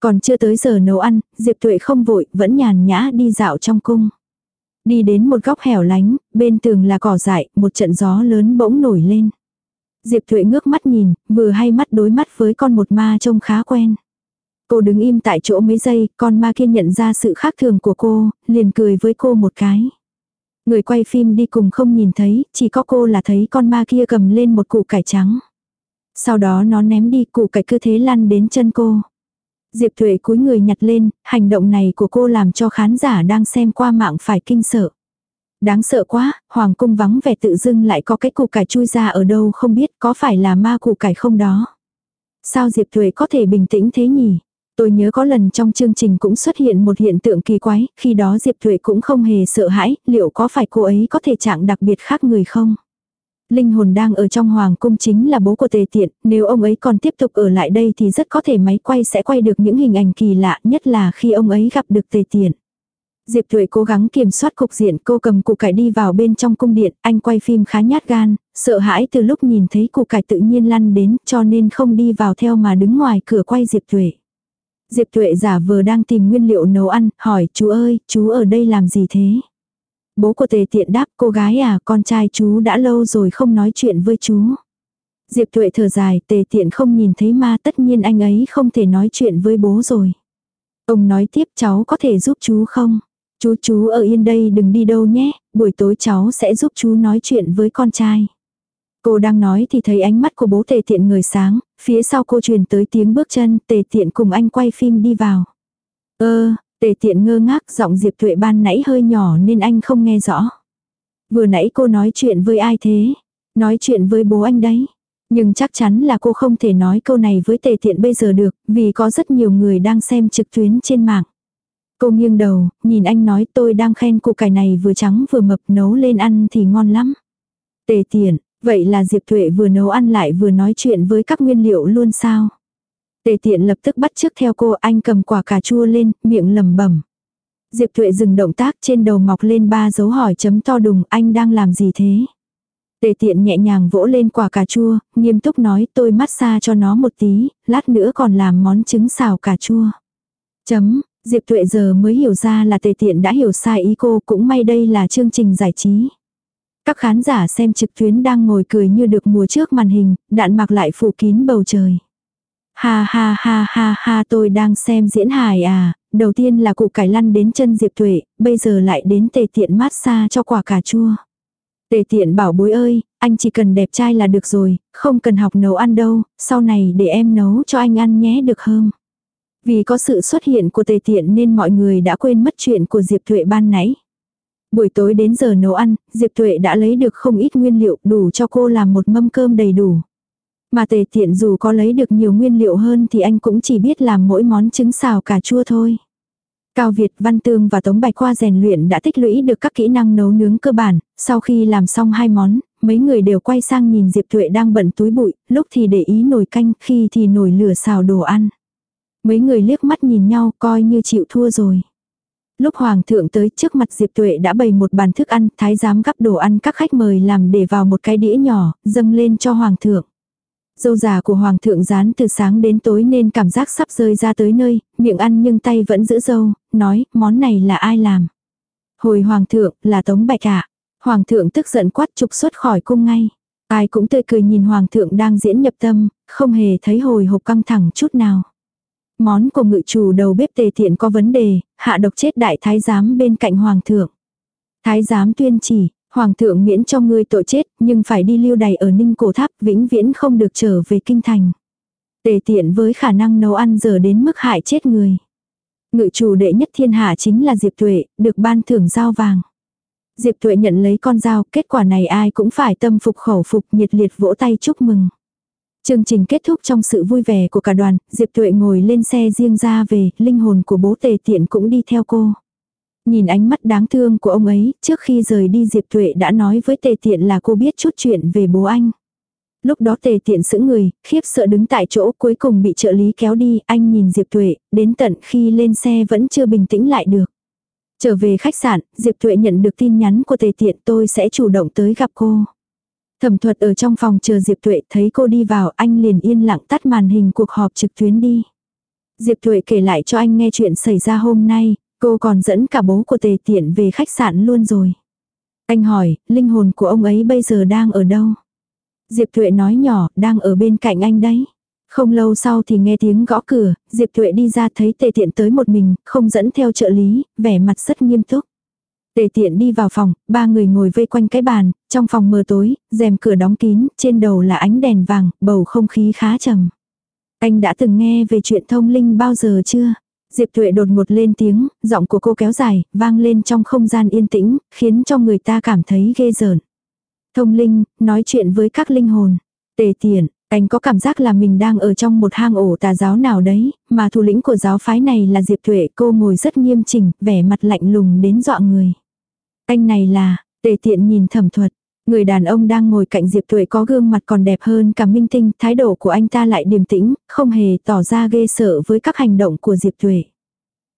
Còn chưa tới giờ nấu ăn, Diệp Tuệ không vội, vẫn nhàn nhã đi dạo trong cung. Đi đến một góc hẻo lánh, bên tường là cỏ dại, một trận gió lớn bỗng nổi lên. Diệp Thuệ ngước mắt nhìn, vừa hay mắt đối mắt với con một ma trông khá quen. Cô đứng im tại chỗ mấy giây, con ma kia nhận ra sự khác thường của cô, liền cười với cô một cái. Người quay phim đi cùng không nhìn thấy, chỉ có cô là thấy con ma kia cầm lên một củ cải trắng. Sau đó nó ném đi củ cải cứ thế lăn đến chân cô. Diệp Thuệ cúi người nhặt lên, hành động này của cô làm cho khán giả đang xem qua mạng phải kinh sợ. Đáng sợ quá, hoàng cung vắng vẻ tự dưng lại có cái củ cải chui ra ở đâu không biết có phải là ma củ cải không đó. Sao Diệp Thuệ có thể bình tĩnh thế nhỉ? Tôi nhớ có lần trong chương trình cũng xuất hiện một hiện tượng kỳ quái, khi đó Diệp Thuệ cũng không hề sợ hãi, liệu có phải cô ấy có thể trạng đặc biệt khác người không? Linh hồn đang ở trong hoàng cung chính là bố của tề tiện, nếu ông ấy còn tiếp tục ở lại đây thì rất có thể máy quay sẽ quay được những hình ảnh kỳ lạ nhất là khi ông ấy gặp được tề tiện. Diệp Thuệ cố gắng kiểm soát cục diện cô cầm củ cải đi vào bên trong cung điện, anh quay phim khá nhát gan, sợ hãi từ lúc nhìn thấy củ cải tự nhiên lăn đến cho nên không đi vào theo mà đứng ngoài cửa quay Diệp Thuệ. Diệp Thuệ giả vờ đang tìm nguyên liệu nấu ăn, hỏi chú ơi, chú ở đây làm gì thế? Bố của tề tiện đáp cô gái à, con trai chú đã lâu rồi không nói chuyện với chú. Diệp tuệ thở dài, tề tiện không nhìn thấy ma tất nhiên anh ấy không thể nói chuyện với bố rồi. Ông nói tiếp cháu có thể giúp chú không? Chú chú ở yên đây đừng đi đâu nhé, buổi tối cháu sẽ giúp chú nói chuyện với con trai. Cô đang nói thì thấy ánh mắt của bố tề tiện người sáng, phía sau cô truyền tới tiếng bước chân, tề tiện cùng anh quay phim đi vào. Ơ, tề tiện ngơ ngác giọng Diệp Thuệ ban nãy hơi nhỏ nên anh không nghe rõ. Vừa nãy cô nói chuyện với ai thế? Nói chuyện với bố anh đấy. Nhưng chắc chắn là cô không thể nói câu này với tề tiện bây giờ được, vì có rất nhiều người đang xem trực tuyến trên mạng. Cô nghiêng đầu, nhìn anh nói tôi đang khen cô cải này vừa trắng vừa mập nấu lên ăn thì ngon lắm. Tề tiện, vậy là Diệp Thuệ vừa nấu ăn lại vừa nói chuyện với các nguyên liệu luôn sao? Tề tiện lập tức bắt trước theo cô anh cầm quả cà chua lên, miệng lầm bẩm Diệp Tuệ dừng động tác trên đầu mọc lên ba dấu hỏi chấm to đùng anh đang làm gì thế? Tề tiện nhẹ nhàng vỗ lên quả cà chua, nghiêm túc nói tôi massage cho nó một tí, lát nữa còn làm món trứng xào cà chua. Chấm, Diệp Tuệ giờ mới hiểu ra là tề tiện đã hiểu sai ý cô cũng may đây là chương trình giải trí. Các khán giả xem trực tuyến đang ngồi cười như được mùa trước màn hình, đạn mặc lại phủ kín bầu trời. Ha ha ha ha ha tôi đang xem diễn hài à, đầu tiên là cụ cải lăn đến chân Diệp Tuệ, bây giờ lại đến tề tiện massage cho quả cà chua. Tề tiện bảo bối ơi, anh chỉ cần đẹp trai là được rồi, không cần học nấu ăn đâu, sau này để em nấu cho anh ăn nhé được không? Vì có sự xuất hiện của tề tiện nên mọi người đã quên mất chuyện của Diệp Tuệ ban nãy. Buổi tối đến giờ nấu ăn, Diệp Tuệ đã lấy được không ít nguyên liệu đủ cho cô làm một mâm cơm đầy đủ. Mà tề tiện dù có lấy được nhiều nguyên liệu hơn thì anh cũng chỉ biết làm mỗi món trứng xào cà chua thôi. Cao Việt, Văn Tương và Tống Bạch Khoa rèn luyện đã tích lũy được các kỹ năng nấu nướng cơ bản, sau khi làm xong hai món, mấy người đều quay sang nhìn Diệp Tuệ đang bận túi bụi, lúc thì để ý nồi canh, khi thì nồi lửa xào đồ ăn. Mấy người liếc mắt nhìn nhau coi như chịu thua rồi. Lúc Hoàng thượng tới trước mặt Diệp Tuệ đã bày một bàn thức ăn, thái giám gắp đồ ăn các khách mời làm để vào một cái đĩa nhỏ, dâng lên cho Hoàng thượng. Dâu già của Hoàng thượng dán từ sáng đến tối nên cảm giác sắp rơi ra tới nơi, miệng ăn nhưng tay vẫn giữ dâu, nói, món này là ai làm. Hồi Hoàng thượng, là Tống Bạch ạ. Hoàng thượng tức giận quát trục xuất khỏi cung ngay. Ai cũng tươi cười nhìn Hoàng thượng đang diễn nhập tâm, không hề thấy hồi hộp căng thẳng chút nào. Món của ngự chủ đầu bếp tề thiện có vấn đề, hạ độc chết đại thái giám bên cạnh Hoàng thượng. Thái giám tuyên chỉ, Hoàng thượng miễn cho ngươi tội chết, nhưng phải đi lưu đày ở Ninh Cổ Tháp, vĩnh viễn không được trở về kinh thành. Tề tiện với khả năng nấu ăn giờ đến mức hại chết người. Ngự chủ đệ nhất thiên hạ chính là Diệp Tuệ, được ban thưởng dao vàng. Diệp Tuệ nhận lấy con dao, kết quả này ai cũng phải tâm phục khẩu phục nhiệt liệt vỗ tay chúc mừng. Chương trình kết thúc trong sự vui vẻ của cả đoàn, Diệp Tuệ ngồi lên xe riêng ra về, linh hồn của bố tề tiện cũng đi theo cô. Nhìn ánh mắt đáng thương của ông ấy, trước khi rời đi Diệp Tuệ đã nói với tề tiện là cô biết chút chuyện về bố anh. Lúc đó tề tiện sững người, khiếp sợ đứng tại chỗ cuối cùng bị trợ lý kéo đi, anh nhìn Diệp Tuệ, đến tận khi lên xe vẫn chưa bình tĩnh lại được. Trở về khách sạn, Diệp Tuệ nhận được tin nhắn của tề tiện tôi sẽ chủ động tới gặp cô. Thẩm thuật ở trong phòng chờ Diệp Tuệ thấy cô đi vào anh liền yên lặng tắt màn hình cuộc họp trực tuyến đi. Diệp Tuệ kể lại cho anh nghe chuyện xảy ra hôm nay, cô còn dẫn cả bố của tề tiện về khách sạn luôn rồi. Anh hỏi, linh hồn của ông ấy bây giờ đang ở đâu? Diệp Thuệ nói nhỏ, đang ở bên cạnh anh đấy. Không lâu sau thì nghe tiếng gõ cửa, Diệp Thuệ đi ra thấy tề tiện tới một mình, không dẫn theo trợ lý, vẻ mặt rất nghiêm túc. Tề tiện đi vào phòng, ba người ngồi vây quanh cái bàn, trong phòng mờ tối, rèm cửa đóng kín, trên đầu là ánh đèn vàng, bầu không khí khá trầm. Anh đã từng nghe về chuyện thông linh bao giờ chưa? Diệp Thuệ đột ngột lên tiếng, giọng của cô kéo dài, vang lên trong không gian yên tĩnh, khiến cho người ta cảm thấy ghê rợn. Thông linh, nói chuyện với các linh hồn. Tề tiện, anh có cảm giác là mình đang ở trong một hang ổ tà giáo nào đấy, mà thủ lĩnh của giáo phái này là Diệp Thuệ, cô ngồi rất nghiêm chỉnh, vẻ mặt lạnh lùng đến dọa người. Anh này là, tề tiện nhìn thẩm thuật. Người đàn ông đang ngồi cạnh Diệp Tuệ có gương mặt còn đẹp hơn cả minh tinh, thái độ của anh ta lại điềm tĩnh, không hề tỏ ra ghê sợ với các hành động của Diệp Tuệ.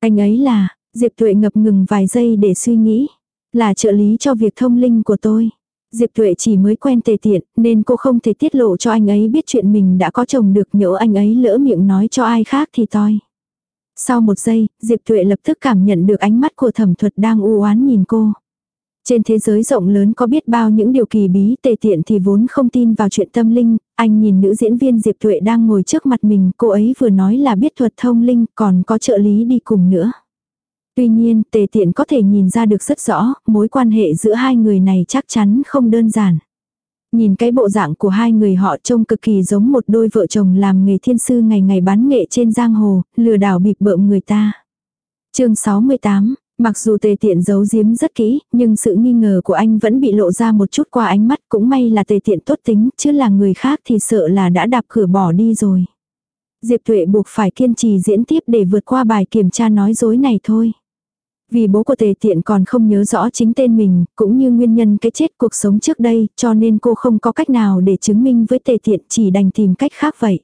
Anh ấy là, Diệp Tuệ ngập ngừng vài giây để suy nghĩ, là trợ lý cho việc thông linh của tôi. Diệp Tuệ chỉ mới quen tề tiện, nên cô không thể tiết lộ cho anh ấy biết chuyện mình đã có chồng được nhỡ anh ấy lỡ miệng nói cho ai khác thì toi. Sau một giây, Diệp Tuệ lập tức cảm nhận được ánh mắt của thẩm thuật đang u oán nhìn cô. Trên thế giới rộng lớn có biết bao những điều kỳ bí tề tiện thì vốn không tin vào chuyện tâm linh, anh nhìn nữ diễn viên Diệp Tuệ đang ngồi trước mặt mình, cô ấy vừa nói là biết thuật thông linh còn có trợ lý đi cùng nữa. Tuy nhiên, tề tiện có thể nhìn ra được rất rõ, mối quan hệ giữa hai người này chắc chắn không đơn giản. Nhìn cái bộ dạng của hai người họ trông cực kỳ giống một đôi vợ chồng làm nghề thiên sư ngày ngày bán nghệ trên giang hồ, lừa đảo bịp bợm người ta. chương 68, Mặc dù tề tiện giấu giếm rất kỹ, nhưng sự nghi ngờ của anh vẫn bị lộ ra một chút qua ánh mắt cũng may là tề tiện tốt tính, chứ là người khác thì sợ là đã đạp cửa bỏ đi rồi. Diệp Thuệ buộc phải kiên trì diễn tiếp để vượt qua bài kiểm tra nói dối này thôi. Vì bố của tề tiện còn không nhớ rõ chính tên mình, cũng như nguyên nhân cái chết cuộc sống trước đây, cho nên cô không có cách nào để chứng minh với tề tiện chỉ đành tìm cách khác vậy.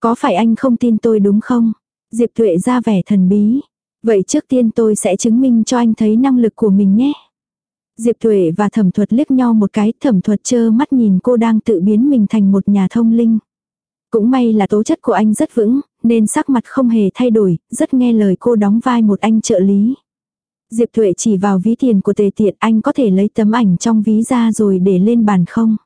Có phải anh không tin tôi đúng không? Diệp Thuệ ra vẻ thần bí. Vậy trước tiên tôi sẽ chứng minh cho anh thấy năng lực của mình nhé. Diệp Thuệ và thẩm thuật liếc nhau một cái, thẩm thuật chơ mắt nhìn cô đang tự biến mình thành một nhà thông linh. Cũng may là tố chất của anh rất vững, nên sắc mặt không hề thay đổi, rất nghe lời cô đóng vai một anh trợ lý. Diệp Thuệ chỉ vào ví tiền của tề tiện anh có thể lấy tấm ảnh trong ví ra rồi để lên bàn không.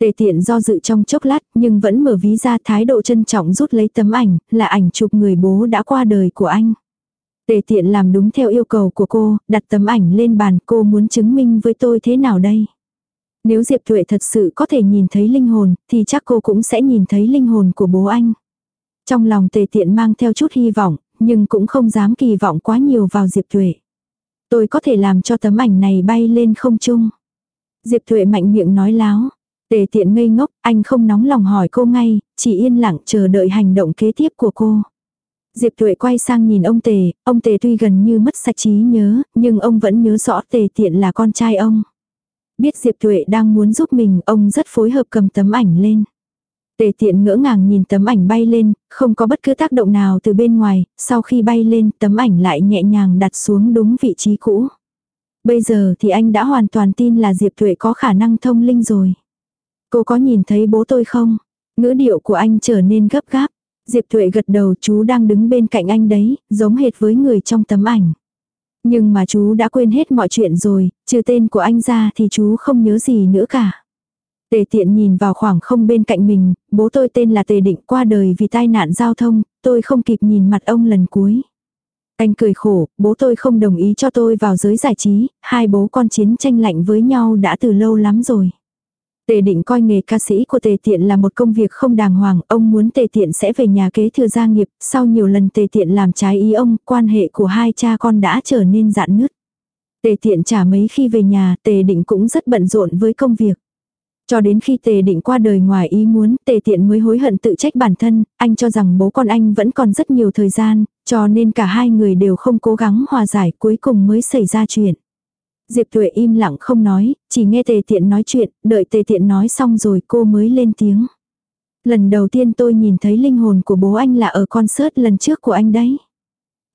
Tề tiện do dự trong chốc lát nhưng vẫn mở ví ra thái độ trân trọng rút lấy tấm ảnh, là ảnh chụp người bố đã qua đời của anh. Tề tiện làm đúng theo yêu cầu của cô, đặt tấm ảnh lên bàn cô muốn chứng minh với tôi thế nào đây. Nếu Diệp Thuệ thật sự có thể nhìn thấy linh hồn, thì chắc cô cũng sẽ nhìn thấy linh hồn của bố anh. Trong lòng tề tiện mang theo chút hy vọng, nhưng cũng không dám kỳ vọng quá nhiều vào Diệp Thuệ. Tôi có thể làm cho tấm ảnh này bay lên không trung. Diệp Thuệ mạnh miệng nói láo. Tề tiện ngây ngốc, anh không nóng lòng hỏi cô ngay, chỉ yên lặng chờ đợi hành động kế tiếp của cô. Diệp Tuệ quay sang nhìn ông Tề, ông Tề tuy gần như mất sạch trí nhớ, nhưng ông vẫn nhớ rõ Tề Tiện là con trai ông. Biết Diệp Tuệ đang muốn giúp mình, ông rất phối hợp cầm tấm ảnh lên. Tề Tiện ngỡ ngàng nhìn tấm ảnh bay lên, không có bất cứ tác động nào từ bên ngoài, sau khi bay lên tấm ảnh lại nhẹ nhàng đặt xuống đúng vị trí cũ. Bây giờ thì anh đã hoàn toàn tin là Diệp Tuệ có khả năng thông linh rồi. Cô có nhìn thấy bố tôi không? Ngữ điệu của anh trở nên gấp gáp. Diệp Thuệ gật đầu chú đang đứng bên cạnh anh đấy, giống hệt với người trong tấm ảnh. Nhưng mà chú đã quên hết mọi chuyện rồi, trừ tên của anh ra thì chú không nhớ gì nữa cả. Tề tiện nhìn vào khoảng không bên cạnh mình, bố tôi tên là Tề Định qua đời vì tai nạn giao thông, tôi không kịp nhìn mặt ông lần cuối. Anh cười khổ, bố tôi không đồng ý cho tôi vào giới giải trí, hai bố con chiến tranh lạnh với nhau đã từ lâu lắm rồi. Tề định coi nghề ca sĩ của tề tiện là một công việc không đàng hoàng, ông muốn tề tiện sẽ về nhà kế thừa gia nghiệp, sau nhiều lần tề tiện làm trái ý ông, quan hệ của hai cha con đã trở nên dạn nứt. Tề tiện trả mấy khi về nhà, tề định cũng rất bận rộn với công việc. Cho đến khi tề định qua đời ngoài ý muốn, tề tiện mới hối hận tự trách bản thân, anh cho rằng bố con anh vẫn còn rất nhiều thời gian, cho nên cả hai người đều không cố gắng hòa giải cuối cùng mới xảy ra chuyện. Diệp Tuệ im lặng không nói, chỉ nghe tề tiện nói chuyện, đợi tề tiện nói xong rồi cô mới lên tiếng. Lần đầu tiên tôi nhìn thấy linh hồn của bố anh là ở concert lần trước của anh đấy.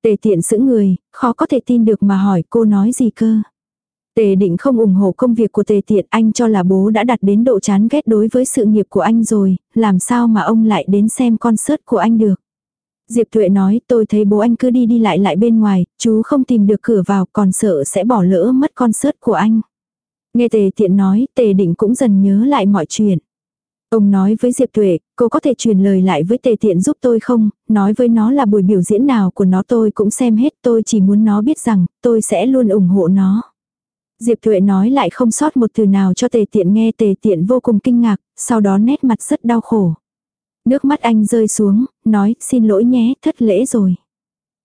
Tề tiện giữ người, khó có thể tin được mà hỏi cô nói gì cơ. Tề định không ủng hộ công việc của tề tiện anh cho là bố đã đạt đến độ chán ghét đối với sự nghiệp của anh rồi, làm sao mà ông lại đến xem concert của anh được. Diệp Tuệ nói tôi thấy bố anh cứ đi đi lại lại bên ngoài, chú không tìm được cửa vào còn sợ sẽ bỏ lỡ mất concert của anh. Nghe tề tiện nói, tề định cũng dần nhớ lại mọi chuyện. Ông nói với Diệp Tuệ, cô có thể truyền lời lại với tề tiện giúp tôi không, nói với nó là buổi biểu diễn nào của nó tôi cũng xem hết tôi chỉ muốn nó biết rằng tôi sẽ luôn ủng hộ nó. Diệp Tuệ nói lại không sót một từ nào cho tề tiện nghe tề tiện vô cùng kinh ngạc, sau đó nét mặt rất đau khổ. Nước mắt anh rơi xuống, nói xin lỗi nhé, thất lễ rồi.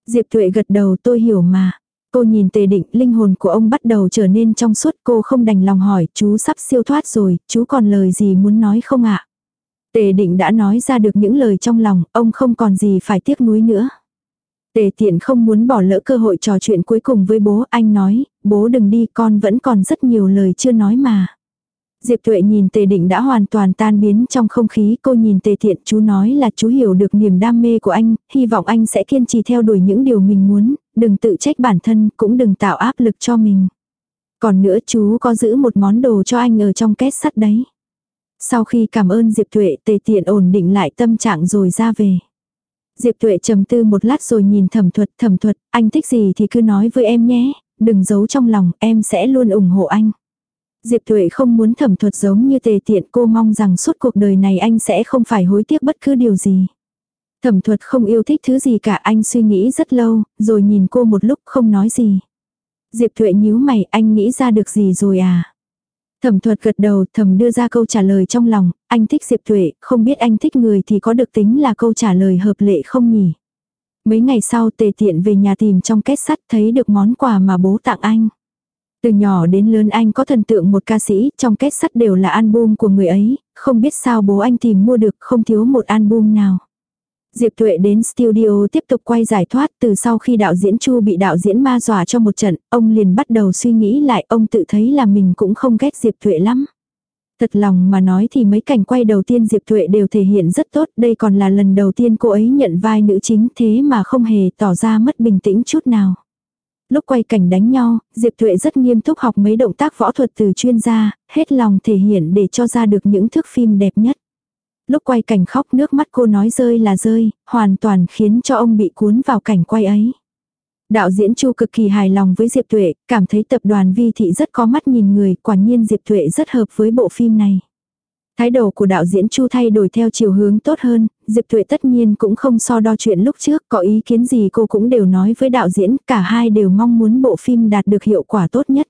Diệp Thuệ gật đầu tôi hiểu mà. Cô nhìn tề định, linh hồn của ông bắt đầu trở nên trong suốt cô không đành lòng hỏi, chú sắp siêu thoát rồi, chú còn lời gì muốn nói không ạ? Tề định đã nói ra được những lời trong lòng, ông không còn gì phải tiếc nuối nữa. Tề tiện không muốn bỏ lỡ cơ hội trò chuyện cuối cùng với bố, anh nói, bố đừng đi con vẫn còn rất nhiều lời chưa nói mà. Diệp Tuệ nhìn Tề Định đã hoàn toàn tan biến trong không khí, cô nhìn Tề Thiện, chú nói là chú hiểu được niềm đam mê của anh, hy vọng anh sẽ kiên trì theo đuổi những điều mình muốn, đừng tự trách bản thân, cũng đừng tạo áp lực cho mình. Còn nữa chú có giữ một món đồ cho anh ở trong két sắt đấy. Sau khi cảm ơn Diệp Tuệ, Tề Tiện ổn định lại tâm trạng rồi ra về. Diệp Tuệ trầm tư một lát rồi nhìn thẩm thuật, thẩm thuật, anh thích gì thì cứ nói với em nhé, đừng giấu trong lòng, em sẽ luôn ủng hộ anh. Diệp Tuệ không muốn thẩm thuật giống như tề tiện cô mong rằng suốt cuộc đời này anh sẽ không phải hối tiếc bất cứ điều gì. Thẩm thuật không yêu thích thứ gì cả anh suy nghĩ rất lâu, rồi nhìn cô một lúc không nói gì. Diệp Thuệ nhíu mày anh nghĩ ra được gì rồi à? Thẩm thuật gật đầu thẩm đưa ra câu trả lời trong lòng, anh thích Diệp Thuệ, không biết anh thích người thì có được tính là câu trả lời hợp lệ không nhỉ? Mấy ngày sau tề tiện về nhà tìm trong kết sắt thấy được món quà mà bố tặng anh. Từ nhỏ đến lớn anh có thần tượng một ca sĩ, trong kết sắt đều là album của người ấy, không biết sao bố anh tìm mua được không thiếu một album nào. Diệp Tuệ đến studio tiếp tục quay giải thoát từ sau khi đạo diễn Chu bị đạo diễn ma dọa cho một trận, ông liền bắt đầu suy nghĩ lại ông tự thấy là mình cũng không ghét Diệp Tuệ lắm. Thật lòng mà nói thì mấy cảnh quay đầu tiên Diệp Tuệ đều thể hiện rất tốt, đây còn là lần đầu tiên cô ấy nhận vai nữ chính thế mà không hề tỏ ra mất bình tĩnh chút nào. Lúc quay cảnh đánh nhau, Diệp Tuệ rất nghiêm túc học mấy động tác võ thuật từ chuyên gia, hết lòng thể hiện để cho ra được những thước phim đẹp nhất. Lúc quay cảnh khóc nước mắt cô nói rơi là rơi, hoàn toàn khiến cho ông bị cuốn vào cảnh quay ấy. Đạo diễn Chu cực kỳ hài lòng với Diệp Tuệ, cảm thấy tập đoàn Vi Thị rất có mắt nhìn người, quả nhiên Diệp Tuệ rất hợp với bộ phim này. Thái độ của đạo diễn Chu thay đổi theo chiều hướng tốt hơn, Diệp thụy tất nhiên cũng không so đo chuyện lúc trước, có ý kiến gì cô cũng đều nói với đạo diễn, cả hai đều mong muốn bộ phim đạt được hiệu quả tốt nhất.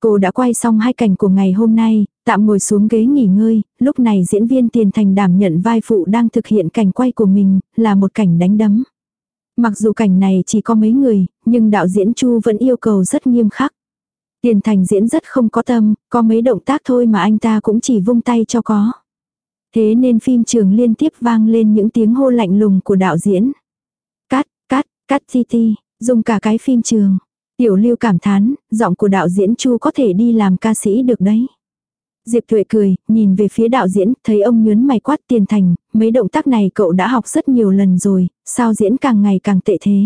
Cô đã quay xong hai cảnh của ngày hôm nay, tạm ngồi xuống ghế nghỉ ngơi, lúc này diễn viên tiền thành đảm nhận vai phụ đang thực hiện cảnh quay của mình, là một cảnh đánh đấm. Mặc dù cảnh này chỉ có mấy người, nhưng đạo diễn Chu vẫn yêu cầu rất nghiêm khắc. Tiền thành diễn rất không có tâm, có mấy động tác thôi mà anh ta cũng chỉ vung tay cho có. Thế nên phim trường liên tiếp vang lên những tiếng hô lạnh lùng của đạo diễn. Cắt, cắt, cắt ti dùng cả cái phim trường. Tiểu lưu cảm thán, giọng của đạo diễn Chu có thể đi làm ca sĩ được đấy. Diệp Tuệ cười, nhìn về phía đạo diễn, thấy ông nhớn mày quát tiền thành, mấy động tác này cậu đã học rất nhiều lần rồi, sao diễn càng ngày càng tệ thế.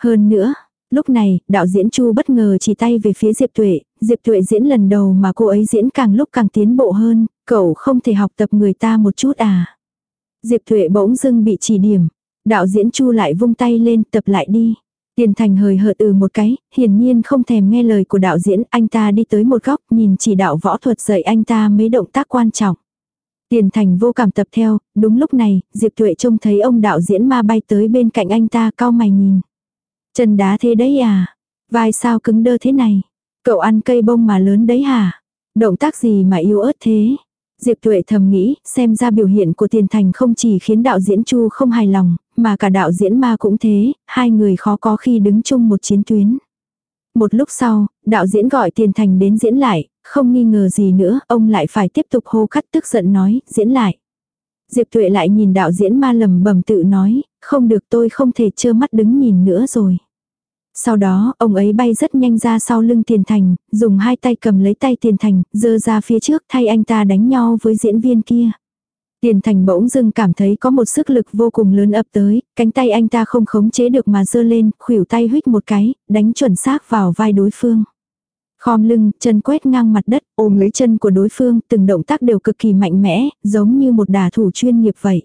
Hơn nữa, lúc này, đạo diễn Chu bất ngờ chỉ tay về phía Diệp Tuệ, Diệp Tuệ diễn lần đầu mà cô ấy diễn càng lúc càng tiến bộ hơn, cậu không thể học tập người ta một chút à. Diệp Tuệ bỗng dưng bị chỉ điểm, đạo diễn Chu lại vung tay lên tập lại đi. Tiền thành hời hợt ừ một cái, hiển nhiên không thèm nghe lời của đạo diễn, anh ta đi tới một góc nhìn chỉ đạo võ thuật dạy anh ta mấy động tác quan trọng. Tiền thành vô cảm tập theo, đúng lúc này, Diệp Tuệ trông thấy ông đạo diễn ma bay tới bên cạnh anh ta cao mày nhìn. Chân đá thế đấy à? Vai sao cứng đơ thế này? Cậu ăn cây bông mà lớn đấy hả? Động tác gì mà yếu ớt thế? Diệp Tuệ thầm nghĩ, xem ra biểu hiện của Tiền Thành không chỉ khiến đạo diễn Chu không hài lòng, mà cả đạo diễn ma cũng thế, hai người khó có khi đứng chung một chiến tuyến. Một lúc sau, đạo diễn gọi Tiền Thành đến diễn lại, không nghi ngờ gì nữa, ông lại phải tiếp tục hô cắt tức giận nói, diễn lại. Diệp Tuệ lại nhìn đạo diễn ma lầm bầm tự nói, không được tôi không thể trơ mắt đứng nhìn nữa rồi. Sau đó, ông ấy bay rất nhanh ra sau lưng Tiền Thành, dùng hai tay cầm lấy tay Tiền Thành, dơ ra phía trước thay anh ta đánh nhau với diễn viên kia. Tiền Thành bỗng dưng cảm thấy có một sức lực vô cùng lớn ập tới, cánh tay anh ta không khống chế được mà dơ lên, khuỷu tay huyết một cái, đánh chuẩn xác vào vai đối phương. Khom lưng, chân quét ngang mặt đất, ôm lấy chân của đối phương, từng động tác đều cực kỳ mạnh mẽ, giống như một đả thủ chuyên nghiệp vậy.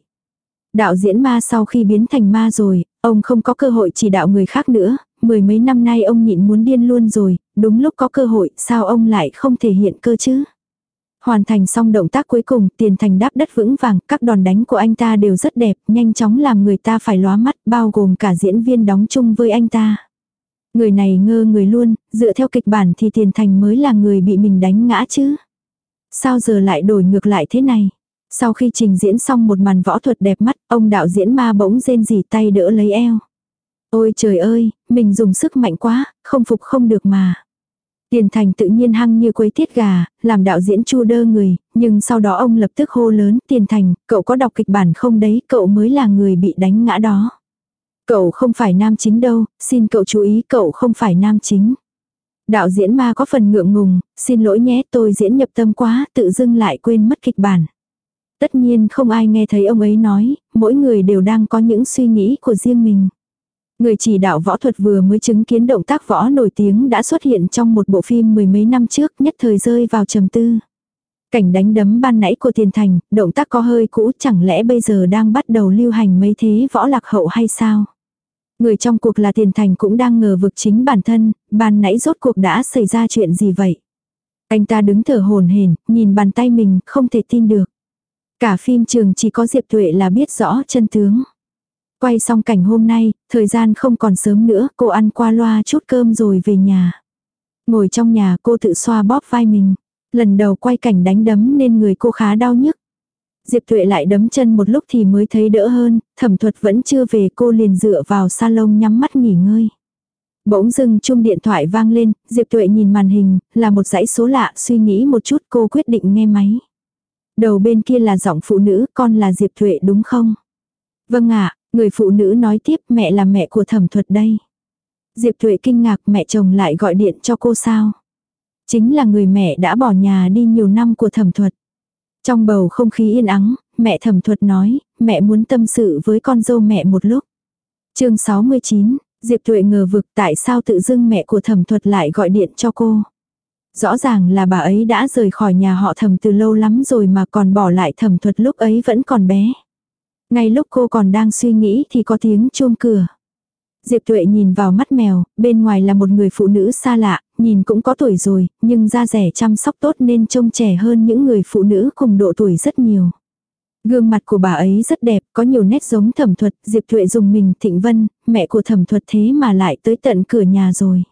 Đạo diễn ma sau khi biến thành ma rồi, ông không có cơ hội chỉ đạo người khác nữa, mười mấy năm nay ông nhịn muốn điên luôn rồi, đúng lúc có cơ hội, sao ông lại không thể hiện cơ chứ? Hoàn thành xong động tác cuối cùng, tiền thành đáp đất vững vàng, các đòn đánh của anh ta đều rất đẹp, nhanh chóng làm người ta phải lóa mắt, bao gồm cả diễn viên đóng chung với anh ta. Người này ngơ người luôn, dựa theo kịch bản thì tiền thành mới là người bị mình đánh ngã chứ. Sao giờ lại đổi ngược lại thế này? Sau khi trình diễn xong một màn võ thuật đẹp mắt, ông đạo diễn ma bỗng rên rỉ tay đỡ lấy eo. Ôi trời ơi, mình dùng sức mạnh quá, không phục không được mà. Tiền thành tự nhiên hăng như quấy tiết gà, làm đạo diễn chu đơ người, nhưng sau đó ông lập tức hô lớn, tiền thành, cậu có đọc kịch bản không đấy, cậu mới là người bị đánh ngã đó. Cậu không phải nam chính đâu, xin cậu chú ý cậu không phải nam chính. Đạo diễn ma có phần ngượng ngùng, xin lỗi nhé tôi diễn nhập tâm quá, tự dưng lại quên mất kịch bản. Tất nhiên không ai nghe thấy ông ấy nói, mỗi người đều đang có những suy nghĩ của riêng mình. Người chỉ đạo võ thuật vừa mới chứng kiến động tác võ nổi tiếng đã xuất hiện trong một bộ phim mười mấy năm trước nhất thời rơi vào trầm tư. Cảnh đánh đấm ban nãy của tiền thành, động tác có hơi cũ chẳng lẽ bây giờ đang bắt đầu lưu hành mấy thế võ lạc hậu hay sao? Người trong cuộc là tiền thành cũng đang ngờ vực chính bản thân, ban nãy rốt cuộc đã xảy ra chuyện gì vậy? Anh ta đứng thở hồn hển, nhìn bàn tay mình, không thể tin được. Cả phim trường chỉ có Diệp Tuệ là biết rõ chân tướng. Quay xong cảnh hôm nay, thời gian không còn sớm nữa, cô ăn qua loa chút cơm rồi về nhà. Ngồi trong nhà cô tự xoa bóp vai mình. Lần đầu quay cảnh đánh đấm nên người cô khá đau nhức. Diệp Tuệ lại đấm chân một lúc thì mới thấy đỡ hơn, thẩm thuật vẫn chưa về cô liền dựa vào salon nhắm mắt nghỉ ngơi. Bỗng dưng chung điện thoại vang lên, Diệp Tuệ nhìn màn hình, là một dãy số lạ, suy nghĩ một chút cô quyết định nghe máy. Đầu bên kia là giọng phụ nữ, con là Diệp Tuệ đúng không? Vâng ạ, người phụ nữ nói tiếp mẹ là mẹ của thẩm thuật đây. Diệp Tuệ kinh ngạc mẹ chồng lại gọi điện cho cô sao? Chính là người mẹ đã bỏ nhà đi nhiều năm của thẩm thuật. Trong bầu không khí yên ắng, mẹ thẩm thuật nói, mẹ muốn tâm sự với con dâu mẹ một lúc. chương 69, Diệp Tuệ ngờ vực tại sao tự dưng mẹ của thẩm thuật lại gọi điện cho cô. Rõ ràng là bà ấy đã rời khỏi nhà họ thẩm từ lâu lắm rồi mà còn bỏ lại thẩm thuật lúc ấy vẫn còn bé. Ngay lúc cô còn đang suy nghĩ thì có tiếng chuông cửa. Diệp Tuệ nhìn vào mắt mèo, bên ngoài là một người phụ nữ xa lạ, nhìn cũng có tuổi rồi, nhưng da rẻ chăm sóc tốt nên trông trẻ hơn những người phụ nữ cùng độ tuổi rất nhiều. Gương mặt của bà ấy rất đẹp, có nhiều nét giống thẩm thuật, Diệp Tuệ dùng mình Thịnh Vân, mẹ của thẩm thuật thế mà lại tới tận cửa nhà rồi.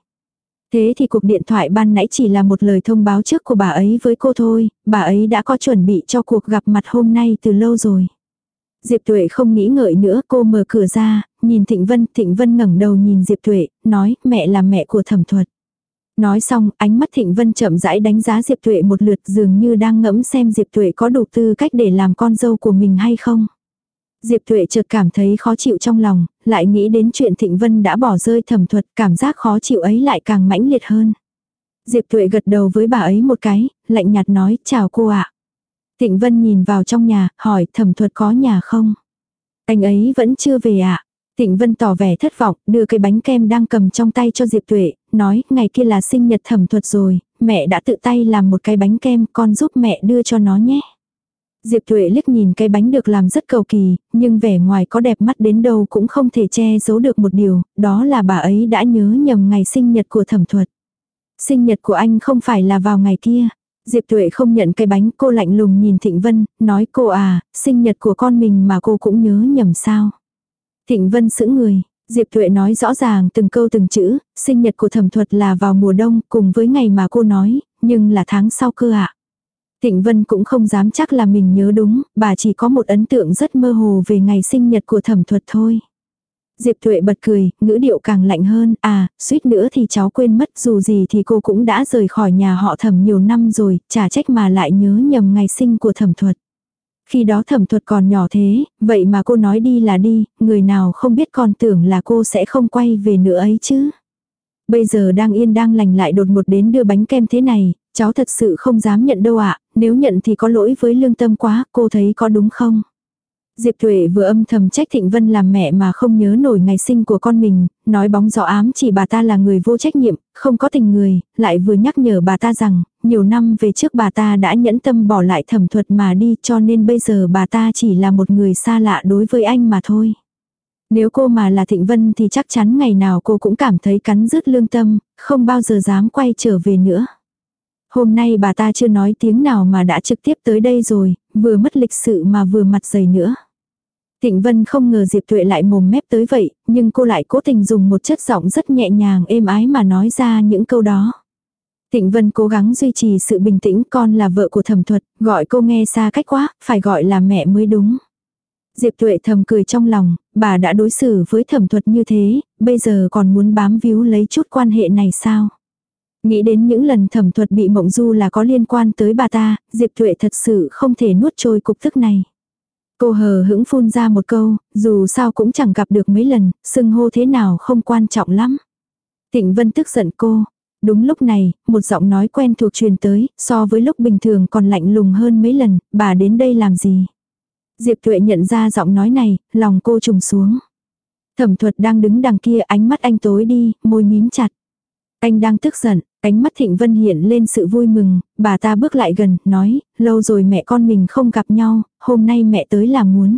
Thế thì cuộc điện thoại ban nãy chỉ là một lời thông báo trước của bà ấy với cô thôi, bà ấy đã có chuẩn bị cho cuộc gặp mặt hôm nay từ lâu rồi. Diệp Tuệ không nghĩ ngợi nữa, cô mở cửa ra, nhìn Thịnh Vân, Thịnh Vân ngẩng đầu nhìn Diệp Tuệ, nói, mẹ là mẹ của thẩm thuật. Nói xong, ánh mắt Thịnh Vân chậm rãi đánh giá Diệp Tuệ một lượt dường như đang ngẫm xem Diệp Tuệ có đủ tư cách để làm con dâu của mình hay không. Diệp Tuệ chợt cảm thấy khó chịu trong lòng, lại nghĩ đến chuyện Thịnh Vân đã bỏ rơi thẩm thuật, cảm giác khó chịu ấy lại càng mãnh liệt hơn. Diệp Tuệ gật đầu với bà ấy một cái, lạnh nhạt nói, chào cô ạ. Thịnh Vân nhìn vào trong nhà, hỏi thẩm thuật có nhà không? Anh ấy vẫn chưa về ạ. À? Thịnh Vân tỏ vẻ thất vọng, đưa cái bánh kem đang cầm trong tay cho Diệp Tuệ, nói, ngày kia là sinh nhật thẩm thuật rồi, mẹ đã tự tay làm một cái bánh kem, con giúp mẹ đưa cho nó nhé. Diệp Tuệ liếc nhìn cái bánh được làm rất cầu kỳ, nhưng vẻ ngoài có đẹp mắt đến đâu cũng không thể che giấu được một điều, đó là bà ấy đã nhớ nhầm ngày sinh nhật của thẩm thuật. Sinh nhật của anh không phải là vào ngày kia. Diệp Tuệ không nhận cái bánh, cô lạnh lùng nhìn Thịnh Vân, nói cô à, sinh nhật của con mình mà cô cũng nhớ nhầm sao. Thịnh Vân sững người, Diệp Thuệ nói rõ ràng từng câu từng chữ, sinh nhật của thẩm thuật là vào mùa đông cùng với ngày mà cô nói, nhưng là tháng sau cơ ạ. À. Thịnh Vân cũng không dám chắc là mình nhớ đúng, bà chỉ có một ấn tượng rất mơ hồ về ngày sinh nhật của thẩm thuật thôi. Diệp Thuệ bật cười, ngữ điệu càng lạnh hơn, à, suýt nữa thì cháu quên mất dù gì thì cô cũng đã rời khỏi nhà họ thẩm nhiều năm rồi, chả trách mà lại nhớ nhầm ngày sinh của thẩm thuật. Khi đó thẩm thuật còn nhỏ thế, vậy mà cô nói đi là đi, người nào không biết còn tưởng là cô sẽ không quay về nữa ấy chứ. Bây giờ đang yên đang lành lại đột ngột đến đưa bánh kem thế này, cháu thật sự không dám nhận đâu ạ, nếu nhận thì có lỗi với lương tâm quá, cô thấy có đúng không? Diệp Thuệ vừa âm thầm trách Thịnh Vân làm mẹ mà không nhớ nổi ngày sinh của con mình, nói bóng gió ám chỉ bà ta là người vô trách nhiệm, không có tình người, lại vừa nhắc nhở bà ta rằng, nhiều năm về trước bà ta đã nhẫn tâm bỏ lại thẩm thuật mà đi cho nên bây giờ bà ta chỉ là một người xa lạ đối với anh mà thôi. Nếu cô mà là Thịnh Vân thì chắc chắn ngày nào cô cũng cảm thấy cắn rứt lương tâm, không bao giờ dám quay trở về nữa. Hôm nay bà ta chưa nói tiếng nào mà đã trực tiếp tới đây rồi, vừa mất lịch sự mà vừa mặt dày nữa. Thịnh Vân không ngờ Diệp Tuệ lại mồm mép tới vậy, nhưng cô lại cố tình dùng một chất giọng rất nhẹ nhàng êm ái mà nói ra những câu đó. Thịnh Vân cố gắng duy trì sự bình tĩnh con là vợ của thẩm thuật, gọi cô nghe xa cách quá, phải gọi là mẹ mới đúng. Diệp Tuệ thầm cười trong lòng, bà đã đối xử với thẩm thuật như thế, bây giờ còn muốn bám víu lấy chút quan hệ này sao? Nghĩ đến những lần thẩm thuật bị mộng du là có liên quan tới bà ta, Diệp Tuệ thật sự không thể nuốt trôi cục tức này. Cô hờ hững phun ra một câu, dù sao cũng chẳng gặp được mấy lần, sưng hô thế nào không quan trọng lắm. Tịnh Vân tức giận cô. Đúng lúc này, một giọng nói quen thuộc truyền tới, so với lúc bình thường còn lạnh lùng hơn mấy lần, bà đến đây làm gì? Diệp Tuệ nhận ra giọng nói này, lòng cô trùng xuống. Thẩm thuật đang đứng đằng kia ánh mắt anh tối đi, môi mím chặt. Anh đang tức giận, ánh mắt Thịnh Vân hiện lên sự vui mừng, bà ta bước lại gần, nói, lâu rồi mẹ con mình không gặp nhau, hôm nay mẹ tới là muốn.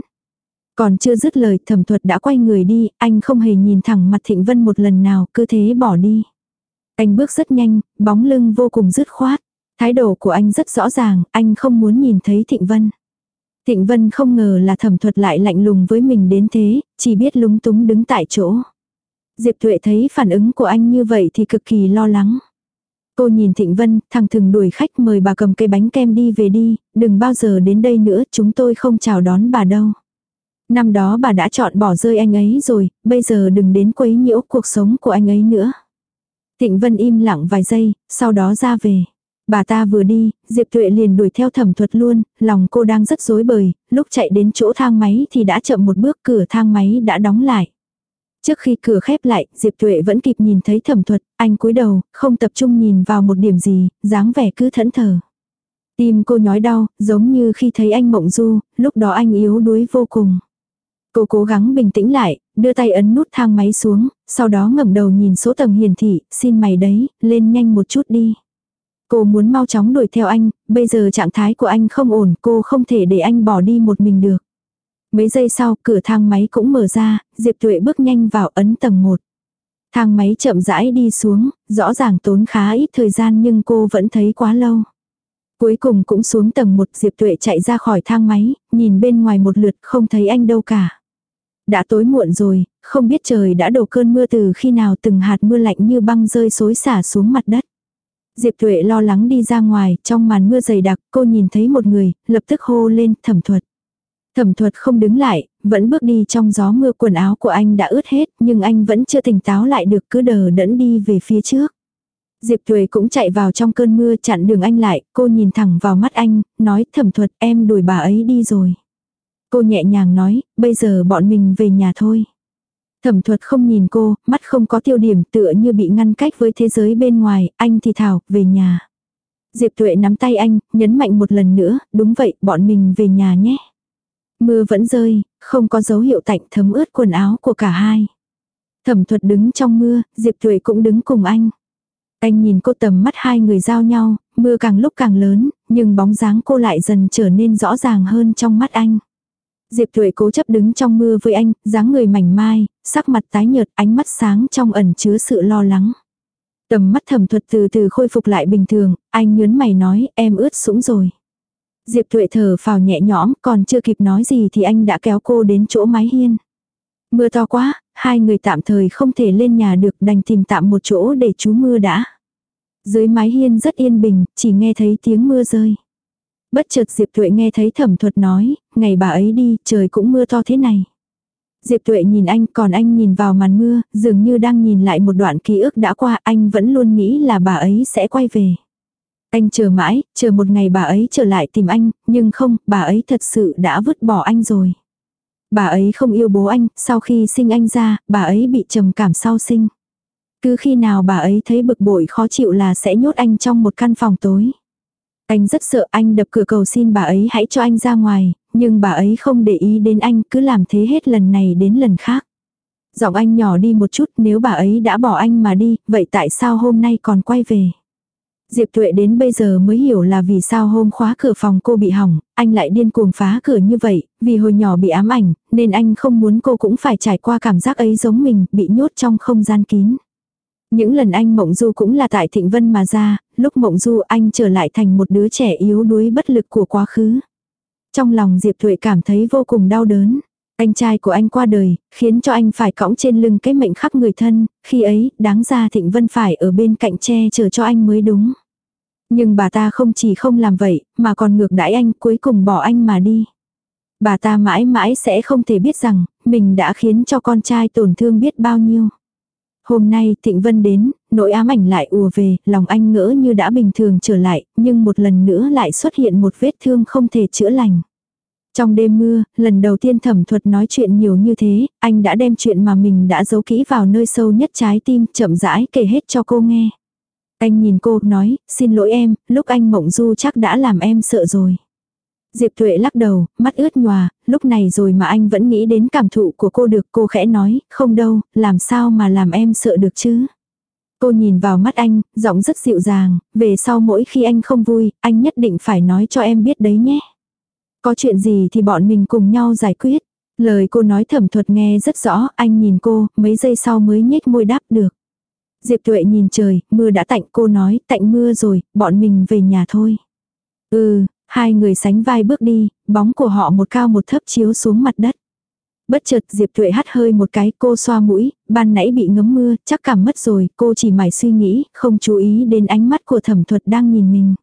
Còn chưa dứt lời thẩm thuật đã quay người đi, anh không hề nhìn thẳng mặt Thịnh Vân một lần nào, cứ thế bỏ đi. Anh bước rất nhanh, bóng lưng vô cùng dứt khoát. Thái độ của anh rất rõ ràng, anh không muốn nhìn thấy Thịnh Vân. Thịnh Vân không ngờ là thẩm thuật lại lạnh lùng với mình đến thế, chỉ biết lúng túng đứng tại chỗ. Diệp Thuệ thấy phản ứng của anh như vậy thì cực kỳ lo lắng. Cô nhìn Thịnh Vân, thằng thừng đuổi khách mời bà cầm cây bánh kem đi về đi, đừng bao giờ đến đây nữa, chúng tôi không chào đón bà đâu. Năm đó bà đã chọn bỏ rơi anh ấy rồi, bây giờ đừng đến quấy nhiễu cuộc sống của anh ấy nữa. Thịnh Vân im lặng vài giây, sau đó ra về. Bà ta vừa đi, Diệp Tuệ liền đuổi theo thẩm thuật luôn, lòng cô đang rất rối bời, lúc chạy đến chỗ thang máy thì đã chậm một bước cửa thang máy đã đóng lại. Trước khi cửa khép lại, Diệp Tuệ vẫn kịp nhìn thấy thẩm thuật, anh cúi đầu, không tập trung nhìn vào một điểm gì, dáng vẻ cứ thẫn thờ. Tim cô nhói đau, giống như khi thấy anh mộng du, lúc đó anh yếu đuối vô cùng. Cô cố gắng bình tĩnh lại, đưa tay ấn nút thang máy xuống, sau đó ngẩng đầu nhìn số tầng hiển thị, xin mày đấy, lên nhanh một chút đi. Cô muốn mau chóng đuổi theo anh, bây giờ trạng thái của anh không ổn, cô không thể để anh bỏ đi một mình được. Mấy giây sau, cửa thang máy cũng mở ra, Diệp Tuệ bước nhanh vào ấn tầng 1. Thang máy chậm rãi đi xuống, rõ ràng tốn khá ít thời gian nhưng cô vẫn thấy quá lâu. Cuối cùng cũng xuống tầng 1 Diệp Tuệ chạy ra khỏi thang máy, nhìn bên ngoài một lượt không thấy anh đâu cả. Đã tối muộn rồi, không biết trời đã đổ cơn mưa từ khi nào từng hạt mưa lạnh như băng rơi xối xả xuống mặt đất. Diệp Tuệ lo lắng đi ra ngoài, trong màn mưa dày đặc, cô nhìn thấy một người, lập tức hô lên, thẩm thuật. Thẩm thuật không đứng lại, vẫn bước đi trong gió mưa quần áo của anh đã ướt hết, nhưng anh vẫn chưa tỉnh táo lại được cứ đờ đẫn đi về phía trước. Diệp Thuệ cũng chạy vào trong cơn mưa chặn đường anh lại, cô nhìn thẳng vào mắt anh, nói thẩm thuật em đuổi bà ấy đi rồi. Cô nhẹ nhàng nói, bây giờ bọn mình về nhà thôi. Thẩm thuật không nhìn cô, mắt không có tiêu điểm tựa như bị ngăn cách với thế giới bên ngoài, anh thì thảo, về nhà. Diệp Thuệ nắm tay anh, nhấn mạnh một lần nữa, đúng vậy, bọn mình về nhà nhé. Mưa vẫn rơi, không có dấu hiệu tạnh thấm ướt quần áo của cả hai. Thẩm thuật đứng trong mưa, Diệp Thuệ cũng đứng cùng anh. Anh nhìn cô tầm mắt hai người giao nhau, mưa càng lúc càng lớn, nhưng bóng dáng cô lại dần trở nên rõ ràng hơn trong mắt anh. Diệp Thuệ cố chấp đứng trong mưa với anh, dáng người mảnh mai, sắc mặt tái nhợt, ánh mắt sáng trong ẩn chứa sự lo lắng. Tầm mắt thẩm thuật từ từ khôi phục lại bình thường, anh nhớn mày nói, em ướt sũng rồi. Diệp Thuệ thở phào nhẹ nhõm, còn chưa kịp nói gì thì anh đã kéo cô đến chỗ mái hiên. Mưa to quá, hai người tạm thời không thể lên nhà được đành tìm tạm một chỗ để trú mưa đã. Dưới mái hiên rất yên bình, chỉ nghe thấy tiếng mưa rơi. Bất chợt Diệp Tuệ nghe thấy thẩm thuật nói, ngày bà ấy đi, trời cũng mưa to thế này. Diệp Tuệ nhìn anh, còn anh nhìn vào màn mưa, dường như đang nhìn lại một đoạn ký ức đã qua, anh vẫn luôn nghĩ là bà ấy sẽ quay về. Anh chờ mãi, chờ một ngày bà ấy trở lại tìm anh, nhưng không, bà ấy thật sự đã vứt bỏ anh rồi. Bà ấy không yêu bố anh, sau khi sinh anh ra, bà ấy bị trầm cảm sau sinh. Cứ khi nào bà ấy thấy bực bội khó chịu là sẽ nhốt anh trong một căn phòng tối. Anh rất sợ anh đập cửa cầu xin bà ấy hãy cho anh ra ngoài, nhưng bà ấy không để ý đến anh cứ làm thế hết lần này đến lần khác. Giọng anh nhỏ đi một chút nếu bà ấy đã bỏ anh mà đi, vậy tại sao hôm nay còn quay về? Diệp Tuệ đến bây giờ mới hiểu là vì sao hôm khóa cửa phòng cô bị hỏng, anh lại điên cuồng phá cửa như vậy, vì hồi nhỏ bị ám ảnh, nên anh không muốn cô cũng phải trải qua cảm giác ấy giống mình, bị nhốt trong không gian kín. Những lần anh mộng du cũng là tại Thịnh Vân mà ra, lúc mộng du anh trở lại thành một đứa trẻ yếu đuối bất lực của quá khứ. Trong lòng Diệp Thuệ cảm thấy vô cùng đau đớn. Anh trai của anh qua đời, khiến cho anh phải cõng trên lưng cái mệnh khắc người thân, khi ấy, đáng ra Thịnh Vân phải ở bên cạnh che chở cho anh mới đúng. Nhưng bà ta không chỉ không làm vậy, mà còn ngược đãi anh cuối cùng bỏ anh mà đi. Bà ta mãi mãi sẽ không thể biết rằng, mình đã khiến cho con trai tổn thương biết bao nhiêu. Hôm nay Thịnh Vân đến, nỗi ám ảnh lại ùa về, lòng anh ngỡ như đã bình thường trở lại, nhưng một lần nữa lại xuất hiện một vết thương không thể chữa lành. Trong đêm mưa, lần đầu tiên thẩm thuật nói chuyện nhiều như thế, anh đã đem chuyện mà mình đã giấu kỹ vào nơi sâu nhất trái tim, chậm rãi kể hết cho cô nghe. Anh nhìn cô, nói, xin lỗi em, lúc anh mộng du chắc đã làm em sợ rồi. Diệp Tuệ lắc đầu, mắt ướt nhòa, lúc này rồi mà anh vẫn nghĩ đến cảm thụ của cô được cô khẽ nói, không đâu, làm sao mà làm em sợ được chứ. Cô nhìn vào mắt anh, giọng rất dịu dàng, về sau mỗi khi anh không vui, anh nhất định phải nói cho em biết đấy nhé. Có chuyện gì thì bọn mình cùng nhau giải quyết. Lời cô nói thẩm thuật nghe rất rõ, anh nhìn cô, mấy giây sau mới nhếch môi đáp được. Diệp Tuệ nhìn trời, mưa đã tạnh cô nói, tạnh mưa rồi, bọn mình về nhà thôi. Ừ, Hai người sánh vai bước đi, bóng của họ một cao một thấp chiếu xuống mặt đất. Bất chợt Diệp Tuệ hắt hơi một cái, cô xoa mũi, ban nãy bị ngấm mưa, chắc cảm mất rồi, cô chỉ mải suy nghĩ, không chú ý đến ánh mắt của thẩm thuật đang nhìn mình.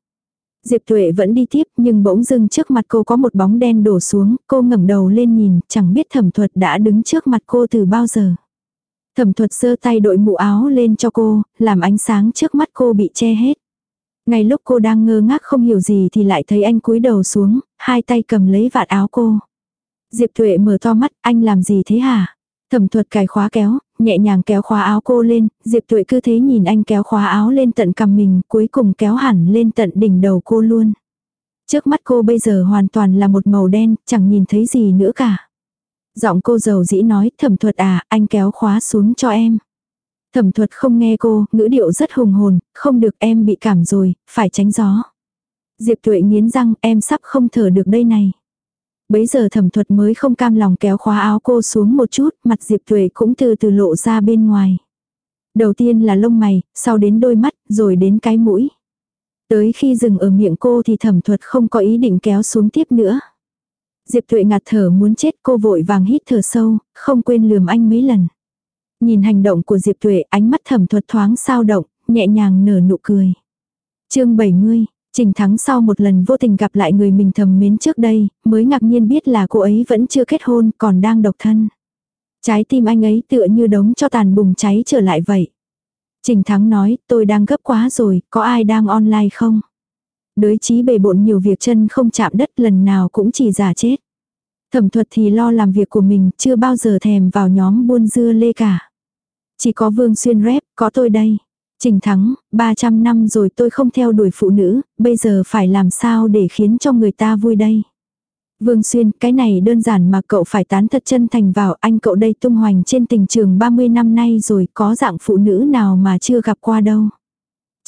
Diệp Tuệ vẫn đi tiếp nhưng bỗng dưng trước mặt cô có một bóng đen đổ xuống, cô ngẩng đầu lên nhìn, chẳng biết thẩm thuật đã đứng trước mặt cô từ bao giờ. Thẩm thuật giơ tay đội mũ áo lên cho cô, làm ánh sáng trước mắt cô bị che hết. Ngay lúc cô đang ngơ ngác không hiểu gì thì lại thấy anh cúi đầu xuống, hai tay cầm lấy vạt áo cô. Diệp Thuệ mở to mắt, anh làm gì thế hả? Thẩm thuật cài khóa kéo, nhẹ nhàng kéo khóa áo cô lên, Diệp Tuệ cứ thế nhìn anh kéo khóa áo lên tận cầm mình, cuối cùng kéo hẳn lên tận đỉnh đầu cô luôn. Trước mắt cô bây giờ hoàn toàn là một màu đen, chẳng nhìn thấy gì nữa cả. Giọng cô giàu dĩ nói, thẩm thuật à, anh kéo khóa xuống cho em. Thẩm thuật không nghe cô, ngữ điệu rất hùng hồn, không được em bị cảm rồi, phải tránh gió. Diệp tuệ nghiến răng, em sắp không thở được đây này. Bấy giờ thẩm thuật mới không cam lòng kéo khóa áo cô xuống một chút, mặt Diệp tuệ cũng từ từ lộ ra bên ngoài. Đầu tiên là lông mày, sau đến đôi mắt, rồi đến cái mũi. Tới khi dừng ở miệng cô thì thẩm thuật không có ý định kéo xuống tiếp nữa. Diệp tuệ ngạt thở muốn chết cô vội vàng hít thở sâu, không quên lườm anh mấy lần. Nhìn hành động của Diệp tuệ ánh mắt thẩm thuật thoáng sao động, nhẹ nhàng nở nụ cười. chương 70, Trình Thắng sau một lần vô tình gặp lại người mình thầm mến trước đây, mới ngạc nhiên biết là cô ấy vẫn chưa kết hôn còn đang độc thân. Trái tim anh ấy tựa như đống cho tàn bùng cháy trở lại vậy. Trình Thắng nói, tôi đang gấp quá rồi, có ai đang online không? Đới chí bề bộn nhiều việc chân không chạm đất lần nào cũng chỉ giả chết. Thẩm thuật thì lo làm việc của mình, chưa bao giờ thèm vào nhóm buôn dưa lê cả. Chỉ có Vương Xuyên rep, có tôi đây. Trình Thắng, 300 năm rồi tôi không theo đuổi phụ nữ, bây giờ phải làm sao để khiến cho người ta vui đây. Vương Xuyên, cái này đơn giản mà cậu phải tán thật chân thành vào, anh cậu đây tung hoành trên tình trường 30 năm nay rồi, có dạng phụ nữ nào mà chưa gặp qua đâu.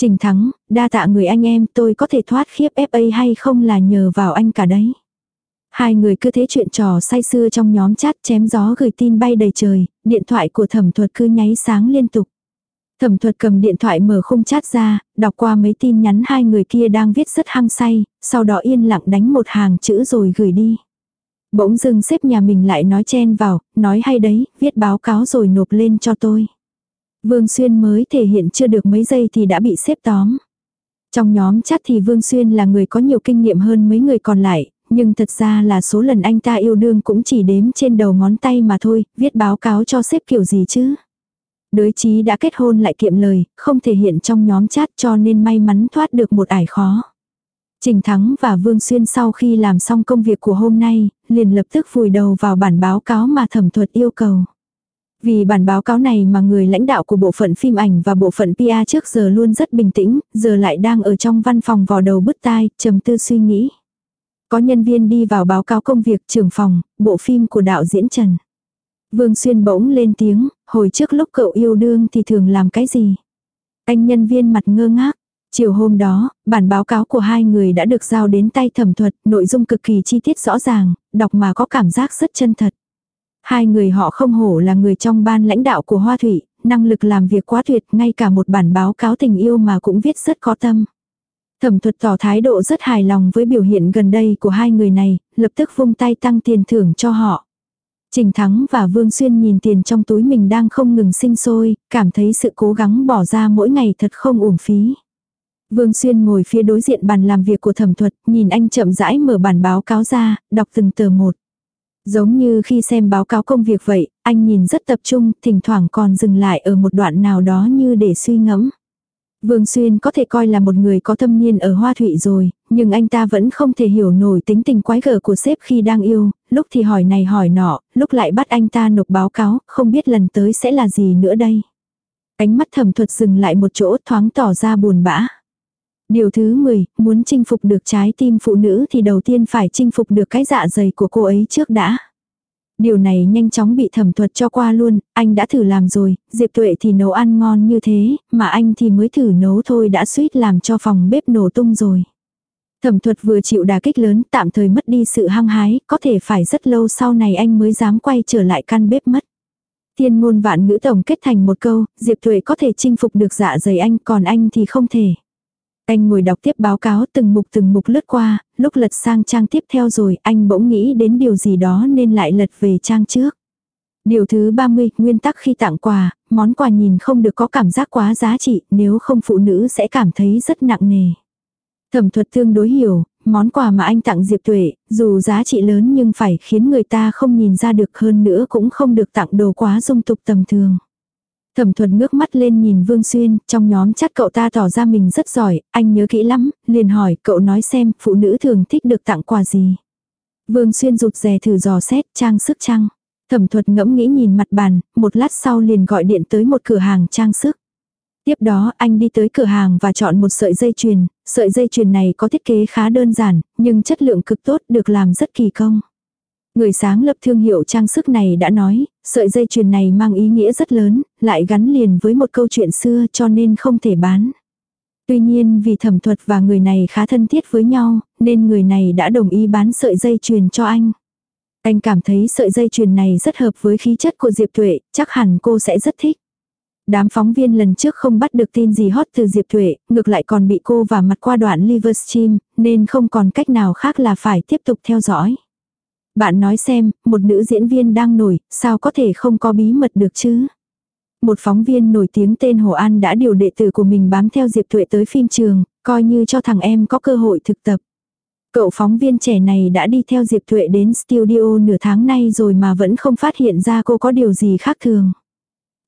Trình Thắng, đa tạ người anh em tôi có thể thoát khiếp FA hay không là nhờ vào anh cả đấy. Hai người cứ thế chuyện trò say sưa trong nhóm chat chém gió gửi tin bay đầy trời, điện thoại của thẩm thuật cứ nháy sáng liên tục. Thẩm thuật cầm điện thoại mở khung chat ra, đọc qua mấy tin nhắn hai người kia đang viết rất hăng say, sau đó yên lặng đánh một hàng chữ rồi gửi đi. Bỗng dưng xếp nhà mình lại nói chen vào, nói hay đấy, viết báo cáo rồi nộp lên cho tôi. Vương Xuyên mới thể hiện chưa được mấy giây thì đã bị xếp tóm. Trong nhóm chat thì Vương Xuyên là người có nhiều kinh nghiệm hơn mấy người còn lại, nhưng thật ra là số lần anh ta yêu đương cũng chỉ đếm trên đầu ngón tay mà thôi, viết báo cáo cho xếp kiểu gì chứ. Đới chí đã kết hôn lại kiệm lời, không thể hiện trong nhóm chat cho nên may mắn thoát được một ải khó. Trình Thắng và Vương Xuyên sau khi làm xong công việc của hôm nay, liền lập tức vùi đầu vào bản báo cáo mà thẩm thuật yêu cầu. Vì bản báo cáo này mà người lãnh đạo của bộ phận phim ảnh và bộ phận PR trước giờ luôn rất bình tĩnh, giờ lại đang ở trong văn phòng vò đầu bứt tai, trầm tư suy nghĩ. Có nhân viên đi vào báo cáo công việc trưởng phòng, bộ phim của đạo diễn Trần. Vương Xuyên bỗng lên tiếng, hồi trước lúc cậu yêu đương thì thường làm cái gì? Anh nhân viên mặt ngơ ngác. Chiều hôm đó, bản báo cáo của hai người đã được giao đến tay thẩm thuật, nội dung cực kỳ chi tiết rõ ràng, đọc mà có cảm giác rất chân thật. Hai người họ không hổ là người trong ban lãnh đạo của Hoa Thủy, năng lực làm việc quá tuyệt, ngay cả một bản báo cáo tình yêu mà cũng viết rất có tâm. Thẩm thuật tỏ thái độ rất hài lòng với biểu hiện gần đây của hai người này, lập tức vung tay tăng tiền thưởng cho họ. Trình Thắng và Vương Xuyên nhìn tiền trong túi mình đang không ngừng sinh sôi, cảm thấy sự cố gắng bỏ ra mỗi ngày thật không uổng phí. Vương Xuyên ngồi phía đối diện bàn làm việc của thẩm thuật, nhìn anh chậm rãi mở bản báo cáo ra, đọc từng tờ một. Giống như khi xem báo cáo công việc vậy, anh nhìn rất tập trung, thỉnh thoảng còn dừng lại ở một đoạn nào đó như để suy ngẫm. Vương Xuyên có thể coi là một người có thâm niên ở Hoa Thụy rồi, nhưng anh ta vẫn không thể hiểu nổi tính tình quái gở của sếp khi đang yêu, lúc thì hỏi này hỏi nọ, lúc lại bắt anh ta nộp báo cáo, không biết lần tới sẽ là gì nữa đây. Ánh mắt thẩm thuật dừng lại một chỗ thoáng tỏ ra buồn bã. Điều thứ 10, muốn chinh phục được trái tim phụ nữ thì đầu tiên phải chinh phục được cái dạ dày của cô ấy trước đã. Điều này nhanh chóng bị thẩm thuật cho qua luôn, anh đã thử làm rồi, Diệp Tuệ thì nấu ăn ngon như thế, mà anh thì mới thử nấu thôi đã suýt làm cho phòng bếp nổ tung rồi. Thẩm thuật vừa chịu đả kích lớn tạm thời mất đi sự hăng hái, có thể phải rất lâu sau này anh mới dám quay trở lại căn bếp mất. Thiên ngôn vạn ngữ tổng kết thành một câu, Diệp Thuệ có thể chinh phục được dạ dày anh còn anh thì không thể. Anh ngồi đọc tiếp báo cáo từng mục từng mục lướt qua, lúc lật sang trang tiếp theo rồi anh bỗng nghĩ đến điều gì đó nên lại lật về trang trước. Điều thứ 30, nguyên tắc khi tặng quà, món quà nhìn không được có cảm giác quá giá trị, nếu không phụ nữ sẽ cảm thấy rất nặng nề. Thẩm thuật tương đối hiểu, món quà mà anh tặng Diệp Tuệ, dù giá trị lớn nhưng phải khiến người ta không nhìn ra được hơn nữa cũng không được tặng đồ quá dung tục tầm thường. Thẩm thuật ngước mắt lên nhìn Vương Xuyên, trong nhóm chắc cậu ta tỏ ra mình rất giỏi, anh nhớ kỹ lắm, liền hỏi cậu nói xem phụ nữ thường thích được tặng quà gì. Vương Xuyên rụt rè thử dò xét trang sức trăng. Thẩm thuật ngẫm nghĩ nhìn mặt bàn, một lát sau liền gọi điện tới một cửa hàng trang sức. Tiếp đó anh đi tới cửa hàng và chọn một sợi dây chuyền, sợi dây chuyền này có thiết kế khá đơn giản, nhưng chất lượng cực tốt được làm rất kỳ công. Người sáng lập thương hiệu trang sức này đã nói, sợi dây chuyền này mang ý nghĩa rất lớn, lại gắn liền với một câu chuyện xưa cho nên không thể bán. Tuy nhiên vì thẩm thuật và người này khá thân thiết với nhau, nên người này đã đồng ý bán sợi dây chuyền cho anh. Anh cảm thấy sợi dây chuyền này rất hợp với khí chất của Diệp Tuệ, chắc hẳn cô sẽ rất thích. Đám phóng viên lần trước không bắt được tin gì hot từ Diệp Thuệ, ngược lại còn bị cô và mặt qua đoạn Livestream, nên không còn cách nào khác là phải tiếp tục theo dõi. Bạn nói xem, một nữ diễn viên đang nổi, sao có thể không có bí mật được chứ? Một phóng viên nổi tiếng tên Hồ An đã điều đệ tử của mình bám theo Diệp Thuệ tới phim trường, coi như cho thằng em có cơ hội thực tập. Cậu phóng viên trẻ này đã đi theo Diệp Thuệ đến studio nửa tháng nay rồi mà vẫn không phát hiện ra cô có điều gì khác thường.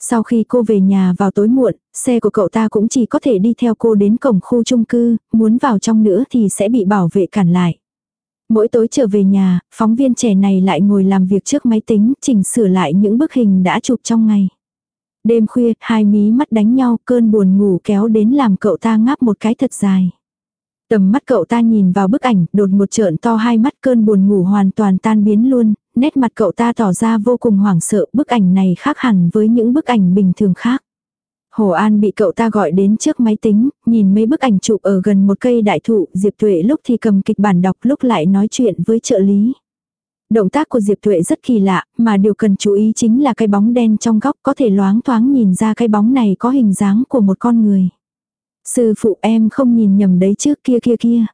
Sau khi cô về nhà vào tối muộn, xe của cậu ta cũng chỉ có thể đi theo cô đến cổng khu chung cư, muốn vào trong nữa thì sẽ bị bảo vệ cản lại. Mỗi tối trở về nhà, phóng viên trẻ này lại ngồi làm việc trước máy tính, chỉnh sửa lại những bức hình đã chụp trong ngày. Đêm khuya, hai mí mắt đánh nhau, cơn buồn ngủ kéo đến làm cậu ta ngáp một cái thật dài. Tầm mắt cậu ta nhìn vào bức ảnh, đột một trợn to hai mắt cơn buồn ngủ hoàn toàn tan biến luôn, nét mặt cậu ta tỏ ra vô cùng hoảng sợ, bức ảnh này khác hẳn với những bức ảnh bình thường khác. Hồ An bị cậu ta gọi đến trước máy tính, nhìn mấy bức ảnh chụp ở gần một cây đại thụ, Diệp Tuệ lúc thì cầm kịch bản đọc lúc lại nói chuyện với trợ lý. Động tác của Diệp Tuệ rất kỳ lạ, mà điều cần chú ý chính là cái bóng đen trong góc có thể loáng thoáng nhìn ra cái bóng này có hình dáng của một con người. Sư phụ em không nhìn nhầm đấy trước kia kia kia.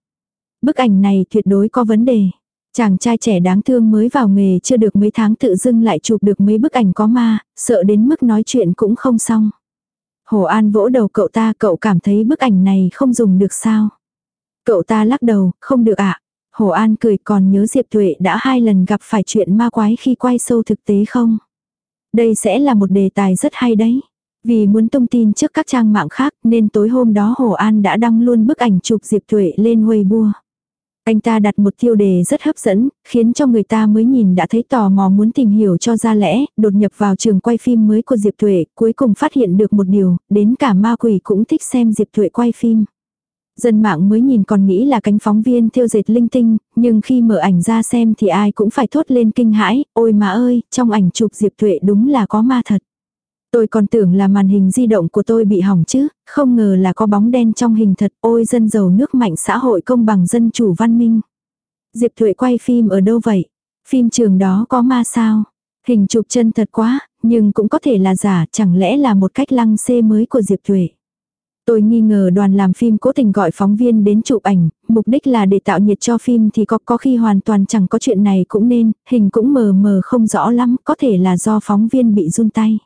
Bức ảnh này tuyệt đối có vấn đề. Chàng trai trẻ đáng thương mới vào nghề chưa được mấy tháng tự dưng lại chụp được mấy bức ảnh có ma, sợ đến mức nói chuyện cũng không xong. Hồ An vỗ đầu cậu ta, cậu cảm thấy bức ảnh này không dùng được sao? Cậu ta lắc đầu, không được ạ. À? Hồ An cười còn nhớ Diệp Tuệ đã hai lần gặp phải chuyện ma quái khi quay sâu thực tế không? Đây sẽ là một đề tài rất hay đấy. Vì muốn thông tin trước các trang mạng khác nên tối hôm đó Hồ An đã đăng luôn bức ảnh chụp Diệp Tuệ lên Weibo. Anh ta đặt một tiêu đề rất hấp dẫn, khiến cho người ta mới nhìn đã thấy tò mò muốn tìm hiểu cho ra lẽ, đột nhập vào trường quay phim mới của Diệp Tuệ, cuối cùng phát hiện được một điều, đến cả ma quỷ cũng thích xem Diệp Tuệ quay phim. Dân mạng mới nhìn còn nghĩ là cánh phóng viên thiêu dệt linh tinh, nhưng khi mở ảnh ra xem thì ai cũng phải thốt lên kinh hãi, ôi mà ơi, trong ảnh chụp Diệp Tuệ đúng là có ma thật. Tôi còn tưởng là màn hình di động của tôi bị hỏng chứ, không ngờ là có bóng đen trong hình thật, ôi dân giàu nước mạnh xã hội công bằng dân chủ văn minh. Diệp Thuệ quay phim ở đâu vậy? Phim trường đó có ma sao? Hình chụp chân thật quá, nhưng cũng có thể là giả, chẳng lẽ là một cách lăng xê mới của Diệp Thuệ. Tôi nghi ngờ đoàn làm phim cố tình gọi phóng viên đến chụp ảnh, mục đích là để tạo nhiệt cho phim thì có có khi hoàn toàn chẳng có chuyện này cũng nên, hình cũng mờ mờ không rõ lắm, có thể là do phóng viên bị run tay.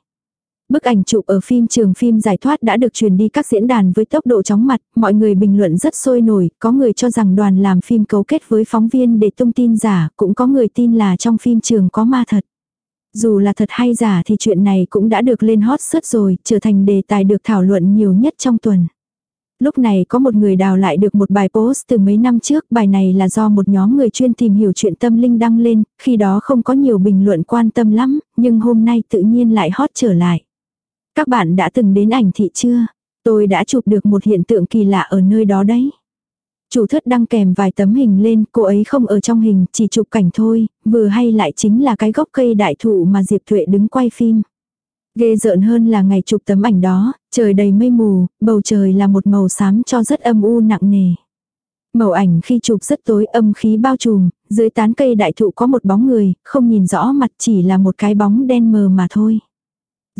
Bức ảnh chụp ở phim trường phim giải thoát đã được truyền đi các diễn đàn với tốc độ chóng mặt, mọi người bình luận rất sôi nổi, có người cho rằng đoàn làm phim cấu kết với phóng viên để tung tin giả, cũng có người tin là trong phim trường có ma thật. Dù là thật hay giả thì chuyện này cũng đã được lên hot search rồi, trở thành đề tài được thảo luận nhiều nhất trong tuần. Lúc này có một người đào lại được một bài post từ mấy năm trước, bài này là do một nhóm người chuyên tìm hiểu chuyện tâm linh đăng lên, khi đó không có nhiều bình luận quan tâm lắm, nhưng hôm nay tự nhiên lại hot trở lại. Các bạn đã từng đến ảnh thị chưa? Tôi đã chụp được một hiện tượng kỳ lạ ở nơi đó đấy. Chủ thất đăng kèm vài tấm hình lên, cô ấy không ở trong hình, chỉ chụp cảnh thôi, vừa hay lại chính là cái gốc cây đại thụ mà Diệp Thuệ đứng quay phim. Ghê rợn hơn là ngày chụp tấm ảnh đó, trời đầy mây mù, bầu trời là một màu xám cho rất âm u nặng nề. Màu ảnh khi chụp rất tối âm khí bao trùm, dưới tán cây đại thụ có một bóng người, không nhìn rõ mặt chỉ là một cái bóng đen mờ mà thôi.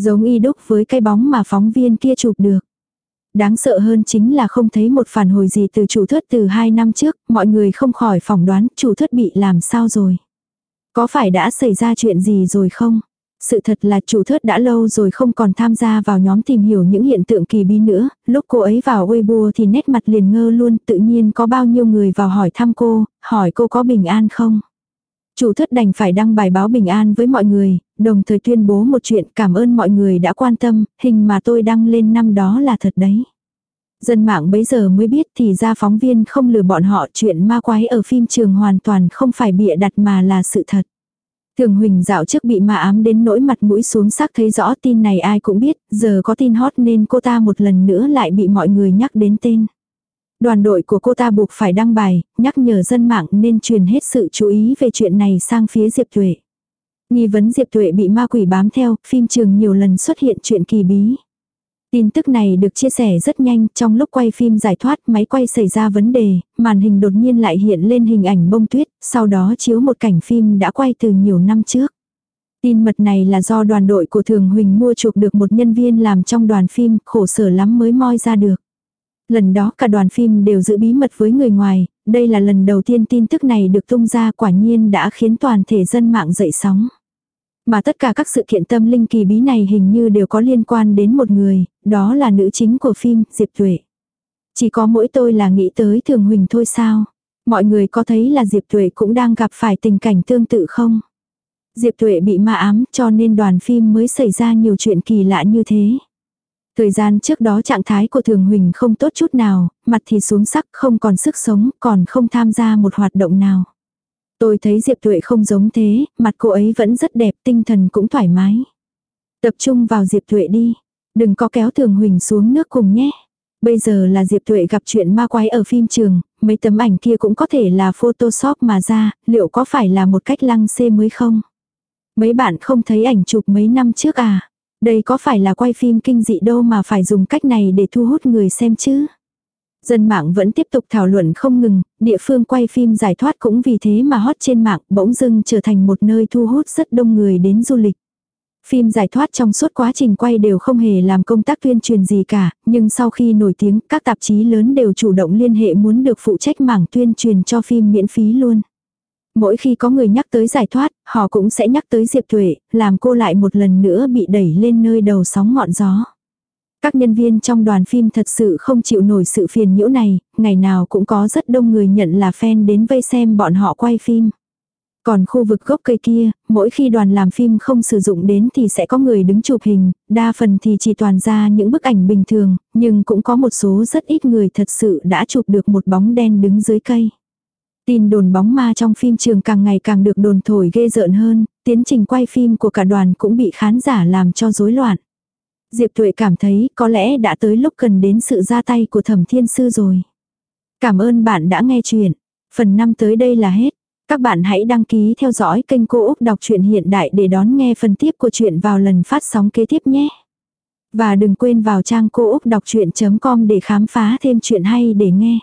Giống y đúc với cái bóng mà phóng viên kia chụp được. Đáng sợ hơn chính là không thấy một phản hồi gì từ chủ thất từ hai năm trước, mọi người không khỏi phỏng đoán chủ thất bị làm sao rồi. Có phải đã xảy ra chuyện gì rồi không? Sự thật là chủ thớt đã lâu rồi không còn tham gia vào nhóm tìm hiểu những hiện tượng kỳ bí nữa, lúc cô ấy vào Weibo thì nét mặt liền ngơ luôn, tự nhiên có bao nhiêu người vào hỏi thăm cô, hỏi cô có bình an không. Chủ thất đành phải đăng bài báo bình an với mọi người, đồng thời tuyên bố một chuyện cảm ơn mọi người đã quan tâm, hình mà tôi đăng lên năm đó là thật đấy. Dân mạng bấy giờ mới biết thì ra phóng viên không lừa bọn họ chuyện ma quái ở phim trường hoàn toàn không phải bịa đặt mà là sự thật. Thường Huỳnh dạo trước bị ma ám đến nỗi mặt mũi xuống sắc thấy rõ tin này ai cũng biết, giờ có tin hot nên cô ta một lần nữa lại bị mọi người nhắc đến tên. Đoàn đội của cô ta buộc phải đăng bài, nhắc nhở dân mạng nên truyền hết sự chú ý về chuyện này sang phía Diệp Tuệ. Nghi vấn Diệp Tuệ bị ma quỷ bám theo, phim trường nhiều lần xuất hiện chuyện kỳ bí. Tin tức này được chia sẻ rất nhanh, trong lúc quay phim giải thoát máy quay xảy ra vấn đề, màn hình đột nhiên lại hiện lên hình ảnh bông tuyết, sau đó chiếu một cảnh phim đã quay từ nhiều năm trước. Tin mật này là do đoàn đội của Thường Huỳnh mua chuộc được một nhân viên làm trong đoàn phim, khổ sở lắm mới moi ra được. Lần đó cả đoàn phim đều giữ bí mật với người ngoài, đây là lần đầu tiên tin tức này được tung ra quả nhiên đã khiến toàn thể dân mạng dậy sóng. Mà tất cả các sự kiện tâm linh kỳ bí này hình như đều có liên quan đến một người, đó là nữ chính của phim, Diệp Tuệ. Chỉ có mỗi tôi là nghĩ tới Thường Huỳnh thôi sao? Mọi người có thấy là Diệp Tuệ cũng đang gặp phải tình cảnh tương tự không? Diệp Tuệ bị ma ám cho nên đoàn phim mới xảy ra nhiều chuyện kỳ lạ như thế. Thời gian trước đó trạng thái của Thường Huỳnh không tốt chút nào, mặt thì xuống sắc không còn sức sống, còn không tham gia một hoạt động nào. Tôi thấy Diệp Tuệ không giống thế, mặt cô ấy vẫn rất đẹp, tinh thần cũng thoải mái. Tập trung vào Diệp Tuệ đi, đừng có kéo Thường Huỳnh xuống nước cùng nhé. Bây giờ là Diệp Tuệ gặp chuyện ma quái ở phim trường, mấy tấm ảnh kia cũng có thể là photoshop mà ra, liệu có phải là một cách lăng xê mới không? Mấy bạn không thấy ảnh chụp mấy năm trước à? Đây có phải là quay phim kinh dị đâu mà phải dùng cách này để thu hút người xem chứ? Dân mạng vẫn tiếp tục thảo luận không ngừng, địa phương quay phim giải thoát cũng vì thế mà hot trên mạng bỗng dưng trở thành một nơi thu hút rất đông người đến du lịch. Phim giải thoát trong suốt quá trình quay đều không hề làm công tác tuyên truyền gì cả, nhưng sau khi nổi tiếng các tạp chí lớn đều chủ động liên hệ muốn được phụ trách mảng tuyên truyền cho phim miễn phí luôn. Mỗi khi có người nhắc tới giải thoát, họ cũng sẽ nhắc tới Diệp Thuệ, làm cô lại một lần nữa bị đẩy lên nơi đầu sóng ngọn gió. Các nhân viên trong đoàn phim thật sự không chịu nổi sự phiền nhiễu này, ngày nào cũng có rất đông người nhận là fan đến vây xem bọn họ quay phim. Còn khu vực gốc cây kia, mỗi khi đoàn làm phim không sử dụng đến thì sẽ có người đứng chụp hình, đa phần thì chỉ toàn ra những bức ảnh bình thường, nhưng cũng có một số rất ít người thật sự đã chụp được một bóng đen đứng dưới cây. Tin đồn bóng ma trong phim trường càng ngày càng được đồn thổi ghê rợn hơn, tiến trình quay phim của cả đoàn cũng bị khán giả làm cho rối loạn. Diệp Tuệ cảm thấy có lẽ đã tới lúc cần đến sự ra tay của thẩm thiên sư rồi. Cảm ơn bạn đã nghe chuyện. Phần 5 tới đây là hết. Các bạn hãy đăng ký theo dõi kênh Cô Úc Đọc truyện Hiện Đại để đón nghe phần tiếp của chuyện vào lần phát sóng kế tiếp nhé. Và đừng quên vào trang cô úc đọc chuyện.com để khám phá thêm chuyện hay để nghe.